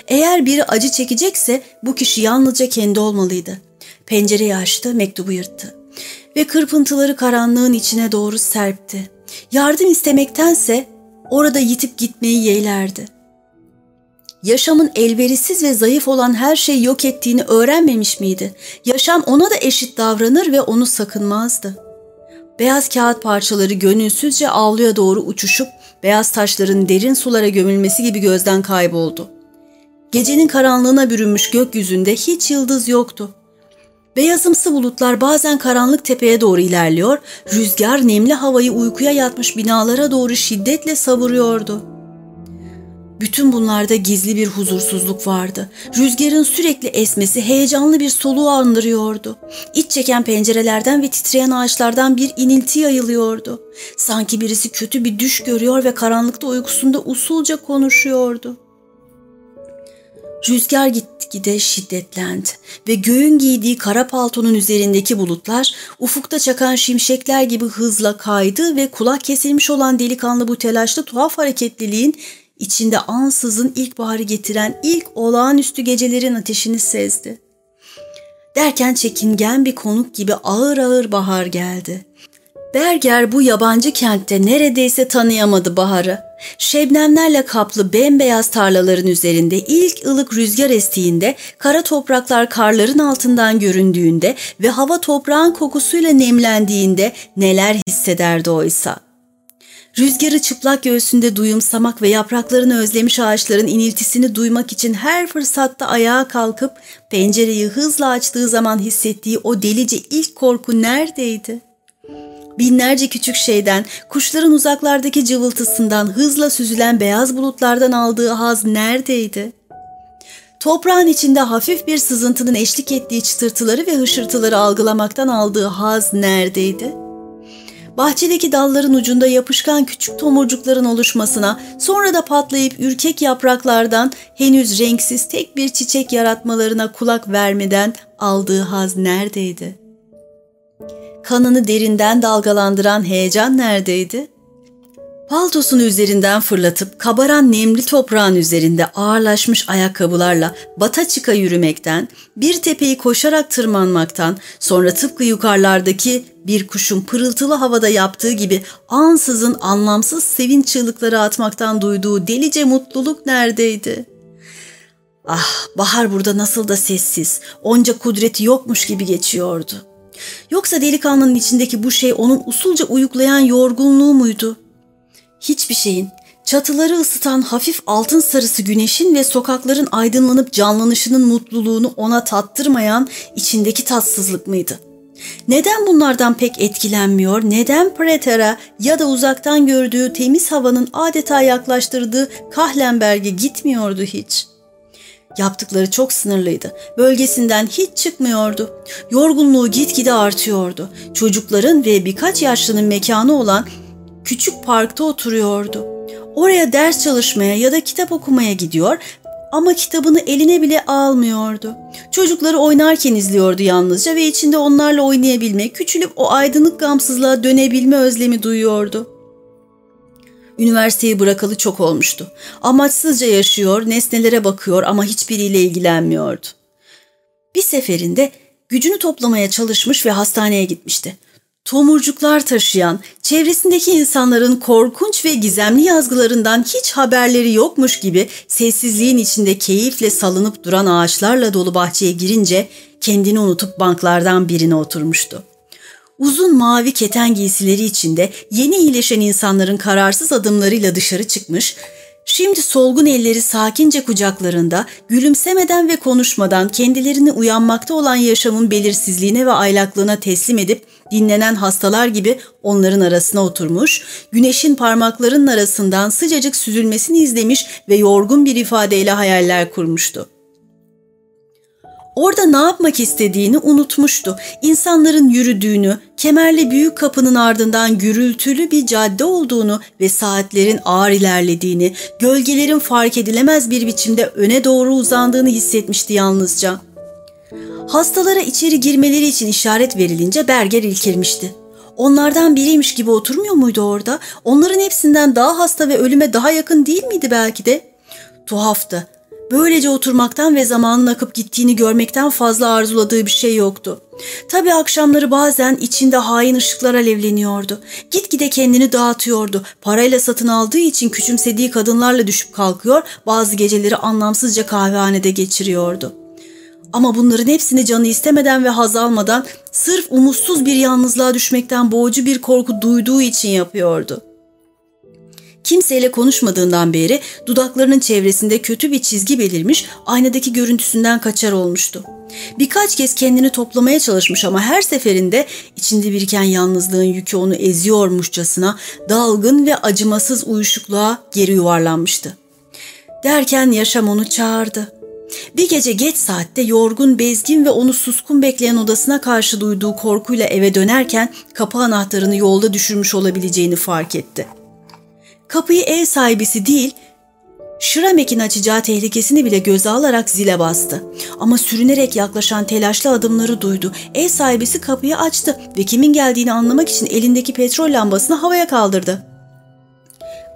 Eğer biri acı çekecekse bu kişi yalnızca kendi olmalıydı. Pencereyi açtı, mektubu yırttı ve kırpıntıları karanlığın içine doğru serpti. Yardım istemektense orada yitip gitmeyi yeğlerdi. Yaşamın elverişsiz ve zayıf olan her şeyi yok ettiğini öğrenmemiş miydi? Yaşam ona da eşit davranır ve onu sakınmazdı. Beyaz kağıt parçaları gönülsüzce avluya doğru uçuşup beyaz taşların derin sulara gömülmesi gibi gözden kayboldu. Gecenin karanlığına bürünmüş gökyüzünde hiç yıldız yoktu. Beyazımsı bulutlar bazen karanlık tepeye doğru ilerliyor, rüzgar nemli havayı uykuya yatmış binalara doğru şiddetle savuruyordu. Bütün bunlarda gizli bir huzursuzluk vardı. Rüzgarın sürekli esmesi heyecanlı bir soluğu andırıyordu. İç çeken pencerelerden ve titreyen ağaçlardan bir inilti yayılıyordu. Sanki birisi kötü bir düş görüyor ve karanlıkta uykusunda usulca konuşuyordu. Rüzgar gitgide şiddetlendi ve göğün giydiği kara paltonun üzerindeki bulutlar ufukta çakan şimşekler gibi hızla kaydı ve kulak kesilmiş olan delikanlı bu telaşlı tuhaf hareketliliğin içinde ansızın ilkbaharı getiren ilk olağanüstü gecelerin ateşini sezdi. Derken çekingen bir konuk gibi ağır ağır bahar geldi. Berger bu yabancı kentte neredeyse tanıyamadı baharı. Şebnemlerle kaplı bembeyaz tarlaların üzerinde ilk ılık rüzgar estiğinde, kara topraklar karların altından göründüğünde ve hava toprağın kokusuyla nemlendiğinde neler hissederdi oysa. Rüzgarı çıplak göğsünde duyumsamak ve yapraklarını özlemiş ağaçların iniltisini duymak için her fırsatta ayağa kalkıp pencereyi hızla açtığı zaman hissettiği o delice ilk korku neredeydi?'' Binlerce küçük şeyden, kuşların uzaklardaki cıvıltısından, hızla süzülen beyaz bulutlardan aldığı haz neredeydi? Toprağın içinde hafif bir sızıntının eşlik ettiği çıtırtıları ve hışırtıları algılamaktan aldığı haz neredeydi? Bahçedeki dalların ucunda yapışkan küçük tomurcukların oluşmasına, sonra da patlayıp ürkek yapraklardan henüz renksiz tek bir çiçek yaratmalarına kulak vermeden aldığı haz neredeydi? Kanını derinden dalgalandıran heyecan neredeydi? Paltosunu üzerinden fırlatıp kabaran nemli toprağın üzerinde ağırlaşmış ayakkabılarla bata çıka yürümekten, bir tepeyi koşarak tırmanmaktan, sonra tıpkı yukarılardaki bir kuşun pırıltılı havada yaptığı gibi ansızın anlamsız sevinç çığlıkları atmaktan duyduğu delice mutluluk neredeydi? Ah, bahar burada nasıl da sessiz, onca kudreti yokmuş gibi geçiyordu. Yoksa delikanlının içindeki bu şey onun usulca uyuklayan yorgunluğu muydu?'' Hiçbir şeyin, çatıları ısıtan hafif altın sarısı güneşin ve sokakların aydınlanıp canlanışının mutluluğunu ona tattırmayan içindeki tatsızlık mıydı? Neden bunlardan pek etkilenmiyor, neden Prater'a ya da uzaktan gördüğü temiz havanın adeta yaklaştırdığı Kahlenberg'e gitmiyordu hiç?'' Yaptıkları çok sınırlıydı. Bölgesinden hiç çıkmıyordu. Yorgunluğu gitgide artıyordu. Çocukların ve birkaç yaşlının mekanı olan küçük parkta oturuyordu. Oraya ders çalışmaya ya da kitap okumaya gidiyor ama kitabını eline bile almıyordu. Çocukları oynarken izliyordu yalnızca ve içinde onlarla oynayabilme, küçülüp o aydınlık gamsızlığa dönebilme özlemi duyuyordu. Üniversiteyi bırakalı çok olmuştu. Amaçsızca yaşıyor, nesnelere bakıyor ama hiçbiriyle ilgilenmiyordu. Bir seferinde gücünü toplamaya çalışmış ve hastaneye gitmişti tomurcuklar taşıyan, çevresindeki insanların korkunç ve gizemli yazgılarından hiç haberleri yokmuş gibi sessizliğin içinde keyifle salınıp duran ağaçlarla dolu bahçeye girince kendini unutup banklardan birine oturmuştu. Uzun mavi keten giysileri içinde yeni iyileşen insanların kararsız adımlarıyla dışarı çıkmış, Şimdi solgun elleri sakince kucaklarında, gülümsemeden ve konuşmadan kendilerini uyanmakta olan yaşamın belirsizliğine ve aylaklığına teslim edip dinlenen hastalar gibi onların arasına oturmuş, güneşin parmaklarının arasından sıcacık süzülmesini izlemiş ve yorgun bir ifadeyle hayaller kurmuştu. Orada ne yapmak istediğini unutmuştu. İnsanların yürüdüğünü, kemerli büyük kapının ardından gürültülü bir cadde olduğunu ve saatlerin ağır ilerlediğini, gölgelerin fark edilemez bir biçimde öne doğru uzandığını hissetmişti yalnızca. Hastalara içeri girmeleri için işaret verilince Berger ilkirmişti. Onlardan biriymiş gibi oturmuyor muydu orada? Onların hepsinden daha hasta ve ölüme daha yakın değil miydi belki de? Tuhaftı. Böylece oturmaktan ve zamanın akıp gittiğini görmekten fazla arzuladığı bir şey yoktu. Tabi akşamları bazen içinde hain ışıklar alevleniyordu. Gitgide kendini dağıtıyordu. Parayla satın aldığı için küçümsediği kadınlarla düşüp kalkıyor, bazı geceleri anlamsızca kahvehanede geçiriyordu. Ama bunların hepsini canı istemeden ve haz almadan sırf umutsuz bir yalnızlığa düşmekten boğucu bir korku duyduğu için yapıyordu. Kimseyle konuşmadığından beri dudaklarının çevresinde kötü bir çizgi belirmiş, aynadaki görüntüsünden kaçar olmuştu. Birkaç kez kendini toplamaya çalışmış ama her seferinde içinde biriken yalnızlığın yükü onu eziyormuşçasına dalgın ve acımasız uyuşukluğa geri yuvarlanmıştı. Derken yaşam onu çağırdı. Bir gece geç saatte yorgun, bezgin ve onu suskun bekleyen odasına karşı duyduğu korkuyla eve dönerken kapı anahtarını yolda düşürmüş olabileceğini fark etti. Kapıyı ev sahibisi değil, Şiramek'in açacağı tehlikesini bile göze alarak zile bastı. Ama sürünerek yaklaşan telaşlı adımları duydu. Ev sahibisi kapıyı açtı ve kimin geldiğini anlamak için elindeki petrol lambasını havaya kaldırdı.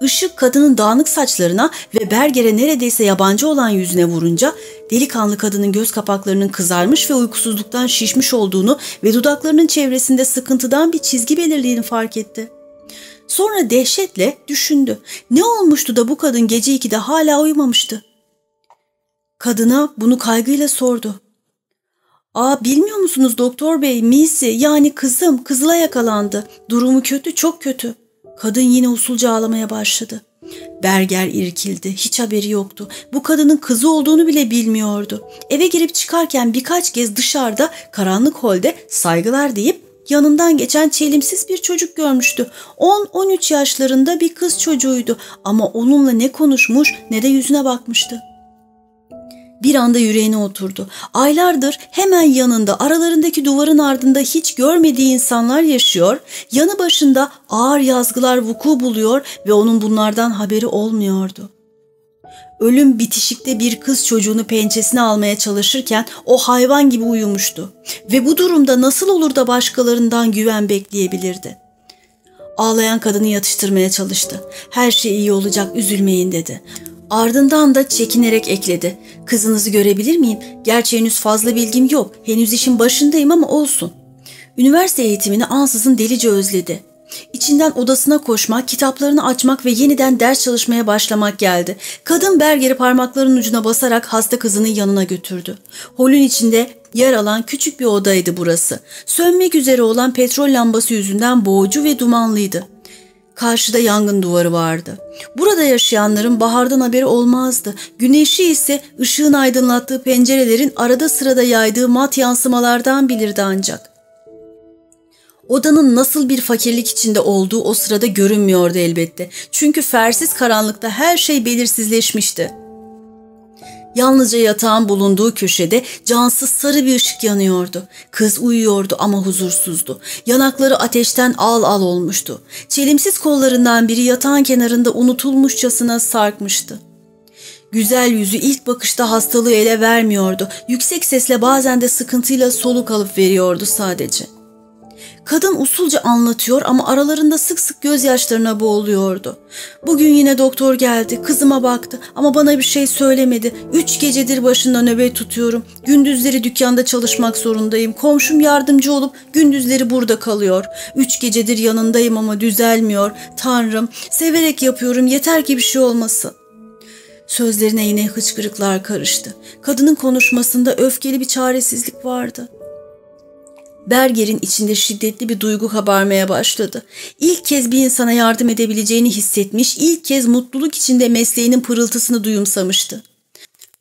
Işık kadının dağınık saçlarına ve Berger'e neredeyse yabancı olan yüzüne vurunca delikanlı kadının göz kapaklarının kızarmış ve uykusuzluktan şişmiş olduğunu ve dudaklarının çevresinde sıkıntıdan bir çizgi belirlediğini fark etti. Sonra dehşetle düşündü. Ne olmuştu da bu kadın gece ikide hala uyumamıştı? Kadına bunu kaygıyla sordu. Aa bilmiyor musunuz doktor bey Misi yani kızım kızıla yakalandı. Durumu kötü çok kötü. Kadın yine usulca ağlamaya başladı. Berger irkildi. Hiç haberi yoktu. Bu kadının kızı olduğunu bile bilmiyordu. Eve girip çıkarken birkaç kez dışarıda karanlık holde saygılar deyip yanından geçen çelimsiz bir çocuk görmüştü. 10-13 yaşlarında bir kız çocuğuydu ama onunla ne konuşmuş ne de yüzüne bakmıştı. Bir anda yüreğine oturdu. Aylardır hemen yanında aralarındaki duvarın ardında hiç görmediği insanlar yaşıyor, yanı başında ağır yazgılar vuku buluyor ve onun bunlardan haberi olmuyordu. Ölüm bitişikte bir kız çocuğunu pençesine almaya çalışırken o hayvan gibi uyumuştu. Ve bu durumda nasıl olur da başkalarından güven bekleyebilirdi? Ağlayan kadını yatıştırmaya çalıştı. Her şey iyi olacak, üzülmeyin dedi. Ardından da çekinerek ekledi. Kızınızı görebilir miyim? Gerçi henüz fazla bilgim yok. Henüz işin başındayım ama olsun. Üniversite eğitimini ansızın delice özledi. İçinden odasına koşmak, kitaplarını açmak ve yeniden ders çalışmaya başlamak geldi. Kadın Berger'i parmaklarının ucuna basarak hasta kızının yanına götürdü. Holün içinde yer alan küçük bir odaydı burası. Sönmek üzere olan petrol lambası yüzünden boğucu ve dumanlıydı. Karşıda yangın duvarı vardı. Burada yaşayanların bahardan haberi olmazdı. Güneşi ise ışığın aydınlattığı pencerelerin arada sırada yaydığı mat yansımalardan bilirdi ancak. Odanın nasıl bir fakirlik içinde olduğu o sırada görünmüyordu elbette. Çünkü fersiz karanlıkta her şey belirsizleşmişti. Yalnızca yatağın bulunduğu köşede cansız sarı bir ışık yanıyordu. Kız uyuyordu ama huzursuzdu. Yanakları ateşten al al olmuştu. Çelimsiz kollarından biri yatağın kenarında unutulmuşçasına sarkmıştı. Güzel yüzü ilk bakışta hastalığı ele vermiyordu. Yüksek sesle bazen de sıkıntıyla soluk alıp veriyordu sadece. Kadın usulca anlatıyor ama aralarında sık sık gözyaşlarına boğuluyordu. Bugün yine doktor geldi, kızıma baktı ama bana bir şey söylemedi. Üç gecedir başında nöbet tutuyorum. Gündüzleri dükkanda çalışmak zorundayım. Komşum yardımcı olup gündüzleri burada kalıyor. Üç gecedir yanındayım ama düzelmiyor. Tanrım, severek yapıyorum yeter ki bir şey olmasın. Sözlerine yine hıçkırıklar karıştı. Kadının konuşmasında öfkeli bir çaresizlik vardı. Berger'in içinde şiddetli bir duygu kabarmaya başladı. İlk kez bir insana yardım edebileceğini hissetmiş, ilk kez mutluluk içinde mesleğinin pırıltısını duyumsamıştı.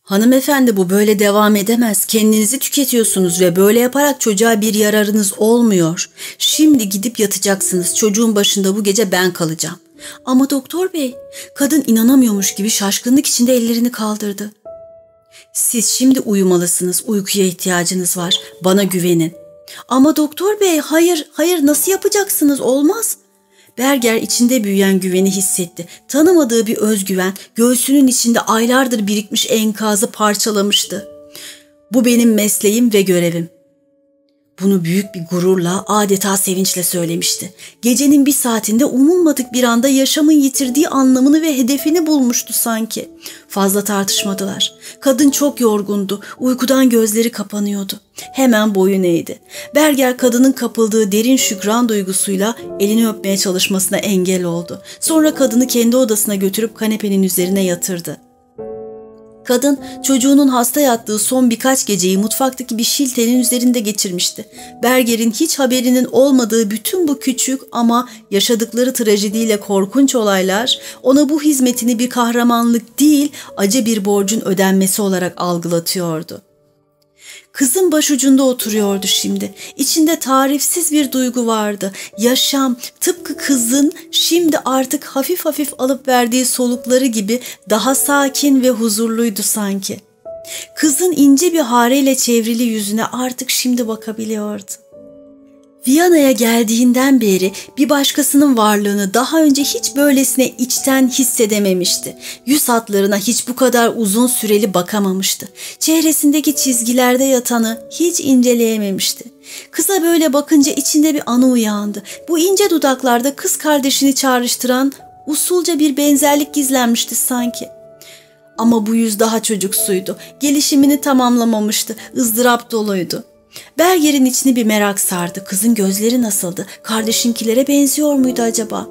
Hanımefendi bu böyle devam edemez. Kendinizi tüketiyorsunuz ve böyle yaparak çocuğa bir yararınız olmuyor. Şimdi gidip yatacaksınız. Çocuğun başında bu gece ben kalacağım. Ama doktor bey, kadın inanamıyormuş gibi şaşkınlık içinde ellerini kaldırdı. Siz şimdi uyumalısınız. Uykuya ihtiyacınız var. Bana güvenin. Ama doktor bey hayır hayır nasıl yapacaksınız olmaz. Berger içinde büyüyen güveni hissetti. Tanımadığı bir özgüven göğsünün içinde aylardır birikmiş enkazı parçalamıştı. Bu benim mesleğim ve görevim. Bunu büyük bir gururla, adeta sevinçle söylemişti. Gecenin bir saatinde umulmadık bir anda yaşamın yitirdiği anlamını ve hedefini bulmuştu sanki. Fazla tartışmadılar. Kadın çok yorgundu. Uykudan gözleri kapanıyordu. Hemen boyun eğdi. Berger kadının kapıldığı derin şükran duygusuyla elini öpmeye çalışmasına engel oldu. Sonra kadını kendi odasına götürüp kanepenin üzerine yatırdı. Kadın çocuğunun hasta yattığı son birkaç geceyi mutfaktaki bir şiltenin üzerinde geçirmişti. Berger'in hiç haberinin olmadığı bütün bu küçük ama yaşadıkları trajediyle korkunç olaylar ona bu hizmetini bir kahramanlık değil acı bir borcun ödenmesi olarak algılatıyordu. Kızın başucunda oturuyordu şimdi. İçinde tarifsiz bir duygu vardı. Yaşam tıpkı kızın şimdi artık hafif hafif alıp verdiği solukları gibi daha sakin ve huzurluydu sanki. Kızın ince bir hareyle çevrili yüzüne artık şimdi bakabiliyordu. Viyana'ya geldiğinden beri bir başkasının varlığını daha önce hiç böylesine içten hissedememişti. Yüz hatlarına hiç bu kadar uzun süreli bakamamıştı. Çehresindeki çizgilerde yatanı hiç inceleyememişti. Kıza böyle bakınca içinde bir anı uyandı. Bu ince dudaklarda kız kardeşini çağrıştıran usulca bir benzerlik gizlenmişti sanki. Ama bu yüz daha çocuksuydu. Gelişimini tamamlamamıştı. ızdırap doluydu. Berger'in içini bir merak sardı. Kızın gözleri nasıldı? Kardeşinkilere benziyor muydu acaba?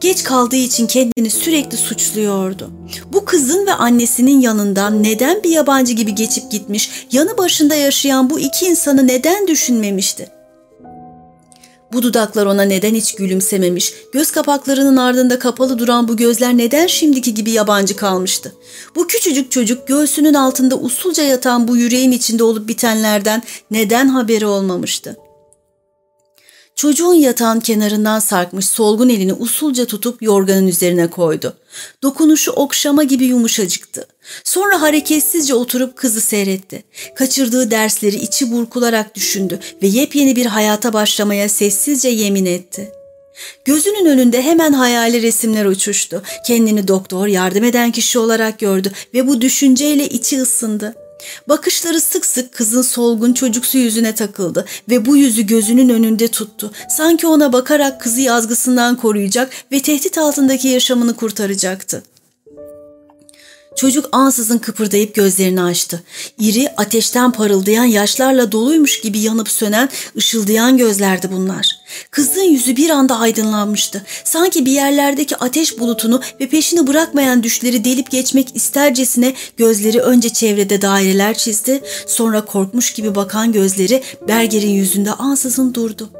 Geç kaldığı için kendini sürekli suçluyordu. Bu kızın ve annesinin yanından neden bir yabancı gibi geçip gitmiş, yanı başında yaşayan bu iki insanı neden düşünmemişti? Bu dudaklar ona neden hiç gülümsememiş, göz kapaklarının ardında kapalı duran bu gözler neden şimdiki gibi yabancı kalmıştı? Bu küçücük çocuk göğsünün altında usulca yatan bu yüreğin içinde olup bitenlerden neden haberi olmamıştı? Çocuğun yatağın kenarından sarkmış solgun elini usulca tutup yorganın üzerine koydu. Dokunuşu okşama gibi yumuşacıktı. Sonra hareketsizce oturup kızı seyretti. Kaçırdığı dersleri içi burkularak düşündü ve yepyeni bir hayata başlamaya sessizce yemin etti. Gözünün önünde hemen hayali resimler uçuştu. Kendini doktor, yardım eden kişi olarak gördü ve bu düşünceyle içi ısındı. Bakışları sık sık kızın solgun çocuksu yüzüne takıldı ve bu yüzü gözünün önünde tuttu. Sanki ona bakarak kızı yazgısından koruyacak ve tehdit altındaki yaşamını kurtaracaktı. Çocuk ansızın kıpırdayıp gözlerini açtı. İri, ateşten parıldayan yaşlarla doluymuş gibi yanıp sönen, ışıldayan gözlerdi bunlar. Kızın yüzü bir anda aydınlanmıştı. Sanki bir yerlerdeki ateş bulutunu ve peşini bırakmayan düşleri delip geçmek istercesine gözleri önce çevrede daireler çizdi, sonra korkmuş gibi bakan gözleri Berger'in yüzünde ansızın durdu.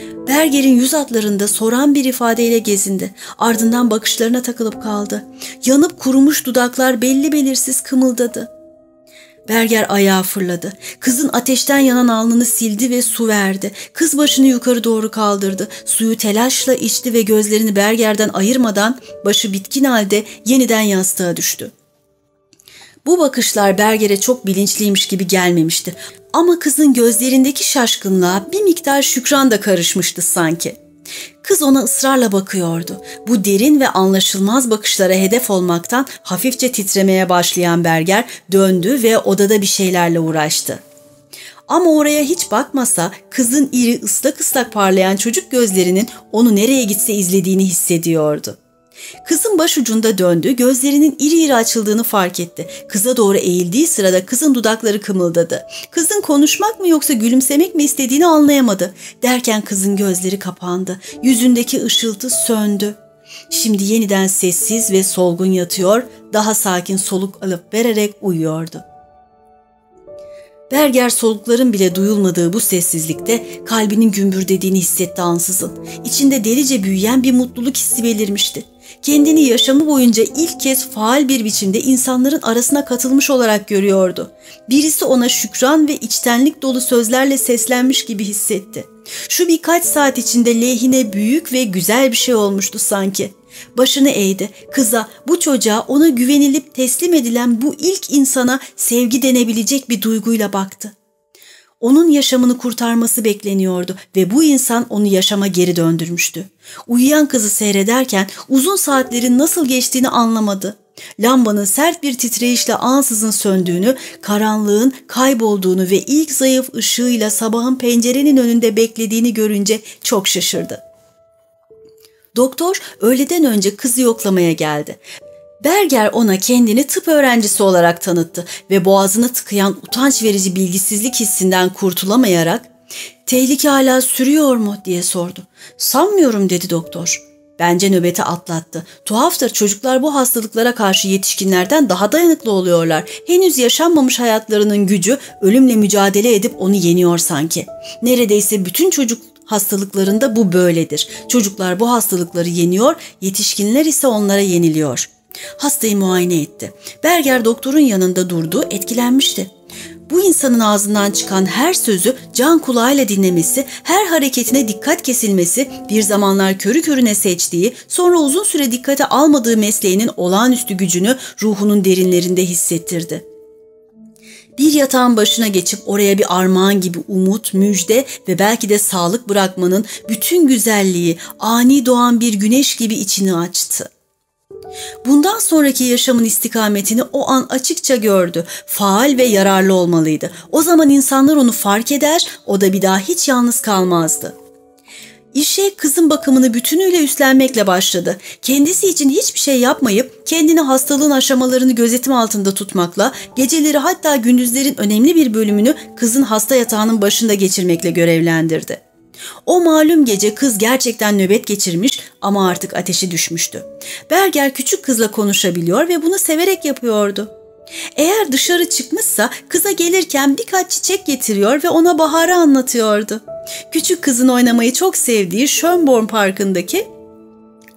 Berger'in yüz atlarında soran bir ifadeyle gezindi. Ardından bakışlarına takılıp kaldı. Yanıp kurumuş dudaklar belli belirsiz kımıldadı. Berger ayağa fırladı. Kızın ateşten yanan alnını sildi ve su verdi. Kız başını yukarı doğru kaldırdı. Suyu telaşla içti ve gözlerini Berger'den ayırmadan başı bitkin halde yeniden yastığa düştü. Bu bakışlar Berger'e çok bilinçliymiş gibi gelmemişti. Ama kızın gözlerindeki şaşkınlığa bir miktar şükran da karışmıştı sanki. Kız ona ısrarla bakıyordu. Bu derin ve anlaşılmaz bakışlara hedef olmaktan hafifçe titremeye başlayan Berger döndü ve odada bir şeylerle uğraştı. Ama oraya hiç bakmasa kızın iri ıslak ıslak parlayan çocuk gözlerinin onu nereye gitse izlediğini hissediyordu. Kızın başucunda döndü, gözlerinin iri iri açıldığını fark etti. Kıza doğru eğildiği sırada kızın dudakları kımıldadı. Kızın konuşmak mı yoksa gülümsemek mi istediğini anlayamadı. Derken kızın gözleri kapandı. Yüzündeki ışıltı söndü. Şimdi yeniden sessiz ve solgun yatıyor, daha sakin soluk alıp vererek uyuyordu. Berger solukların bile duyulmadığı bu sessizlikte kalbinin gümbürdediğini hissetti ansızın. İçinde delice büyüyen bir mutluluk hissi belirmişti kendini yaşamı boyunca ilk kez faal bir biçimde insanların arasına katılmış olarak görüyordu. Birisi ona şükran ve içtenlik dolu sözlerle seslenmiş gibi hissetti. Şu birkaç saat içinde lehine büyük ve güzel bir şey olmuştu sanki. Başını eğdi. Kıza, bu çocuğa ona güvenilip teslim edilen bu ilk insana sevgi denebilecek bir duyguyla baktı. Onun yaşamını kurtarması bekleniyordu ve bu insan onu yaşama geri döndürmüştü. Uyuyan kızı seyrederken uzun saatlerin nasıl geçtiğini anlamadı. Lambanın sert bir titreyişle ansızın söndüğünü, karanlığın kaybolduğunu ve ilk zayıf ışığıyla sabahın pencerenin önünde beklediğini görünce çok şaşırdı. Doktor öğleden önce kızı yoklamaya geldi. Berger ona kendini tıp öğrencisi olarak tanıttı ve boğazını tıkayan utanç verici bilgisizlik hissinden kurtulamayarak ''Tehlike hala sürüyor mu?'' diye sordu. ''Sanmıyorum'' dedi doktor. Bence nöbeti atlattı. Tuhaftır çocuklar bu hastalıklara karşı yetişkinlerden daha dayanıklı oluyorlar. Henüz yaşanmamış hayatlarının gücü ölümle mücadele edip onu yeniyor sanki. Neredeyse bütün çocuk hastalıklarında bu böyledir. Çocuklar bu hastalıkları yeniyor, yetişkinler ise onlara yeniliyor.'' Hastayı muayene etti. Berger doktorun yanında durdu, etkilenmişti. Bu insanın ağzından çıkan her sözü can kulağıyla dinlemesi, her hareketine dikkat kesilmesi, bir zamanlar körü körüne seçtiği, sonra uzun süre dikkate almadığı mesleğinin olağanüstü gücünü ruhunun derinlerinde hissettirdi. Bir yatağın başına geçip oraya bir armağan gibi umut, müjde ve belki de sağlık bırakmanın bütün güzelliği ani doğan bir güneş gibi içini açtı. Bundan sonraki yaşamın istikametini o an açıkça gördü. Faal ve yararlı olmalıydı. O zaman insanlar onu fark eder, o da bir daha hiç yalnız kalmazdı. İşe kızın bakımını bütünüyle üstlenmekle başladı. Kendisi için hiçbir şey yapmayıp kendini hastalığın aşamalarını gözetim altında tutmakla, geceleri hatta gündüzlerin önemli bir bölümünü kızın hasta yatağının başında geçirmekle görevlendirdi. O malum gece kız gerçekten nöbet geçirmiş ama artık ateşi düşmüştü. Berger küçük kızla konuşabiliyor ve bunu severek yapıyordu. Eğer dışarı çıkmışsa kıza gelirken birkaç çiçek getiriyor ve ona baharı anlatıyordu. Küçük kızın oynamayı çok sevdiği Schönborn Parkı'ndaki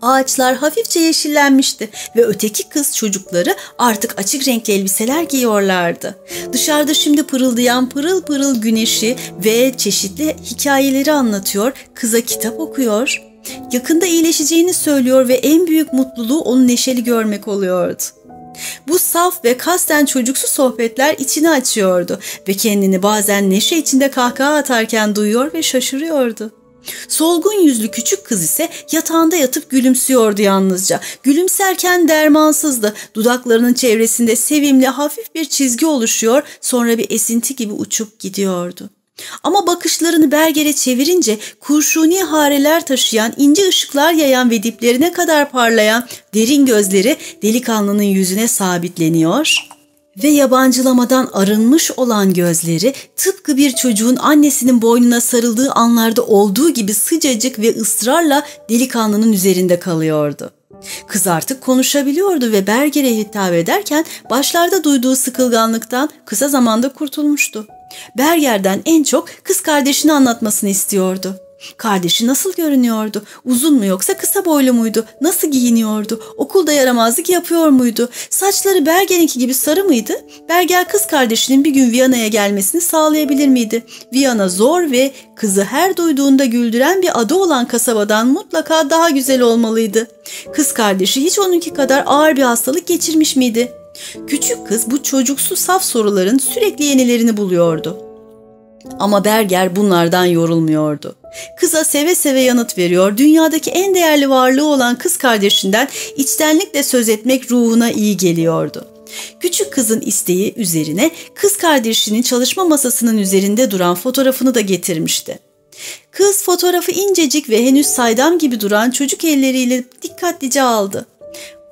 Ağaçlar hafifçe yeşillenmişti ve öteki kız çocukları artık açık renkli elbiseler giyiyorlardı. Dışarıda şimdi pırıldayan pırıl pırıl güneşi ve çeşitli hikayeleri anlatıyor, kıza kitap okuyor. Yakında iyileşeceğini söylüyor ve en büyük mutluluğu onu neşeli görmek oluyordu. Bu saf ve kasten çocuksu sohbetler içini açıyordu ve kendini bazen neşe içinde kahkaha atarken duyuyor ve şaşırıyordu. Solgun yüzlü küçük kız ise yatağında yatıp gülümsüyordu yalnızca. Gülümserken dermansızdı. Dudaklarının çevresinde sevimli hafif bir çizgi oluşuyor, sonra bir esinti gibi uçup gidiyordu. Ama bakışlarını Berger'e çevirince kurşuni hareler taşıyan, ince ışıklar yayan ve diplerine kadar parlayan derin gözleri delikanlının yüzüne sabitleniyor ve yabancılamadan arınmış olan gözleri tıpkı bir çocuğun annesinin boynuna sarıldığı anlarda olduğu gibi sıcacık ve ısrarla delikanlının üzerinde kalıyordu. Kız artık konuşabiliyordu ve Berger'e hitap ederken başlarda duyduğu sıkılganlıktan kısa zamanda kurtulmuştu. Berger'den en çok kız kardeşini anlatmasını istiyordu. Kardeşi nasıl görünüyordu? Uzun mu yoksa kısa boylu muydu? Nasıl giyiniyordu? Okulda yaramazlık yapıyor muydu? Saçları Berger'inki gibi sarı mıydı? Berger kız kardeşinin bir gün Viyana'ya gelmesini sağlayabilir miydi? Viyana zor ve kızı her duyduğunda güldüren bir adı olan kasabadan mutlaka daha güzel olmalıydı. Kız kardeşi hiç onunki kadar ağır bir hastalık geçirmiş miydi? Küçük kız bu çocuksu saf soruların sürekli yenilerini buluyordu. Ama Berger bunlardan yorulmuyordu. Kıza seve seve yanıt veriyor, dünyadaki en değerli varlığı olan kız kardeşinden içtenlikle söz etmek ruhuna iyi geliyordu. Küçük kızın isteği üzerine kız kardeşinin çalışma masasının üzerinde duran fotoğrafını da getirmişti. Kız fotoğrafı incecik ve henüz saydam gibi duran çocuk elleriyle dikkatlice aldı.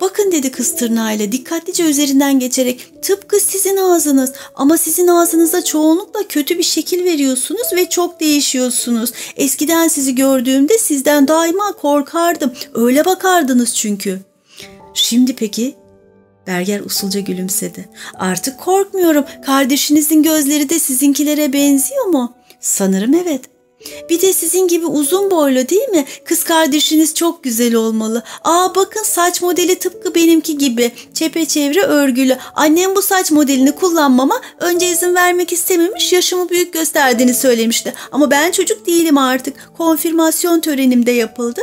Bakın dedi kız tırnağıyla dikkatlice üzerinden geçerek tıpkı sizin ağzınız ama sizin ağzınıza çoğunlukla kötü bir şekil veriyorsunuz ve çok değişiyorsunuz. Eskiden sizi gördüğümde sizden daima korkardım. Öyle bakardınız çünkü. Şimdi peki Berger usulca gülümsedi. Artık korkmuyorum. Kardeşinizin gözleri de sizinkilere benziyor mu? Sanırım evet. Bir de sizin gibi uzun boylu değil mi? Kız kardeşiniz çok güzel olmalı. Aa bakın saç modeli tıpkı benimki gibi. Çepeçevre örgülü. Annem bu saç modelini kullanmama önce izin vermek istememiş yaşımı büyük gösterdiğini söylemişti. Ama ben çocuk değilim artık. Konfirmasyon törenimde yapıldı.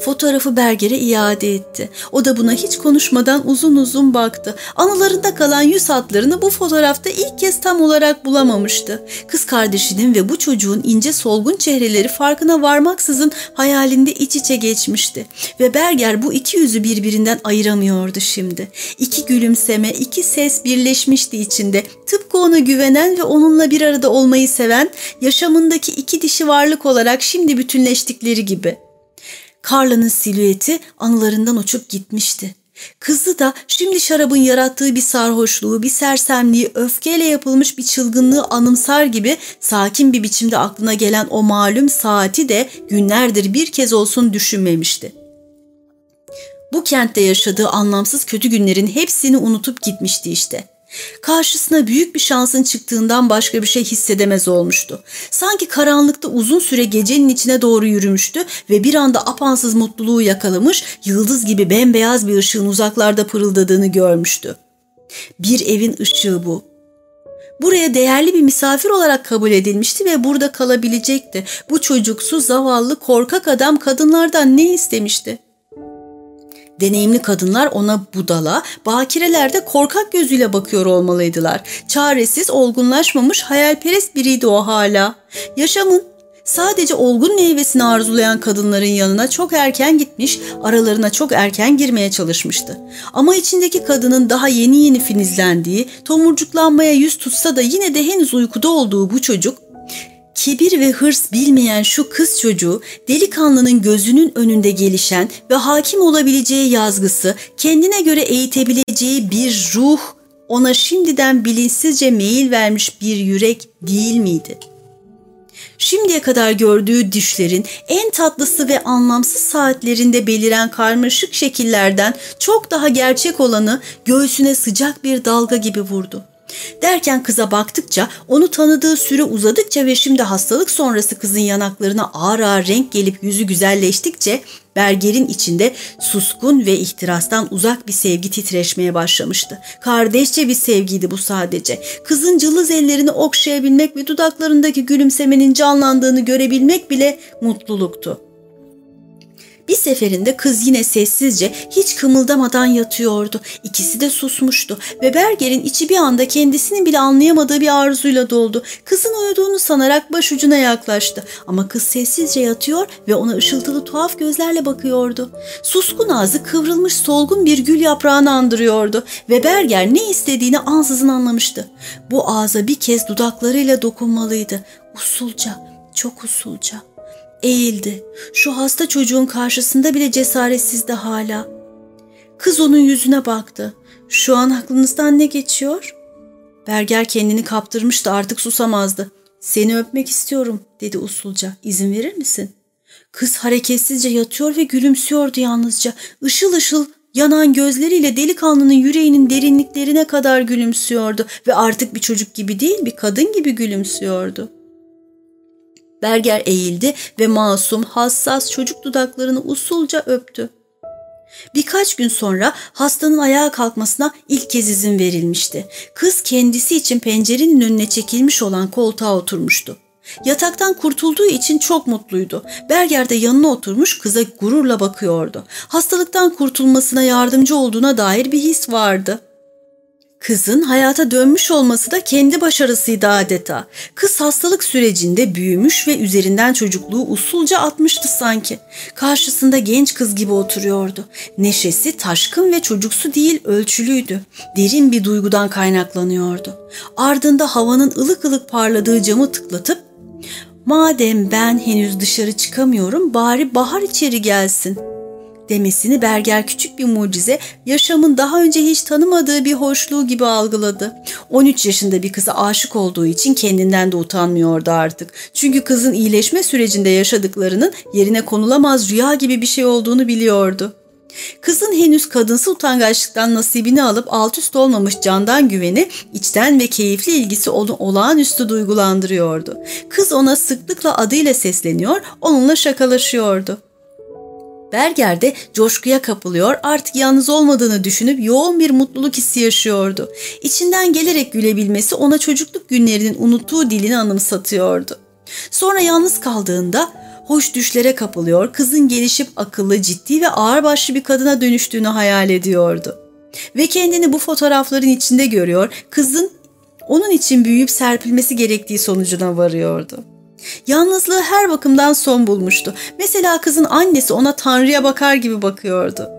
Fotoğrafı Berger'e iade etti. O da buna hiç konuşmadan uzun uzun baktı. Anılarında kalan yüz hatlarını bu fotoğrafta ilk kez tam olarak bulamamıştı. Kız kardeşinin ve bu çocuğun ince solgun çehreleri farkına varmaksızın hayalinde iç içe geçmişti. Ve Berger bu iki yüzü birbirinden ayıramıyordu şimdi. İki gülümseme, iki ses birleşmişti içinde. Tıpkı ona güvenen ve onunla bir arada olmayı seven, yaşamındaki iki dişi varlık olarak şimdi bütünleştikleri gibi. Carla'nın silüeti anılarından uçup gitmişti. Kızı da şimdi şarabın yarattığı bir sarhoşluğu, bir sersemliği, öfkeyle yapılmış bir çılgınlığı anımsar gibi sakin bir biçimde aklına gelen o malum saati de günlerdir bir kez olsun düşünmemişti. Bu kentte yaşadığı anlamsız kötü günlerin hepsini unutup gitmişti işte. Karşısına büyük bir şansın çıktığından başka bir şey hissedemez olmuştu. Sanki karanlıkta uzun süre gecenin içine doğru yürümüştü ve bir anda apansız mutluluğu yakalamış, yıldız gibi bembeyaz bir ışığın uzaklarda pırıldadığını görmüştü. Bir evin ışığı bu. Buraya değerli bir misafir olarak kabul edilmişti ve burada kalabilecekti. Bu çocuksu, zavallı, korkak adam kadınlardan ne istemişti? Deneyimli kadınlar ona budala, bakireler de korkak gözüyle bakıyor olmalıydılar. Çaresiz, olgunlaşmamış, hayalperest biriydi o hala. Yaşamın sadece olgun meyvesini arzulayan kadınların yanına çok erken gitmiş, aralarına çok erken girmeye çalışmıştı. Ama içindeki kadının daha yeni yeni finizlendiği, tomurcuklanmaya yüz tutsa da yine de henüz uykuda olduğu bu çocuk Kibir ve hırs bilmeyen şu kız çocuğu delikanlının gözünün önünde gelişen ve hakim olabileceği yazgısı, kendine göre eğitebileceği bir ruh, ona şimdiden bilinçsizce meyil vermiş bir yürek değil miydi? Şimdiye kadar gördüğü düşlerin en tatlısı ve anlamsız saatlerinde beliren karmaşık şekillerden çok daha gerçek olanı göğsüne sıcak bir dalga gibi vurdu. Derken kıza baktıkça, onu tanıdığı süre uzadıkça ve şimdi hastalık sonrası kızın yanaklarına ağır ağır renk gelip yüzü güzelleştikçe Berger'in içinde suskun ve ihtirastan uzak bir sevgi titreşmeye başlamıştı. Kardeşçe bir sevgiydi bu sadece. Kızın cılız ellerini okşayabilmek ve dudaklarındaki gülümsemenin canlandığını görebilmek bile mutluluktu. Bir seferinde kız yine sessizce hiç kımıldamadan yatıyordu. İkisi de susmuştu ve Berger'in içi bir anda kendisinin bile anlayamadığı bir arzuyla doldu. Kızın uyuduğunu sanarak başucuna yaklaştı. Ama kız sessizce yatıyor ve ona ışıltılı tuhaf gözlerle bakıyordu. Suskun ağzı kıvrılmış solgun bir gül yaprağını andırıyordu ve Berger ne istediğini ansızın anlamıştı. Bu ağza bir kez dudaklarıyla dokunmalıydı. Usulca, çok usulca eğildi. Şu hasta çocuğun karşısında bile cesaretsizdi hala. Kız onun yüzüne baktı. Şu an aklınızdan ne geçiyor? Berger kendini kaptırmıştı artık susamazdı. Seni öpmek istiyorum dedi usulca. İzin verir misin? Kız hareketsizce yatıyor ve gülümsüyordu yalnızca. Işıl ışıl yanan gözleriyle delikanlının yüreğinin derinliklerine kadar gülümsüyordu ve artık bir çocuk gibi değil bir kadın gibi gülümsüyordu. Berger eğildi ve masum, hassas çocuk dudaklarını usulca öptü. Birkaç gün sonra hastanın ayağa kalkmasına ilk kez izin verilmişti. Kız kendisi için pencerenin önüne çekilmiş olan koltuğa oturmuştu. Yataktan kurtulduğu için çok mutluydu. Berger de yanına oturmuş kıza gururla bakıyordu. Hastalıktan kurtulmasına yardımcı olduğuna dair bir his vardı. Kızın hayata dönmüş olması da kendi başarısıydı adeta. Kız hastalık sürecinde büyümüş ve üzerinden çocukluğu usulca atmıştı sanki. Karşısında genç kız gibi oturuyordu. Neşesi taşkın ve çocuksu değil ölçülüydü. Derin bir duygudan kaynaklanıyordu. Ardında havanın ılık ılık parladığı camı tıklatıp ''Madem ben henüz dışarı çıkamıyorum bari bahar içeri gelsin.'' Demesini Berger küçük bir mucize, yaşamın daha önce hiç tanımadığı bir hoşluğu gibi algıladı. 13 yaşında bir kıza aşık olduğu için kendinden de utanmıyordu artık. Çünkü kızın iyileşme sürecinde yaşadıklarının yerine konulamaz rüya gibi bir şey olduğunu biliyordu. Kızın henüz kadınsı utangaçlıktan nasibini alıp alt üst olmamış candan güveni, içten ve keyifli ilgisi onu olağanüstü duygulandırıyordu. Kız ona sıklıkla adıyla sesleniyor, onunla şakalaşıyordu. Berger de coşkuya kapılıyor, artık yalnız olmadığını düşünüp yoğun bir mutluluk hissi yaşıyordu. İçinden gelerek gülebilmesi ona çocukluk günlerinin unuttuğu dilini anımsatıyordu. Sonra yalnız kaldığında hoş düşlere kapılıyor, kızın gelişip akıllı, ciddi ve ağırbaşlı bir kadına dönüştüğünü hayal ediyordu. Ve kendini bu fotoğrafların içinde görüyor, kızın onun için büyüyüp serpilmesi gerektiği sonucuna varıyordu. Yalnızlığı her bakımdan son bulmuştu. Mesela kızın annesi ona Tanrı'ya bakar gibi bakıyordu.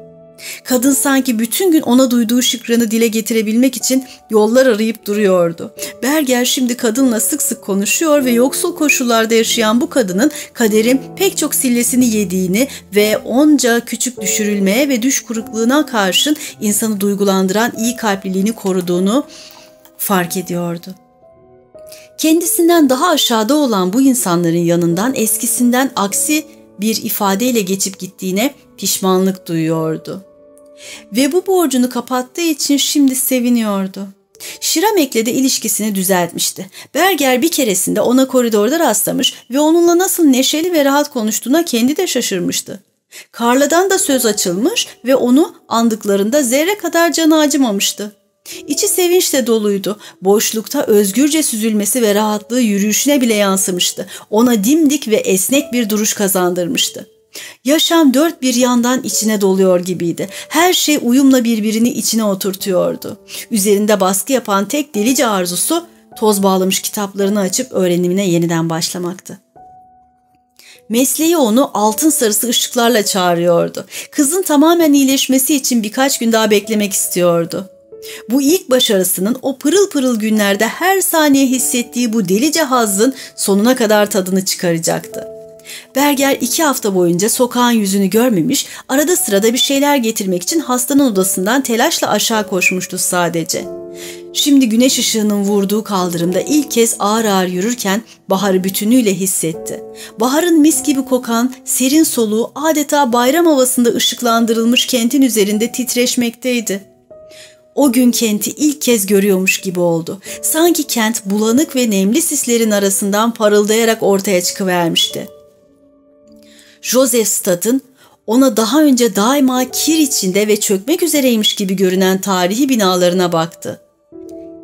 Kadın sanki bütün gün ona duyduğu şükranı dile getirebilmek için yollar arayıp duruyordu. Berger şimdi kadınla sık sık konuşuyor ve yoksul koşullarda yaşayan bu kadının kaderin pek çok sillesini yediğini ve onca küçük düşürülmeye ve düş kurukluğuna karşın insanı duygulandıran iyi kalpliliğini koruduğunu fark ediyordu. Kendisinden daha aşağıda olan bu insanların yanından eskisinden aksi bir ifadeyle geçip gittiğine pişmanlık duyuyordu. Ve bu borcunu kapattığı için şimdi seviniyordu. Şiramek'le de ilişkisini düzeltmişti. Berger bir keresinde ona koridorda rastlamış ve onunla nasıl neşeli ve rahat konuştuğuna kendi de şaşırmıştı. Karla'dan da söz açılmış ve onu andıklarında zerre kadar canı acımamıştı. İçi sevinçle doluydu. Boşlukta özgürce süzülmesi ve rahatlığı yürüyüşüne bile yansımıştı. Ona dimdik ve esnek bir duruş kazandırmıştı. Yaşam dört bir yandan içine doluyor gibiydi. Her şey uyumla birbirini içine oturtuyordu. Üzerinde baskı yapan tek delice arzusu toz bağlamış kitaplarını açıp öğrenimine yeniden başlamaktı. Mesleği onu altın sarısı ışıklarla çağırıyordu. Kızın tamamen iyileşmesi için birkaç gün daha beklemek istiyordu. Bu ilk başarısının o pırıl pırıl günlerde her saniye hissettiği bu delice hazzın sonuna kadar tadını çıkaracaktı. Berger iki hafta boyunca sokağın yüzünü görmemiş, arada sırada bir şeyler getirmek için hastanın odasından telaşla aşağı koşmuştu sadece. Şimdi güneş ışığının vurduğu kaldırımda ilk kez ağır ağır yürürken baharı bütünüyle hissetti. Baharın mis gibi kokan, serin soluğu adeta bayram havasında ışıklandırılmış kentin üzerinde titreşmekteydi. O gün kenti ilk kez görüyormuş gibi oldu. Sanki kent bulanık ve nemli sislerin arasından parıldayarak ortaya çıkıvermişti. Joseph Stad'ın ona daha önce daima kir içinde ve çökmek üzereymiş gibi görünen tarihi binalarına baktı.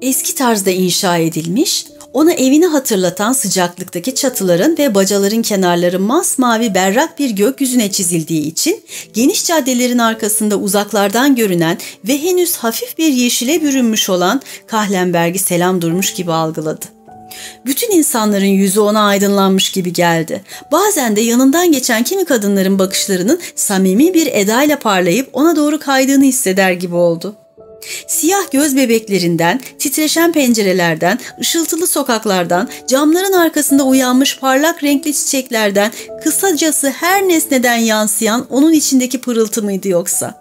Eski tarzda inşa edilmiş, ona evini hatırlatan sıcaklıktaki çatıların ve bacaların kenarları masmavi berrak bir gökyüzüne çizildiği için geniş caddelerin arkasında uzaklardan görünen ve henüz hafif bir yeşile bürünmüş olan Kahlenberg'i selam durmuş gibi algıladı. Bütün insanların yüzü ona aydınlanmış gibi geldi. Bazen de yanından geçen kimi kadınların bakışlarının samimi bir edayla parlayıp ona doğru kaydığını hisseder gibi oldu. Siyah göz bebeklerinden, titreşen pencerelerden, ışıltılı sokaklardan, camların arkasında uyanmış parlak renkli çiçeklerden, kısacası her nesneden yansıyan onun içindeki pırıltı mıydı yoksa?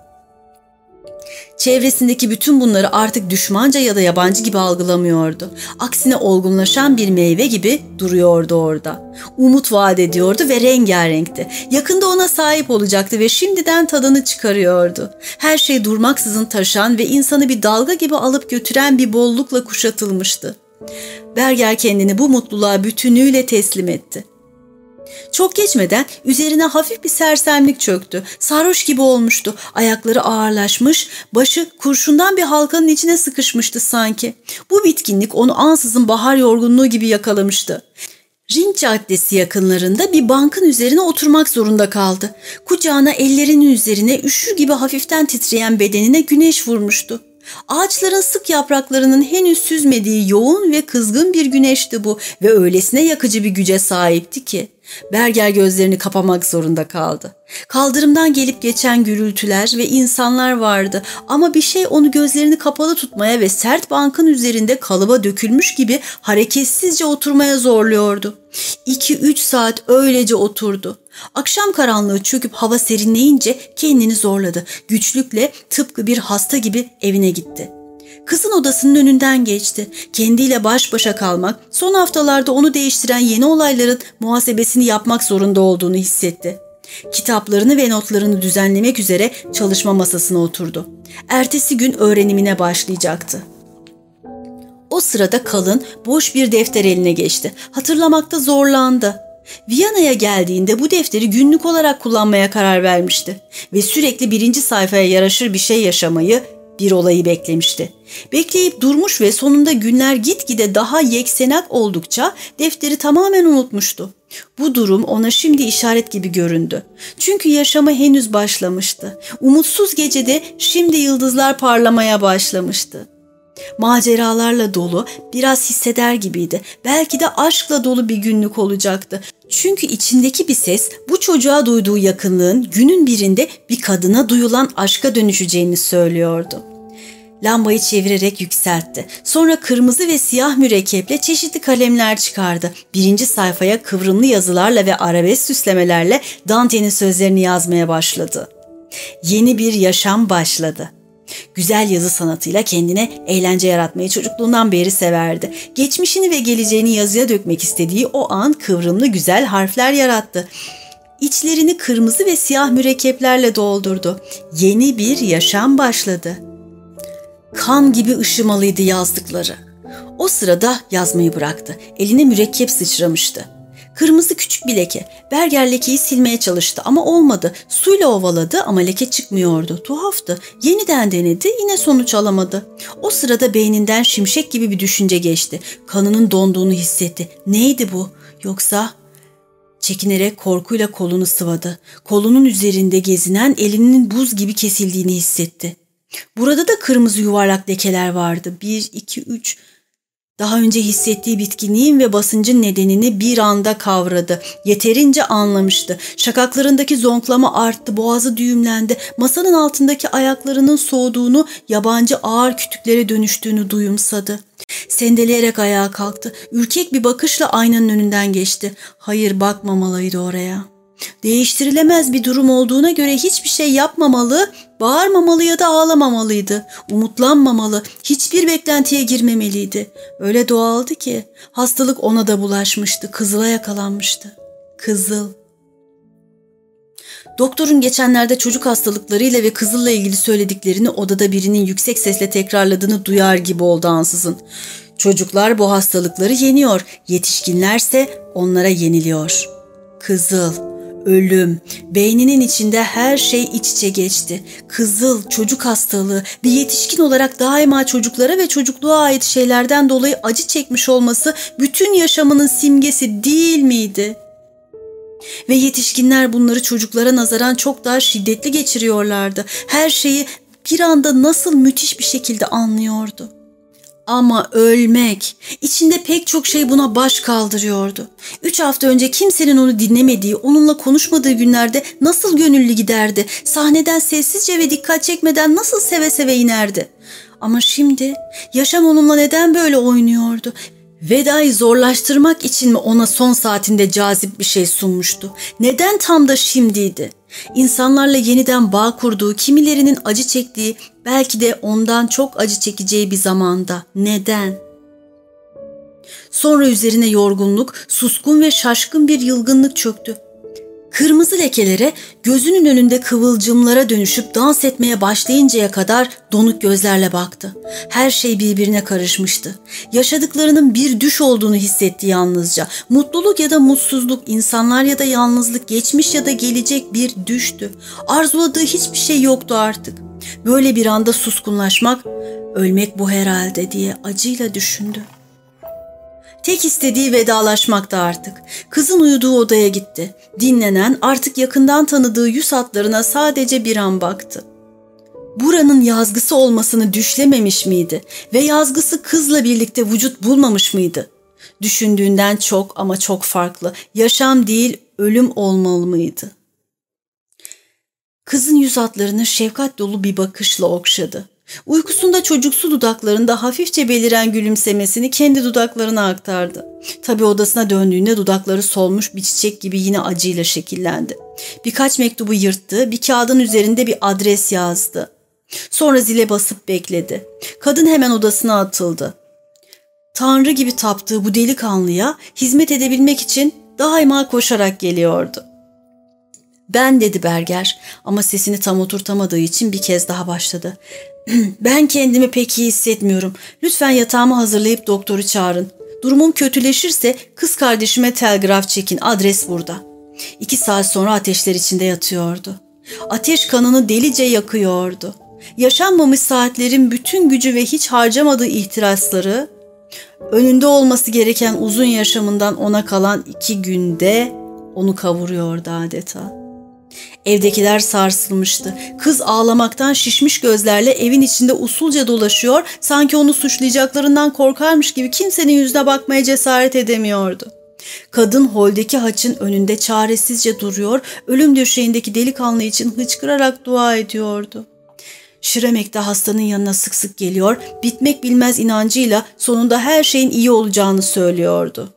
Çevresindeki bütün bunları artık düşmanca ya da yabancı gibi algılamıyordu. Aksine olgunlaşan bir meyve gibi duruyordu orada. Umut vaat ediyordu ve rengarenkti. Yakında ona sahip olacaktı ve şimdiden tadını çıkarıyordu. Her şey durmaksızın taşan ve insanı bir dalga gibi alıp götüren bir bollukla kuşatılmıştı. Berger kendini bu mutluluğa bütünüyle teslim etti. Çok geçmeden üzerine hafif bir sersemlik çöktü. Sarhoş gibi olmuştu. Ayakları ağırlaşmış, başı kurşundan bir halkanın içine sıkışmıştı sanki. Bu bitkinlik onu ansızın bahar yorgunluğu gibi yakalamıştı. Ring Caddesi yakınlarında bir bankın üzerine oturmak zorunda kaldı. Kucağına ellerinin üzerine üşür gibi hafiften titreyen bedenine güneş vurmuştu. Ağaçların sık yapraklarının henüz süzmediği yoğun ve kızgın bir güneşti bu ve öylesine yakıcı bir güce sahipti ki. Berger gözlerini kapamak zorunda kaldı. Kaldırımdan gelip geçen gürültüler ve insanlar vardı ama bir şey onu gözlerini kapalı tutmaya ve sert bankın üzerinde kalıba dökülmüş gibi hareketsizce oturmaya zorluyordu. 2-3 saat öylece oturdu. Akşam karanlığı çöküp hava serinleyince kendini zorladı. Güçlükle tıpkı bir hasta gibi evine gitti. Kızın odasının önünden geçti. Kendiyle baş başa kalmak, son haftalarda onu değiştiren yeni olayların muhasebesini yapmak zorunda olduğunu hissetti. Kitaplarını ve notlarını düzenlemek üzere çalışma masasına oturdu. Ertesi gün öğrenimine başlayacaktı. O sırada kalın, boş bir defter eline geçti. Hatırlamakta zorlandı. Viyana'ya geldiğinde bu defteri günlük olarak kullanmaya karar vermişti ve sürekli birinci sayfaya yaraşır bir şey yaşamayı, bir olayı beklemişti. Bekleyip durmuş ve sonunda günler gitgide daha yeksenak oldukça defteri tamamen unutmuştu. Bu durum ona şimdi işaret gibi göründü. Çünkü yaşama henüz başlamıştı. Umutsuz gecede şimdi yıldızlar parlamaya başlamıştı. Maceralarla dolu, biraz hisseder gibiydi. Belki de aşkla dolu bir günlük olacaktı. Çünkü içindeki bir ses bu çocuğa duyduğu yakınlığın günün birinde bir kadına duyulan aşka dönüşeceğini söylüyordu. Lambayı çevirerek yükseltti. Sonra kırmızı ve siyah mürekkeple çeşitli kalemler çıkardı. Birinci sayfaya kıvrımlı yazılarla ve arabesk süslemelerle Dante'nin sözlerini yazmaya başladı. Yeni bir yaşam başladı. Güzel yazı sanatıyla kendine eğlence yaratmayı çocukluğundan beri severdi. Geçmişini ve geleceğini yazıya dökmek istediği o an kıvrımlı güzel harfler yarattı. İçlerini kırmızı ve siyah mürekkeplerle doldurdu. Yeni bir yaşam başladı.'' Kan gibi ışımalıydı yazdıkları. O sırada yazmayı bıraktı. Eline mürekkep sıçramıştı. Kırmızı küçük bir leke. Berger lekeyi silmeye çalıştı ama olmadı. Suyla ovaladı ama leke çıkmıyordu. Tuhaftı. Yeniden denedi yine sonuç alamadı. O sırada beyninden şimşek gibi bir düşünce geçti. Kanının donduğunu hissetti. Neydi bu? Yoksa Çekinerek korkuyla kolunu sıvadı. Kolunun üzerinde gezinen elinin buz gibi kesildiğini hissetti. Burada da kırmızı yuvarlak lekeler vardı. Bir, iki, üç. Daha önce hissettiği bitkinliğin ve basıncın nedenini bir anda kavradı. Yeterince anlamıştı. Şakaklarındaki zonklama arttı, boğazı düğümlendi. Masanın altındaki ayaklarının soğuduğunu, yabancı ağır kütüklere dönüştüğünü duyumsadı. Sendeleyerek ayağa kalktı. Ürkek bir bakışla aynanın önünden geçti. Hayır bakmamalıydı oraya. Değiştirilemez bir durum olduğuna göre hiçbir şey yapmamalı, bağırmamalı ya da ağlamamalıydı. Umutlanmamalı, hiçbir beklentiye girmemeliydi. Öyle doğaldı ki hastalık ona da bulaşmıştı, kızıla yakalanmıştı. Kızıl. Doktorun geçenlerde çocuk hastalıklarıyla ve kızılla ilgili söylediklerini odada birinin yüksek sesle tekrarladığını duyar gibi oldu ansızın. Çocuklar bu hastalıkları yeniyor, yetişkinlerse onlara yeniliyor. Kızıl, ölüm, beyninin içinde her şey iç içe geçti. Kızıl, çocuk hastalığı, bir yetişkin olarak daima çocuklara ve çocukluğa ait şeylerden dolayı acı çekmiş olması bütün yaşamının simgesi değil miydi?'' Ve yetişkinler bunları çocuklara nazaran çok daha şiddetli geçiriyorlardı. Her şeyi bir anda nasıl müthiş bir şekilde anlıyordu. Ama ölmek, içinde pek çok şey buna baş kaldırıyordu. Üç hafta önce kimsenin onu dinlemediği, onunla konuşmadığı günlerde nasıl gönüllü giderdi, sahneden sessizce ve dikkat çekmeden nasıl seve seve inerdi. Ama şimdi yaşam onunla neden böyle oynuyordu Veda'yı zorlaştırmak için mi ona son saatinde cazip bir şey sunmuştu? Neden tam da şimdiydi? İnsanlarla yeniden bağ kurduğu, kimilerinin acı çektiği, belki de ondan çok acı çekeceği bir zamanda. Neden? Sonra üzerine yorgunluk, suskun ve şaşkın bir yılgınlık çöktü. Kırmızı lekelere gözünün önünde kıvılcımlara dönüşüp dans etmeye başlayıncaya kadar donuk gözlerle baktı. Her şey birbirine karışmıştı. Yaşadıklarının bir düş olduğunu hissetti yalnızca. Mutluluk ya da mutsuzluk, insanlar ya da yalnızlık, geçmiş ya da gelecek bir düştü. Arzuladığı hiçbir şey yoktu artık. Böyle bir anda suskunlaşmak, ölmek bu herhalde diye acıyla düşündü. Tek istediği vedalaşmakta artık. Kızın uyuduğu odaya gitti. Dinlenen, artık yakından tanıdığı yüz hatlarına sadece bir an baktı. Buranın yazgısı olmasını düşlememiş miydi ve yazgısı kızla birlikte vücut bulmamış mıydı? Düşündüğünden çok ama çok farklı, yaşam değil ölüm olmalı mıydı? Kızın yüz hatlarını şefkat dolu bir bakışla okşadı. Uykusunda çocuksu dudaklarında hafifçe beliren gülümsemesini kendi dudaklarına aktardı. Tabi odasına döndüğünde dudakları solmuş bir çiçek gibi yine acıyla şekillendi. Birkaç mektubu yırttı, bir kağıdın üzerinde bir adres yazdı. Sonra zile basıp bekledi. Kadın hemen odasına atıldı. Tanrı gibi taptığı bu delikanlıya hizmet edebilmek için daima koşarak geliyordu. Ben dedi Berger ama sesini tam oturtamadığı için bir kez daha başladı. (clears throat) ben kendimi pek iyi hissetmiyorum. Lütfen yatağımı hazırlayıp doktoru çağırın. Durumum kötüleşirse kız kardeşime telgraf çekin. Adres burada. İki saat sonra ateşler içinde yatıyordu. Ateş kanını delice yakıyordu. Yaşanmamış saatlerin bütün gücü ve hiç harcamadığı ihtirasları, önünde olması gereken uzun yaşamından ona kalan iki günde onu kavuruyordu adeta.'' Evdekiler sarsılmıştı. Kız ağlamaktan şişmiş gözlerle evin içinde usulca dolaşıyor, sanki onu suçlayacaklarından korkarmış gibi kimsenin yüzüne bakmaya cesaret edemiyordu. Kadın holdeki haçın önünde çaresizce duruyor, ölüm döşeğindeki delikanlı için hıçkırarak dua ediyordu. Şiremek de hastanın yanına sık sık geliyor, bitmek bilmez inancıyla sonunda her şeyin iyi olacağını söylüyordu.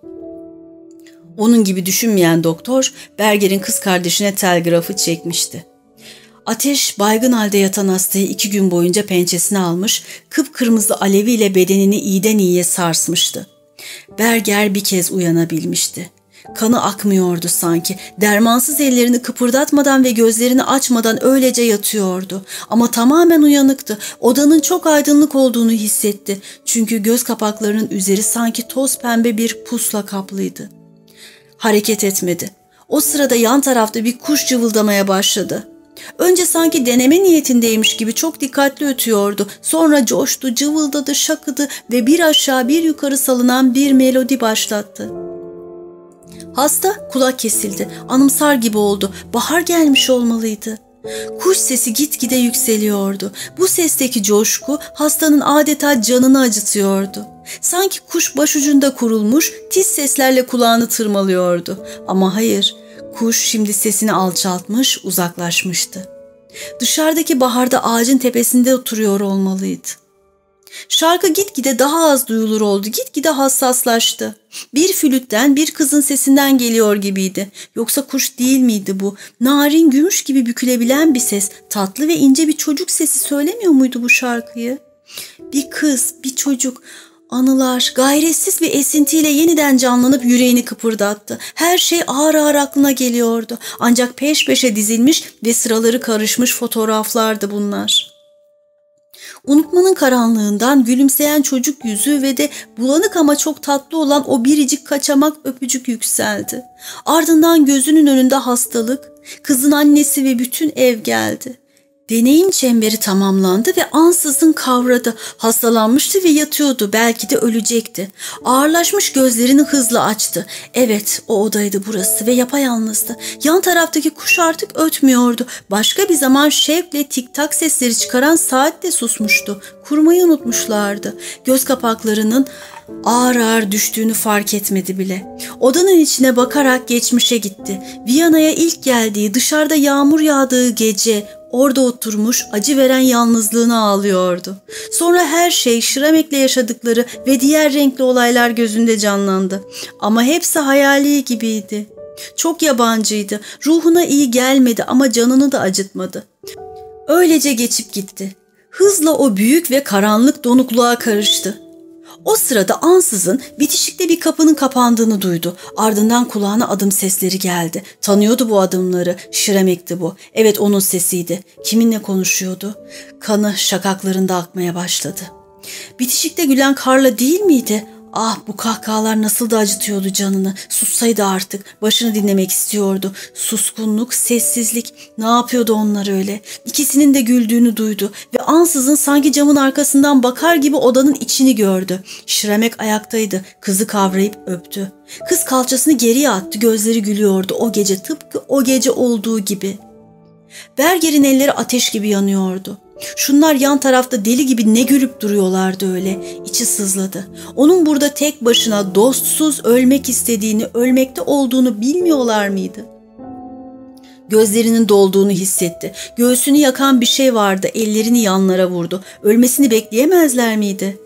Onun gibi düşünmeyen doktor Berger'in kız kardeşine telgrafı çekmişti. Ateş baygın halde yatan hastayı iki gün boyunca pençesine almış, kıpkırmızı aleviyle bedenini iyiden iyiye sarsmıştı. Berger bir kez uyanabilmişti. Kanı akmıyordu sanki. Dermansız ellerini kıpırdatmadan ve gözlerini açmadan öylece yatıyordu. Ama tamamen uyanıktı. Odanın çok aydınlık olduğunu hissetti. Çünkü göz kapaklarının üzeri sanki toz pembe bir pusla kaplıydı hareket etmedi. O sırada yan tarafta bir kuş cıvıldamaya başladı. Önce sanki deneme niyetindeymiş gibi çok dikkatli ötüyordu. Sonra coştu, cıvıldadı, şakıdı ve bir aşağı bir yukarı salınan bir melodi başlattı. Hasta kulak kesildi. Anımsar gibi oldu. Bahar gelmiş olmalıydı. Kuş sesi gitgide yükseliyordu. Bu sesteki coşku hastanın adeta canını acıtıyordu. Sanki kuş başucunda kurulmuş, tiz seslerle kulağını tırmalıyordu. Ama hayır, kuş şimdi sesini alçaltmış, uzaklaşmıştı. Dışarıdaki baharda ağacın tepesinde oturuyor olmalıydı. Şarkı gitgide daha az duyulur oldu, gitgide hassaslaştı. Bir flütten, bir kızın sesinden geliyor gibiydi. Yoksa kuş değil miydi bu? Narin, gümüş gibi bükülebilen bir ses, tatlı ve ince bir çocuk sesi söylemiyor muydu bu şarkıyı? Bir kız, bir çocuk Anılar gayretsiz bir esintiyle yeniden canlanıp yüreğini kıpırdattı. Her şey ağır ağır aklına geliyordu. Ancak peş peşe dizilmiş ve sıraları karışmış fotoğraflardı bunlar. Unutmanın karanlığından gülümseyen çocuk yüzü ve de bulanık ama çok tatlı olan o biricik kaçamak öpücük yükseldi. Ardından gözünün önünde hastalık, kızın annesi ve bütün ev geldi. Deneyim çemberi tamamlandı ve ansızın kavradı. Hastalanmıştı ve yatıyordu. Belki de ölecekti. Ağırlaşmış gözlerini hızla açtı. Evet, o odaydı burası ve yapayalnızdı. Yan taraftaki kuş artık ötmüyordu. Başka bir zaman şevkle tik tak sesleri çıkaran saat de susmuştu. Kurmayı unutmuşlardı. Göz kapaklarının ağır ağır düştüğünü fark etmedi bile. Odanın içine bakarak geçmişe gitti. Viyana'ya ilk geldiği, dışarıda yağmur yağdığı gece orada oturmuş acı veren yalnızlığını ağlıyordu. Sonra her şey Şiramek'le yaşadıkları ve diğer renkli olaylar gözünde canlandı. Ama hepsi hayali gibiydi. Çok yabancıydı. Ruhuna iyi gelmedi ama canını da acıtmadı. Öylece geçip gitti. Hızla o büyük ve karanlık donukluğa karıştı. O sırada ansızın bitişikte bir kapının kapandığını duydu. Ardından kulağına adım sesleri geldi. Tanıyordu bu adımları. Şiremekti bu. Evet onun sesiydi. Kiminle konuşuyordu? Kanı şakaklarında akmaya başladı. Bitişikte gülen Karla değil miydi? Ah bu kahkahalar nasıl da acıtıyordu canını. Sussaydı artık. Başını dinlemek istiyordu. Suskunluk, sessizlik. Ne yapıyordu onlar öyle? İkisinin de güldüğünü duydu ve ansızın sanki camın arkasından bakar gibi odanın içini gördü. Şiremek ayaktaydı. Kızı kavrayıp öptü. Kız kalçasını geriye attı. Gözleri gülüyordu. O gece tıpkı o gece olduğu gibi. Berger'in elleri ateş gibi yanıyordu. Şunlar yan tarafta deli gibi ne gülüp duruyorlardı öyle. İçi sızladı. Onun burada tek başına dostsuz ölmek istediğini, ölmekte olduğunu bilmiyorlar mıydı? Gözlerinin dolduğunu hissetti. Göğsünü yakan bir şey vardı. Ellerini yanlara vurdu. Ölmesini bekleyemezler miydi?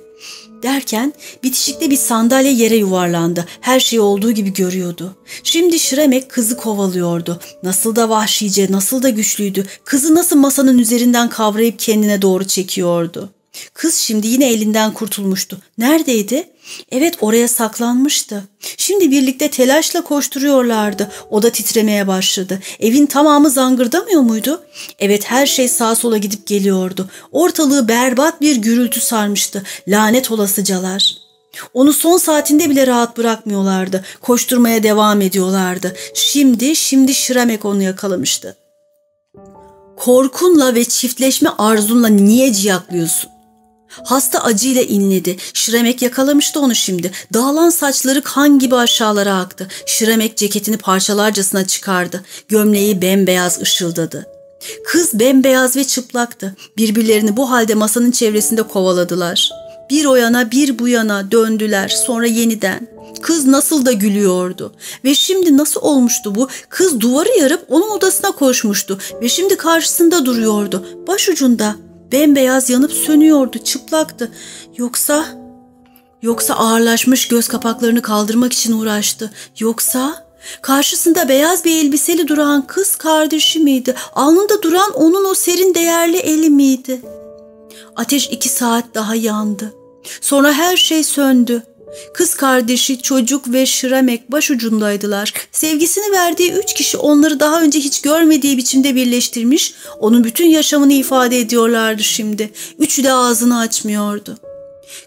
Derken bitişikte bir sandalye yere yuvarlandı. Her şey olduğu gibi görüyordu. Şimdi Şiremek kızı kovalıyordu. Nasıl da vahşice, nasıl da güçlüydü. Kızı nasıl masanın üzerinden kavrayıp kendine doğru çekiyordu. Kız şimdi yine elinden kurtulmuştu. Neredeydi? Evet oraya saklanmıştı. Şimdi birlikte telaşla koşturuyorlardı. O da titremeye başladı. Evin tamamı zangırdamıyor muydu? Evet her şey sağa sola gidip geliyordu. Ortalığı berbat bir gürültü sarmıştı. Lanet olasıcalar. Onu son saatinde bile rahat bırakmıyorlardı. Koşturmaya devam ediyorlardı. Şimdi, şimdi Şiramek onu yakalamıştı. Korkunla ve çiftleşme arzunla niye ciyaklıyorsun? Hasta acıyla inledi. Şiremek yakalamıştı onu şimdi. Dağılan saçları kan gibi aşağılara aktı. Şiremek ceketini parçalarcasına çıkardı. Gömleği bembeyaz ışıldadı. Kız bembeyaz ve çıplaktı. Birbirlerini bu halde masanın çevresinde kovaladılar. Bir o yana bir bu yana döndüler sonra yeniden. Kız nasıl da gülüyordu. Ve şimdi nasıl olmuştu bu? Kız duvarı yarıp onun odasına koşmuştu ve şimdi karşısında duruyordu. Başucunda Bembeyaz yanıp sönüyordu, çıplaktı. Yoksa... Yoksa ağırlaşmış göz kapaklarını kaldırmak için uğraştı. Yoksa karşısında beyaz bir elbiseli duran kız kardeşi miydi? Alnında duran onun o serin değerli eli miydi? Ateş iki saat daha yandı. Sonra her şey söndü. Kız kardeşi, çocuk ve Şiramek başucundaydılar. Sevgisini verdiği üç kişi onları daha önce hiç görmediği biçimde birleştirmiş, onun bütün yaşamını ifade ediyorlardı şimdi. Üçü de ağzını açmıyordu.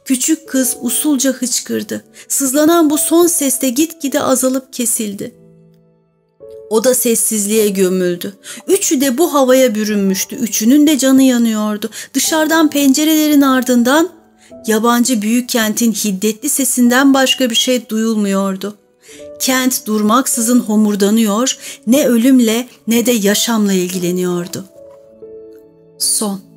Küçük kız usulca hıçkırdı. Sızlanan bu son seste gitgide azalıp kesildi. O da sessizliğe gömüldü. Üçü de bu havaya bürünmüştü. Üçünün de canı yanıyordu. Dışarıdan pencerelerin ardından yabancı büyük kentin hiddetli sesinden başka bir şey duyulmuyordu. Kent durmaksızın homurdanıyor, ne ölümle ne de yaşamla ilgileniyordu. Son